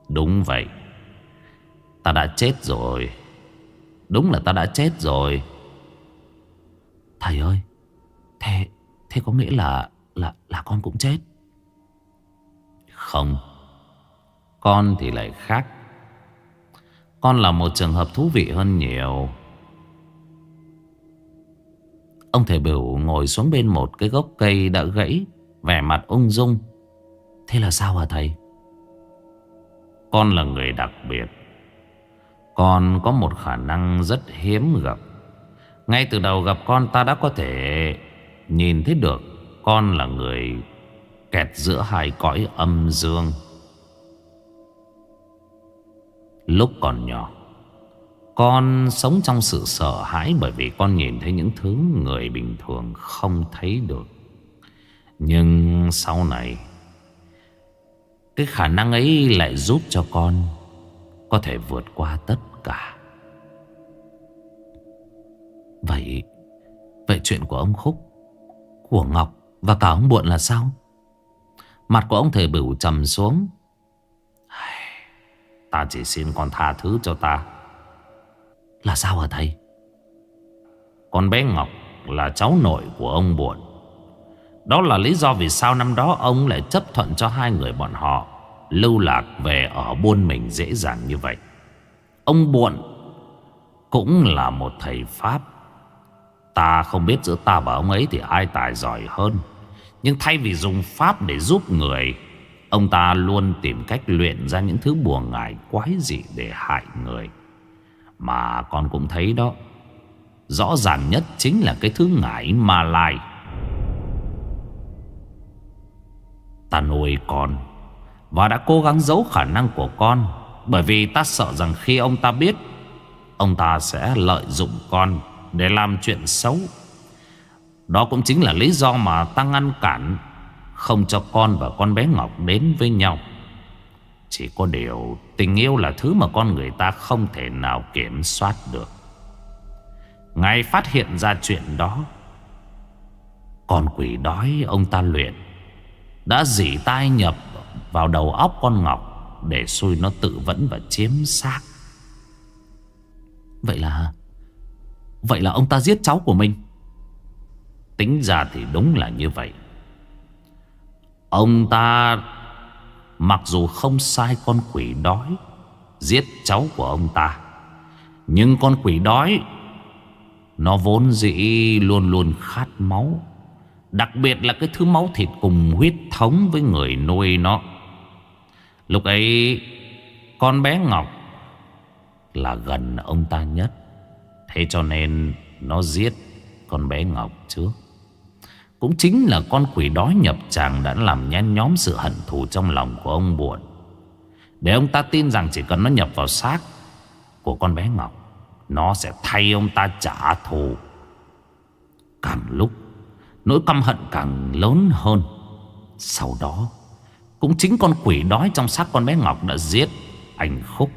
Đúng vậy. Ta đã chết rồi. Đúng là ta đã chết rồi. Thầy ơi, Thế thế có nghĩa là Là là con cũng chết? Không. Con thì lại khác. Con là một trường hợp thú vị hơn nhiều. Ông thầy biểu ngồi xuống bên một cái gốc cây đã gãy, Vẻ mặt ung dung. Thế là sao hả thầy? Con là người đặc biệt. Con có một khả năng rất hiếm gặp. Ngay từ đầu gặp con ta đã có thể Nhìn thấy được Con là người Kẹt giữa hai cõi âm dương. Lúc còn nhỏ, Con sống trong sự sợ hãi Bởi vì con nhìn thấy những thứ người bình thường không thấy được. Nhưng sau này, cái khả năng ấy lại giúp cho con có thể vượt qua tất cả. Vậy Vậy chuyện của ông Khúc, Của Ngọc Và cả ông Buộn là sao? Mặt của ông thầy bửu trầm xuống. Ta chỉ xin con tha thứ cho ta. Là sao hả thầy? Con bé Ngọc là cháu nội của ông Buộn. Đó là lý do vì sao năm đó ông lại chấp thuận cho hai người bọn họ Lưu lạc về ở buôn mình dễ dàng như vậy. Ông Buộn cũng là một thầy Pháp. Ta không biết giữa ta và ông ấy thì ai tài giỏi hơn. Nhưng thay vì dùng Pháp để giúp người, Ông ta luôn tìm cách luyện ra những thứ buồn ngải quái dị để hại người. Mà con cũng thấy đó, Rõ ràng nhất chính là cái thứ ngải mà lại. Ta nuôi con. Và đã cố gắng giấu khả năng của con. Bởi vì ta sợ rằng khi ông ta biết, Ông ta sẽ lợi dụng con Để làm chuyện xấu. Đó cũng chính là lý do mà ta ngăn cản Không cho con và con bé Ngọc đến với nhau. Chỉ có điều Tình yêu là thứ mà con người ta không thể nào kiểm soát được. Ngày phát hiện ra chuyện đó. Con quỷ đói ông ta luyện, Đã dỉ tai nhập vào đầu óc con Ngọc Để xui nó tự vẫn và chiếm xác. Vậy là Vậy là ông ta giết cháu của mình. Tính ra thì đúng là như vậy. Ông ta Mặc dù không sai con quỷ đói Giết cháu của ông ta, Nhưng con quỷ đói nó vốn dĩ luôn luôn khát máu, Đặc biệt là cái thứ máu thịt cùng huyết thống với người nuôi nó. Lúc ấy, Con bé Ngọc Là gần ông ta nhất. Thế cho nên Nó giết con bé Ngọc trước. Cũng chính là con quỷ đói nhập chàng Đã làm nhen nhóm sự hận thù trong lòng của ông buồn. Để ông ta tin rằng chỉ cần nó nhập vào xác Của con bé Ngọc, nó sẽ thay ông ta trả thù. Càng lúc, Nỗi căm hận càng lớn hơn. Sau đó cũng chính con quỷ đói trong xác con bé Ngọc đã giết anh Khúc.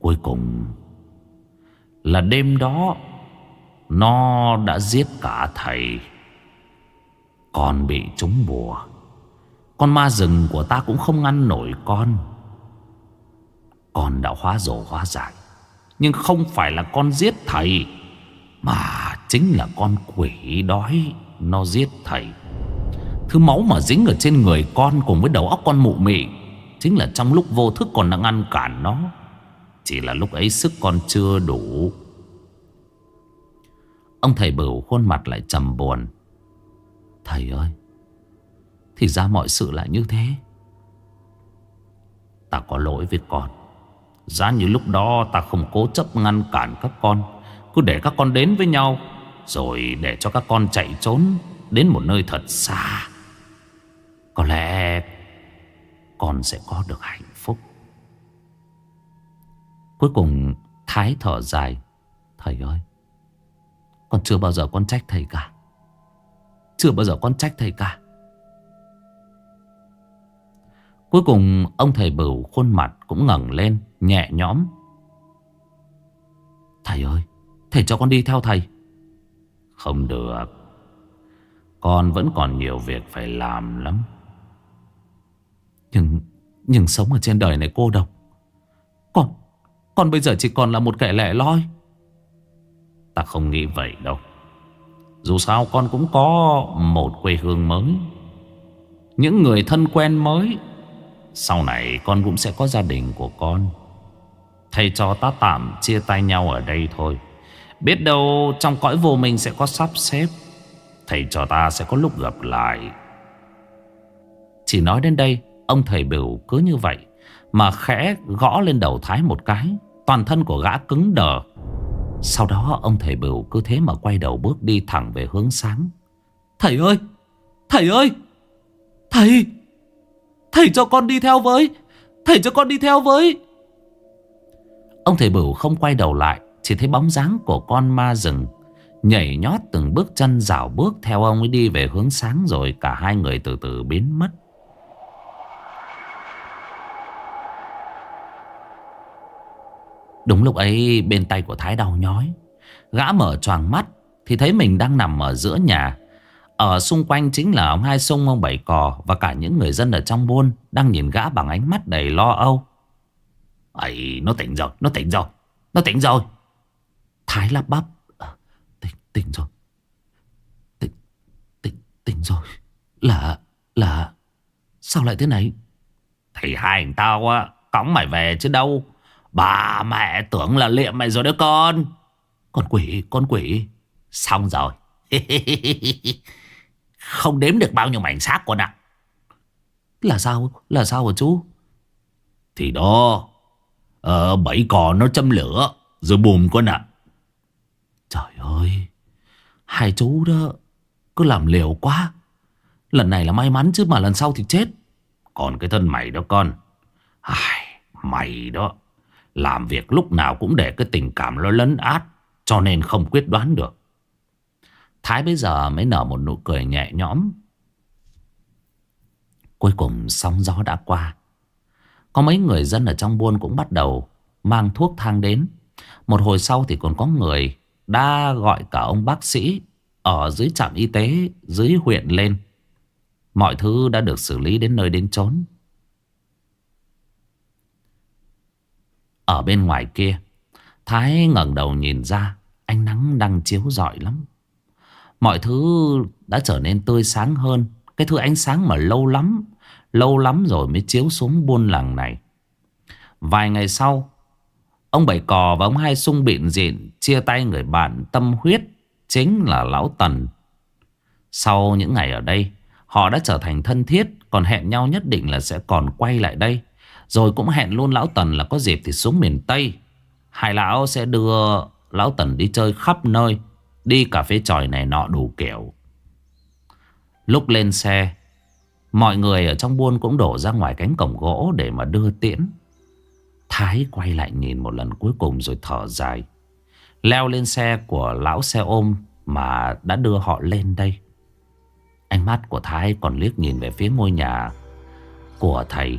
Cuối cùng Là đêm đó, Nó đã giết cả thầy. Con bị trúng bùa Con ma rừng của ta cũng không ngăn nổi con. Con đã hóa rổ hóa giải. Nhưng không phải là con giết thầy, Mà chính là con quỷ đói Nó giết thầy. Thứ máu mà dính ở trên người con Cùng với đầu óc con mụ mị, Chính là trong lúc vô thức còn đang ngăn cản nó. Chỉ là lúc ấy sức con chưa đủ. Ông thầy bửu khuôn mặt lại trầm buồn. Thầy ơi, Thì ra mọi sự lại như thế. Ta có lỗi với con. Giá như lúc đó ta không cố chấp ngăn cản các con. Cứ để các con đến với nhau, Rồi để cho các con chạy trốn Đến một nơi thật xa. Có lẽ Con sẽ có được hạnh phúc. Cuối cùng, Thái thở dài. Thầy ơi, Con chưa bao giờ con trách thầy cả. Chưa bao giờ con trách thầy cả. Cuối cùng, ông thầy bửu khuôn mặt cũng ngẩng lên, Nhẹ nhõm. Thầy ơi, Thầy cho con đi theo thầy. Không được. Con vẫn còn nhiều việc phải làm lắm. Nhưng Nhưng sống ở trên đời này cô độc. Con Con bây giờ chỉ còn là một kẻ lẻ loi. Ta không nghĩ vậy đâu. Dù sao con cũng có Một quê hương mới. Những người thân quen mới, Sau này con cũng sẽ có gia đình của con. Thầy cho ta tạm chia tay nhau ở đây thôi. Biết đâu trong cõi vô minh sẽ có sắp xếp. Thầy cho ta sẽ có lúc gặp lại. Chỉ nói đến đây Ông thầy biểu cứ như vậy Mà khẽ gõ lên đầu Thái một cái, Toàn thân của gã cứng đờ. Sau đó ông thầy biểu cứ thế mà quay đầu bước đi thẳng về hướng sáng. Thầy ơi! Thầy ơi! Thầy! Thầy cho con đi theo với! Thầy cho con đi theo với! Ông thầy bửu không quay đầu lại, Chỉ thấy bóng dáng của con ma rừng Nhảy nhót từng bước chân rảo bước Theo ông ấy đi về hướng sáng Rồi cả hai người từ từ biến mất. Đúng lúc ấy bên tay của Thái đau nhói. Gã mở choàng mắt Thì thấy mình đang nằm ở giữa nhà. Ở xung quanh chính là ông Hai Sung Ông Bảy Cò Và cả những người dân ở trong buôn Đang nhìn gã bằng ánh mắt đầy lo âu. Ấy nó tỉnh rồi Nó tỉnh rồi Nó tỉnh rồi. Thái lắp bắp à, Tỉnh, tỉnh rồi. Tỉnh, tỉnh, tỉnh rồi. Là, là Sao lại thế này? Thì hai thằng tao á Cõng mày về chứ đâu. Bà mẹ tưởng là liệm mày rồi đó con. Con quỷ, con quỷ. Xong rồi. [laughs] Không đếm được bao nhiêu mảnh xác con ạ. Là sao, là sao hả chú? Thì đó Ờ bảy cò nó châm lửa Rồi bùm con ạ. Trời ơi Hai chú đó Cứ làm liều quá. Lần này là may mắn chứ mà lần sau thì chết. Còn cái thân mày đó con. Ai, Mày đó. Làm việc lúc nào cũng để cái tình cảm nó lấn át, Cho nên không quyết đoán được. Thái bây giờ mới nở một nụ cười nhẹ nhõm. Cuối cùng sóng gió đã qua. Có mấy người dân ở trong buôn cũng bắt đầu Mang thuốc thang đến. Một hồi sau thì còn có người Đã gọi cả ông bác sĩ Ở dưới trạm y tế, Dưới huyện lên. Mọi thứ đã được xử lý đến nơi đến chốn. Ở bên ngoài kia, Thái ngẩng đầu nhìn ra, Ánh nắng đang chiếu rọi lắm. Mọi thứ đã trở nên tươi sáng hơn. Cái thứ ánh sáng mà lâu lắm Lâu lắm rồi mới chiếu xuống buôn làng này. Vài ngày sau, Ông Bảy Cò và ông Hai Sung bịn dịn Chia tay người bạn tâm huyết, Chính là Lão Tần. Sau những ngày ở đây, Họ đã trở thành thân thiết, Còn hẹn nhau nhất định là sẽ còn quay lại đây. Rồi cũng hẹn luôn Lão Tần là có dịp thì xuống miền Tây. Hai lão sẽ đưa Lão Tần đi chơi khắp nơi, Đi cà phê tròi này nọ đủ kiểu. Lúc lên xe, Mọi người ở trong buôn cũng đổ ra ngoài cánh cổng gỗ để mà đưa tiễn. Thái quay lại nhìn một lần cuối cùng rồi thở dài. Leo lên xe của lão xe ôm mà đã đưa họ lên đây. Ánh mắt của Thái còn liếc nhìn về phía ngôi nhà của thầy.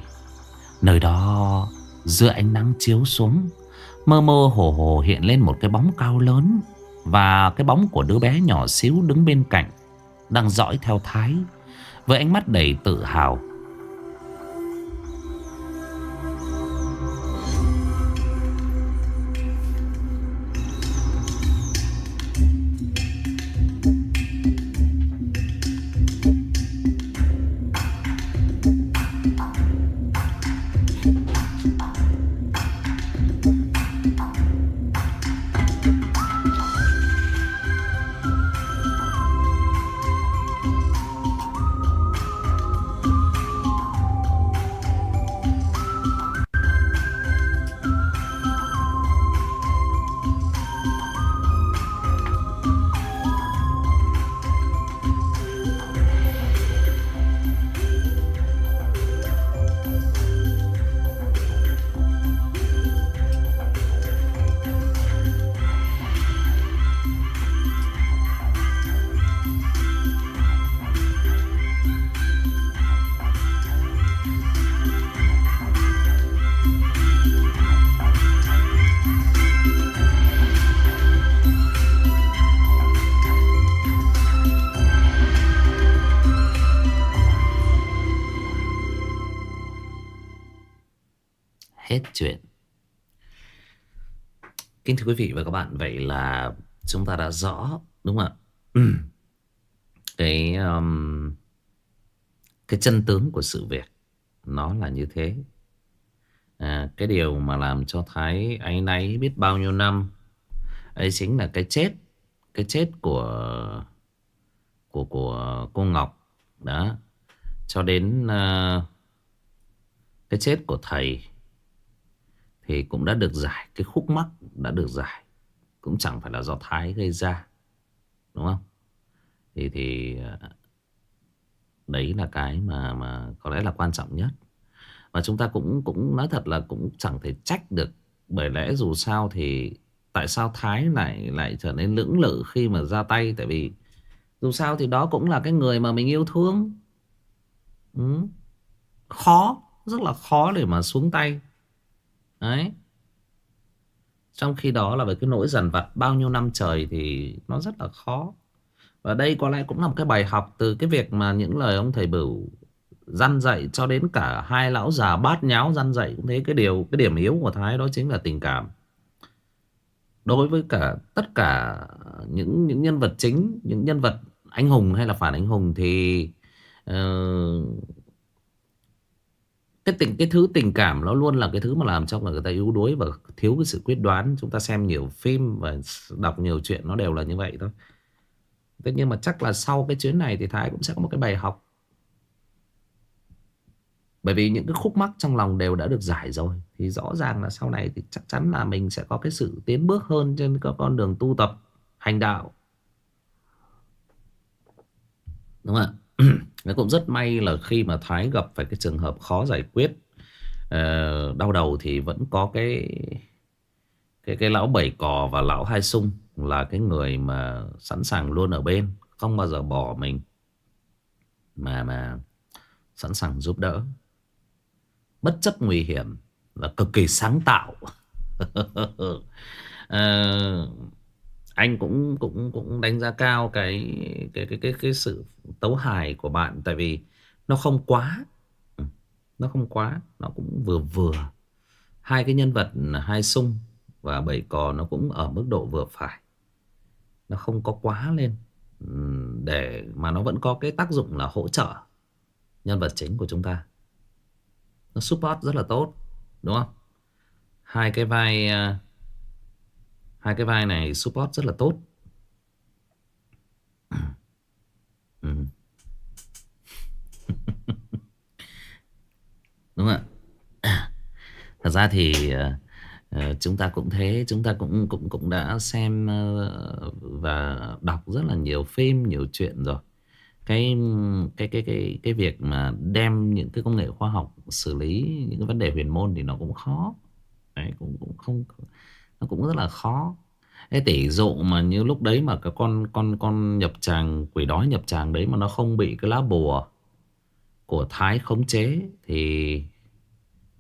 Nơi đó, giữa ánh nắng chiếu xuống, Mơ mơ hồ hồ hiện lên một cái bóng cao lớn Và cái bóng của đứa bé nhỏ xíu đứng bên cạnh, Đang dõi theo Thái, Với ánh mắt đầy tự hào. Kính thưa quý vị và các bạn Vậy là chúng ta đã rõ Đúng không ạ? Cái um, Cái chân tướng của sự việc Nó là như thế. À, Cái điều mà làm cho Thái áy náy biết bao nhiêu năm ấy chính là cái chết Cái chết của Của của cô Ngọc. Đó. Cho đến uh, Cái chết của thầy thì cũng đã được giải, Cái khúc mắc đã được giải. Cũng chẳng phải là do Thái gây ra, Đúng không? Thì thì à, Đấy là cái mà mà có lẽ là quan trọng nhất. Và chúng ta cũng cũng nói thật là cũng chẳng thể trách được, Bởi lẽ dù sao thì Tại sao Thái lại lại trở nên lưỡng lự khi mà ra tay? Tại vì Dù sao thì đó cũng là cái người mà mình yêu thương. Ừ. Khó, Rất là khó để mà xuống tay. Đấy Trong khi đó là với cái nỗi dằn vặt bao nhiêu năm trời thì nó rất là khó. Và đây có lẽ cũng là một cái bài học từ cái việc mà những lời ông thầy Bửu răn dạy cho đến cả hai lão già bát nháo răn dạy cũng thế cái điều cái điểm yếu của Thái đó chính là tình cảm. Đối với cả tất cả những những nhân vật chính, những nhân vật anh hùng hay là phản anh hùng thì uh, cái tình, cái thứ tình cảm nó luôn là cái thứ mà làm cho người ta yếu đuối và thiếu cái sự quyết đoán. Chúng ta xem nhiều phim và đọc nhiều chuyện nó đều là như vậy thôi. Thế nhưng mà chắc là sau cái chuyến này thì thái cũng sẽ có một cái bài học. Bởi vì những cái khúc mắc trong lòng đều đã được giải rồi. Thì rõ ràng là sau này thì chắc chắn là mình sẽ có cái sự tiến bước hơn trên các con đường tu tập, hành đạo. Đúng không ạ? [clears throat] nó cũng rất may là khi mà Thái gặp phải cái trường hợp khó giải quyết uh, đau đầu thì vẫn có cái cái cái lão bảy cò và lão hai sung là cái người mà sẵn sàng luôn ở bên không bao giờ bỏ mình mà mà sẵn sàng giúp đỡ. Bất chấp nguy hiểm và cực kỳ sáng tạo. Uh, [laughs] anh cũng cũng cũng đánh giá cao cái cái cái cái cái sự tấu hài của bạn tại vì nó không quá ừ, nó không quá nó cũng vừa vừa. Hai cái nhân vật hai sung và bảy cò nó cũng ở mức độ vừa phải. Nó không có quá lên ừ, để mà nó vẫn có cái tác dụng là hỗ trợ nhân vật chính của chúng ta. Nó support rất là tốt đúng không? Hai cái vai uh, Hai cái vai này support rất là tốt. Ừ. [laughs] Đúng không ạ. Thật ra thì ờ, ờ, chúng ta cũng thế, Chúng ta cũng cũng cũng đã xem ờ, Và đọc rất là nhiều phim, Nhiều chuyện rồi. Cái cái cái cái cái việc mà đem những cái công nghệ khoa học xử lý những cái vấn đề huyền môn thì nó cũng khó. Đấy, cũng cũng không nó cũng rất là khó. Thế tỷ dụ mà như lúc đấy mà cái con con con nhập tràng, quỷ đói nhập tràng đấy mà nó không bị cái lá bùa của Thái khống chế thì,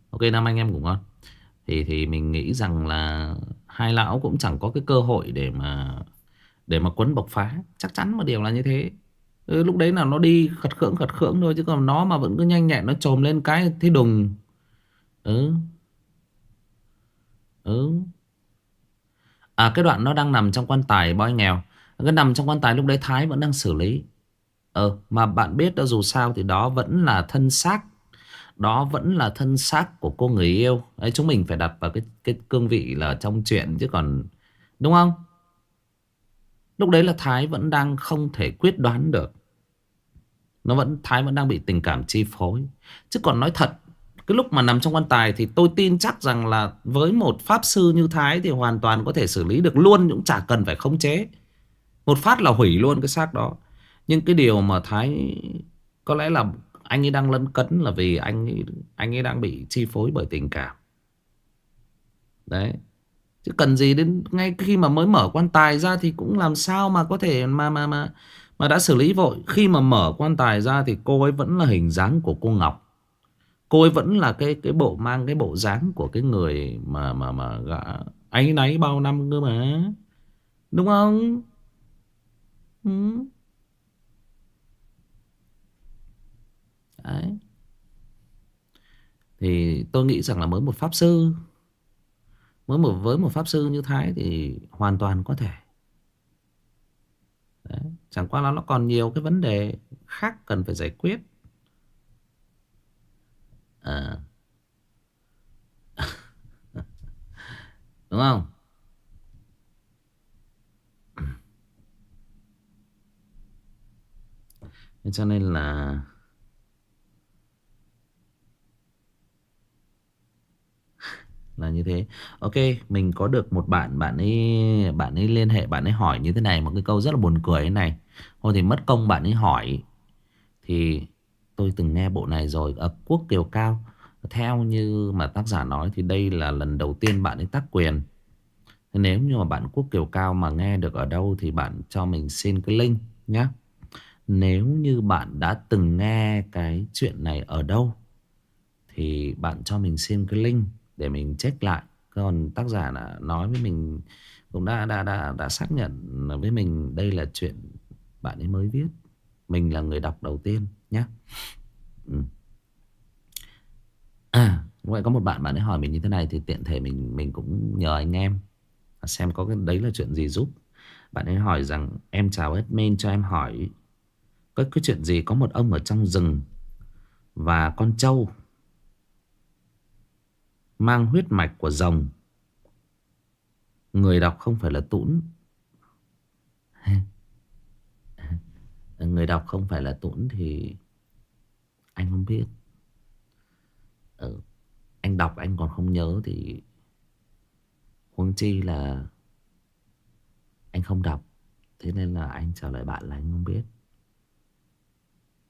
ok, năm anh em của ngon. Thì thì mình nghĩ rằng là hai lão cũng chẳng có cái cơ hội để mà để mà quấn bộc phá. Chắc chắn một điều là như thế. Ừ, lúc đấy là nó đi khật khưỡng khật khưỡng thôi, chứ còn nó mà vẫn cứ nhanh nhẹn, nó trồm lên cái thế đùng. Ừ. Ừ. À cái đoạn nó đang nằm trong quan tài boy nghèo. Cái nằm trong quan tài lúc đấy Thái vẫn đang xử lý. Ờ mà bạn biết đó dù sao thì đó vẫn là thân xác. Đó vẫn là thân xác của cô người yêu. Đấy chúng mình phải đặt vào cái, cái cương vị là trong chuyện chứ còn Đúng không? Lúc đấy là Thái vẫn đang không thể quyết đoán được. Nó vẫn Thái vẫn đang bị tình cảm chi phối. Chứ còn nói thật cái lúc mà nằm trong quan tài thì tôi tin chắc rằng là với một pháp sư như Thái thì hoàn toàn có thể xử lý được luôn cũng chả cần phải khống chế. Một phát là hủy luôn cái xác đó. Nhưng cái điều mà Thái có lẽ là anh ấy đang lấn cấn là vì anh ấy, anh ấy đang bị chi phối bởi tình cảm. Đấy. Chứ cần gì đến ngay khi mà mới mở quan tài ra thì cũng làm sao mà có thể mà mà mà mà đã xử lý vội. Khi mà mở quan tài ra thì cô ấy vẫn là hình dáng của cô Ngọc. Cô ấy vẫn là cái cái bộ mang cái bộ dáng của cái người mà mà mà gã ấy nấy bao năm cơ mà. Đúng không? Ừ. Đấy. Thì tôi nghĩ rằng là mới một pháp sư, mới một, với một pháp sư như Thái thì hoàn toàn có thể. Đấy. Chẳng qua là nó còn nhiều cái vấn đề khác cần phải giải quyết à. [laughs] đúng không? Cho nên là [laughs] là như thế. Ok, mình có được một bạn bạn ấy bạn ấy liên hệ, bạn ấy hỏi như thế này, một cái câu rất là buồn cười thế này. Thôi thì mất công bạn ấy hỏi thì Tôi từng nghe bộ này rồi, ở Quốc Kiều Cao. Theo như mà tác giả nói Thì đây là lần đầu tiên bạn ấy tác quyền. Nếu như mà bạn Quốc Kiều Cao Mà nghe được ở đâu Thì bạn cho mình xin cái link nhé Nếu như bạn đã từng nghe Cái chuyện này ở đâu Thì bạn cho mình xin cái link Để mình check lại. Còn tác giả đã nói với mình cũng đã đã đã đã xác nhận với mình đây là chuyện bạn ấy mới viết. Mình là người đọc đầu tiên nhé. Ừ. À, vậy có một bạn bạn ấy hỏi mình như thế này thì tiện thể mình mình cũng nhờ anh em xem có cái đấy là chuyện gì giúp. Bạn ấy hỏi rằng em chào admin cho em hỏi có cái chuyện gì có một ông ở trong rừng và con trâu mang huyết mạch của rồng. Người đọc không phải là tũn. [laughs] Người đọc không phải là tũn thì anh không biết. Ừ. Anh đọc anh còn không nhớ thì huống chi là anh không đọc. Thế nên là anh trả lời bạn là anh không biết.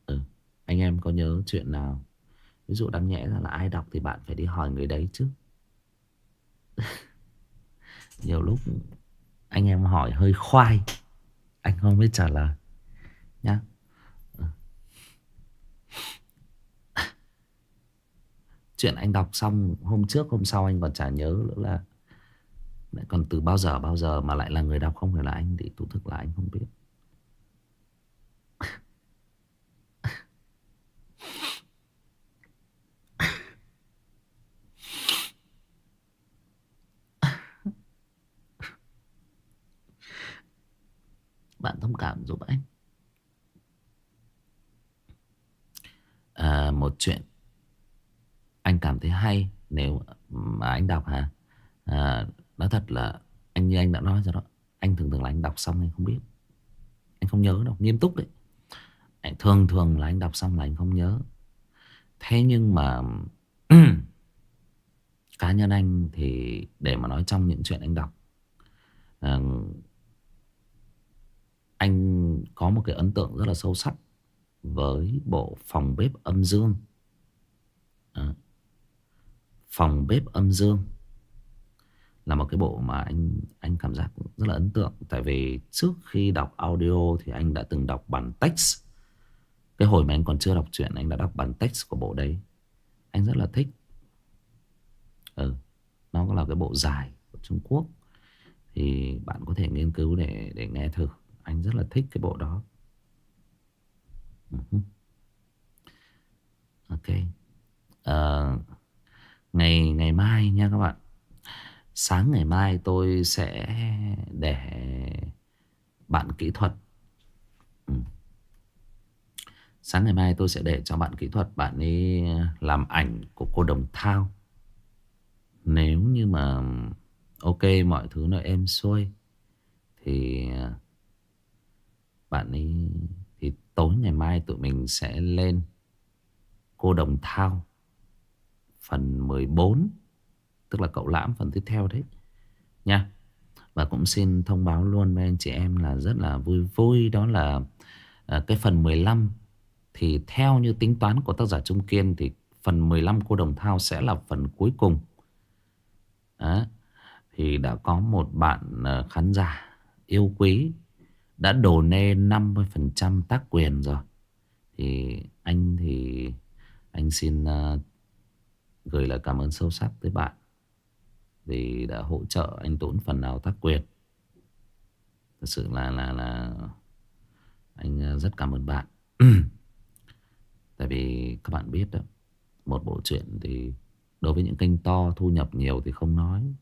Ừ. Anh em có nhớ chuyện nào Ví dụ đáng nhẽ ra là ai đọc thì bạn phải đi hỏi người đấy chứ [laughs] Nhiều lúc anh em hỏi hơi khoai, Anh không biết trả lời Nhá ừ. Chuyện anh đọc xong hôm trước hôm sau anh còn chả nhớ nữa là lại còn từ bao giờ bao giờ mà lại là người đọc không phải là anh thì thú thực là anh không biết. [laughs] Bạn thông cảm giúp anh. À, Một chuyện anh cảm thấy hay Nếu mà anh đọc hả? À, Nói thật là Anh như anh đã nói rồi đó Anh thường thường là anh đọc xong anh không biết. Anh không nhớ đâu Nghiêm túc đấy. Anh Thường thường là anh đọc xong là anh không nhớ. Thế nhưng mà [clears throat] Cá nhân anh thì Để mà nói trong những chuyện anh đọc à, anh có một cái ấn tượng rất là sâu sắc với bộ phòng bếp âm dương. À, phòng bếp âm dương là một cái bộ mà anh anh cảm giác rất là ấn tượng tại vì trước khi đọc audio thì anh đã từng đọc bản text. Cái hồi mà anh còn chưa đọc truyện anh đã đọc bản text của bộ đấy. Anh rất là thích. Ừ, nó là cái bộ dài của Trung Quốc thì bạn có thể nghiên cứu để để nghe thử. Anh rất là thích cái bộ đó ừ Ok uh, Ngày ngày mai nha các bạn. Sáng ngày mai tôi sẽ để bạn kỹ thuật. Ừ. Sáng ngày mai tôi sẽ để cho bạn kỹ thuật, Bạn ấy làm ảnh của cô Đồng Thao. Nếu như mà, Ok, mọi thứ nó êm xuôi, Thì à, bạn ấy, thì tối ngày mai tụi mình sẽ lên cô đồng thao phần 14 tức là cậu lãm phần tiếp theo đấy nha và cũng xin thông báo luôn với anh chị em là rất là vui vui đó là à, cái phần 15 thì theo như tính toán của tác giả Trung Kiên thì phần 15 cô đồng thao sẽ là phần cuối cùng đó. thì đã có một bạn à, khán giả yêu quý đã đổ nê 50% tác quyền rồi. Thì anh thì anh xin uh, gửi lời cảm ơn sâu sắc tới bạn vì đã hỗ trợ anh tốn phần nào tác quyền. Thật sự là là là anh à, rất cảm ơn bạn. [clears throat] Tại vì các bạn biết đó, một bộ truyện thì đối với những kênh to thu nhập nhiều thì không nói.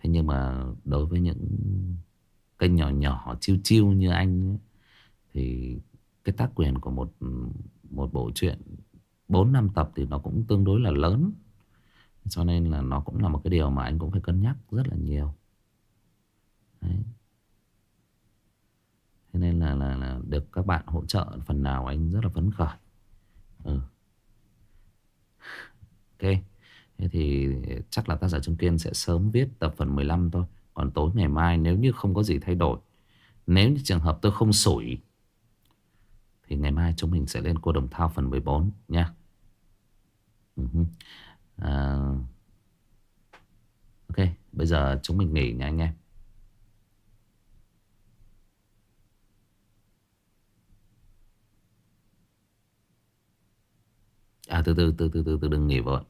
Thế nhưng mà đối với những kênh nhỏ nhỏ chiêu chiêu như anh ấy, thì cái tác quyền của một một bộ truyện 4 năm tập thì nó cũng tương đối là lớn. Cho nên là nó cũng là một cái điều mà anh cũng phải cân nhắc rất là nhiều. Đấy. Thế nên là, là, là được các bạn hỗ trợ phần nào anh rất là phấn khởi. Ừ. Ok. Thế thì chắc là tác giả Trung Kiên sẽ sớm viết tập phần 15 thôi. Còn tối ngày mai nếu như không có gì thay đổi Nếu như trường hợp tôi không sủi Thì ngày mai chúng mình sẽ lên cô đồng thao phần 14 nha uh Ok, Bây giờ chúng mình nghỉ nha anh em. À từ từ từ từ từ từ, đừng nghỉ vội.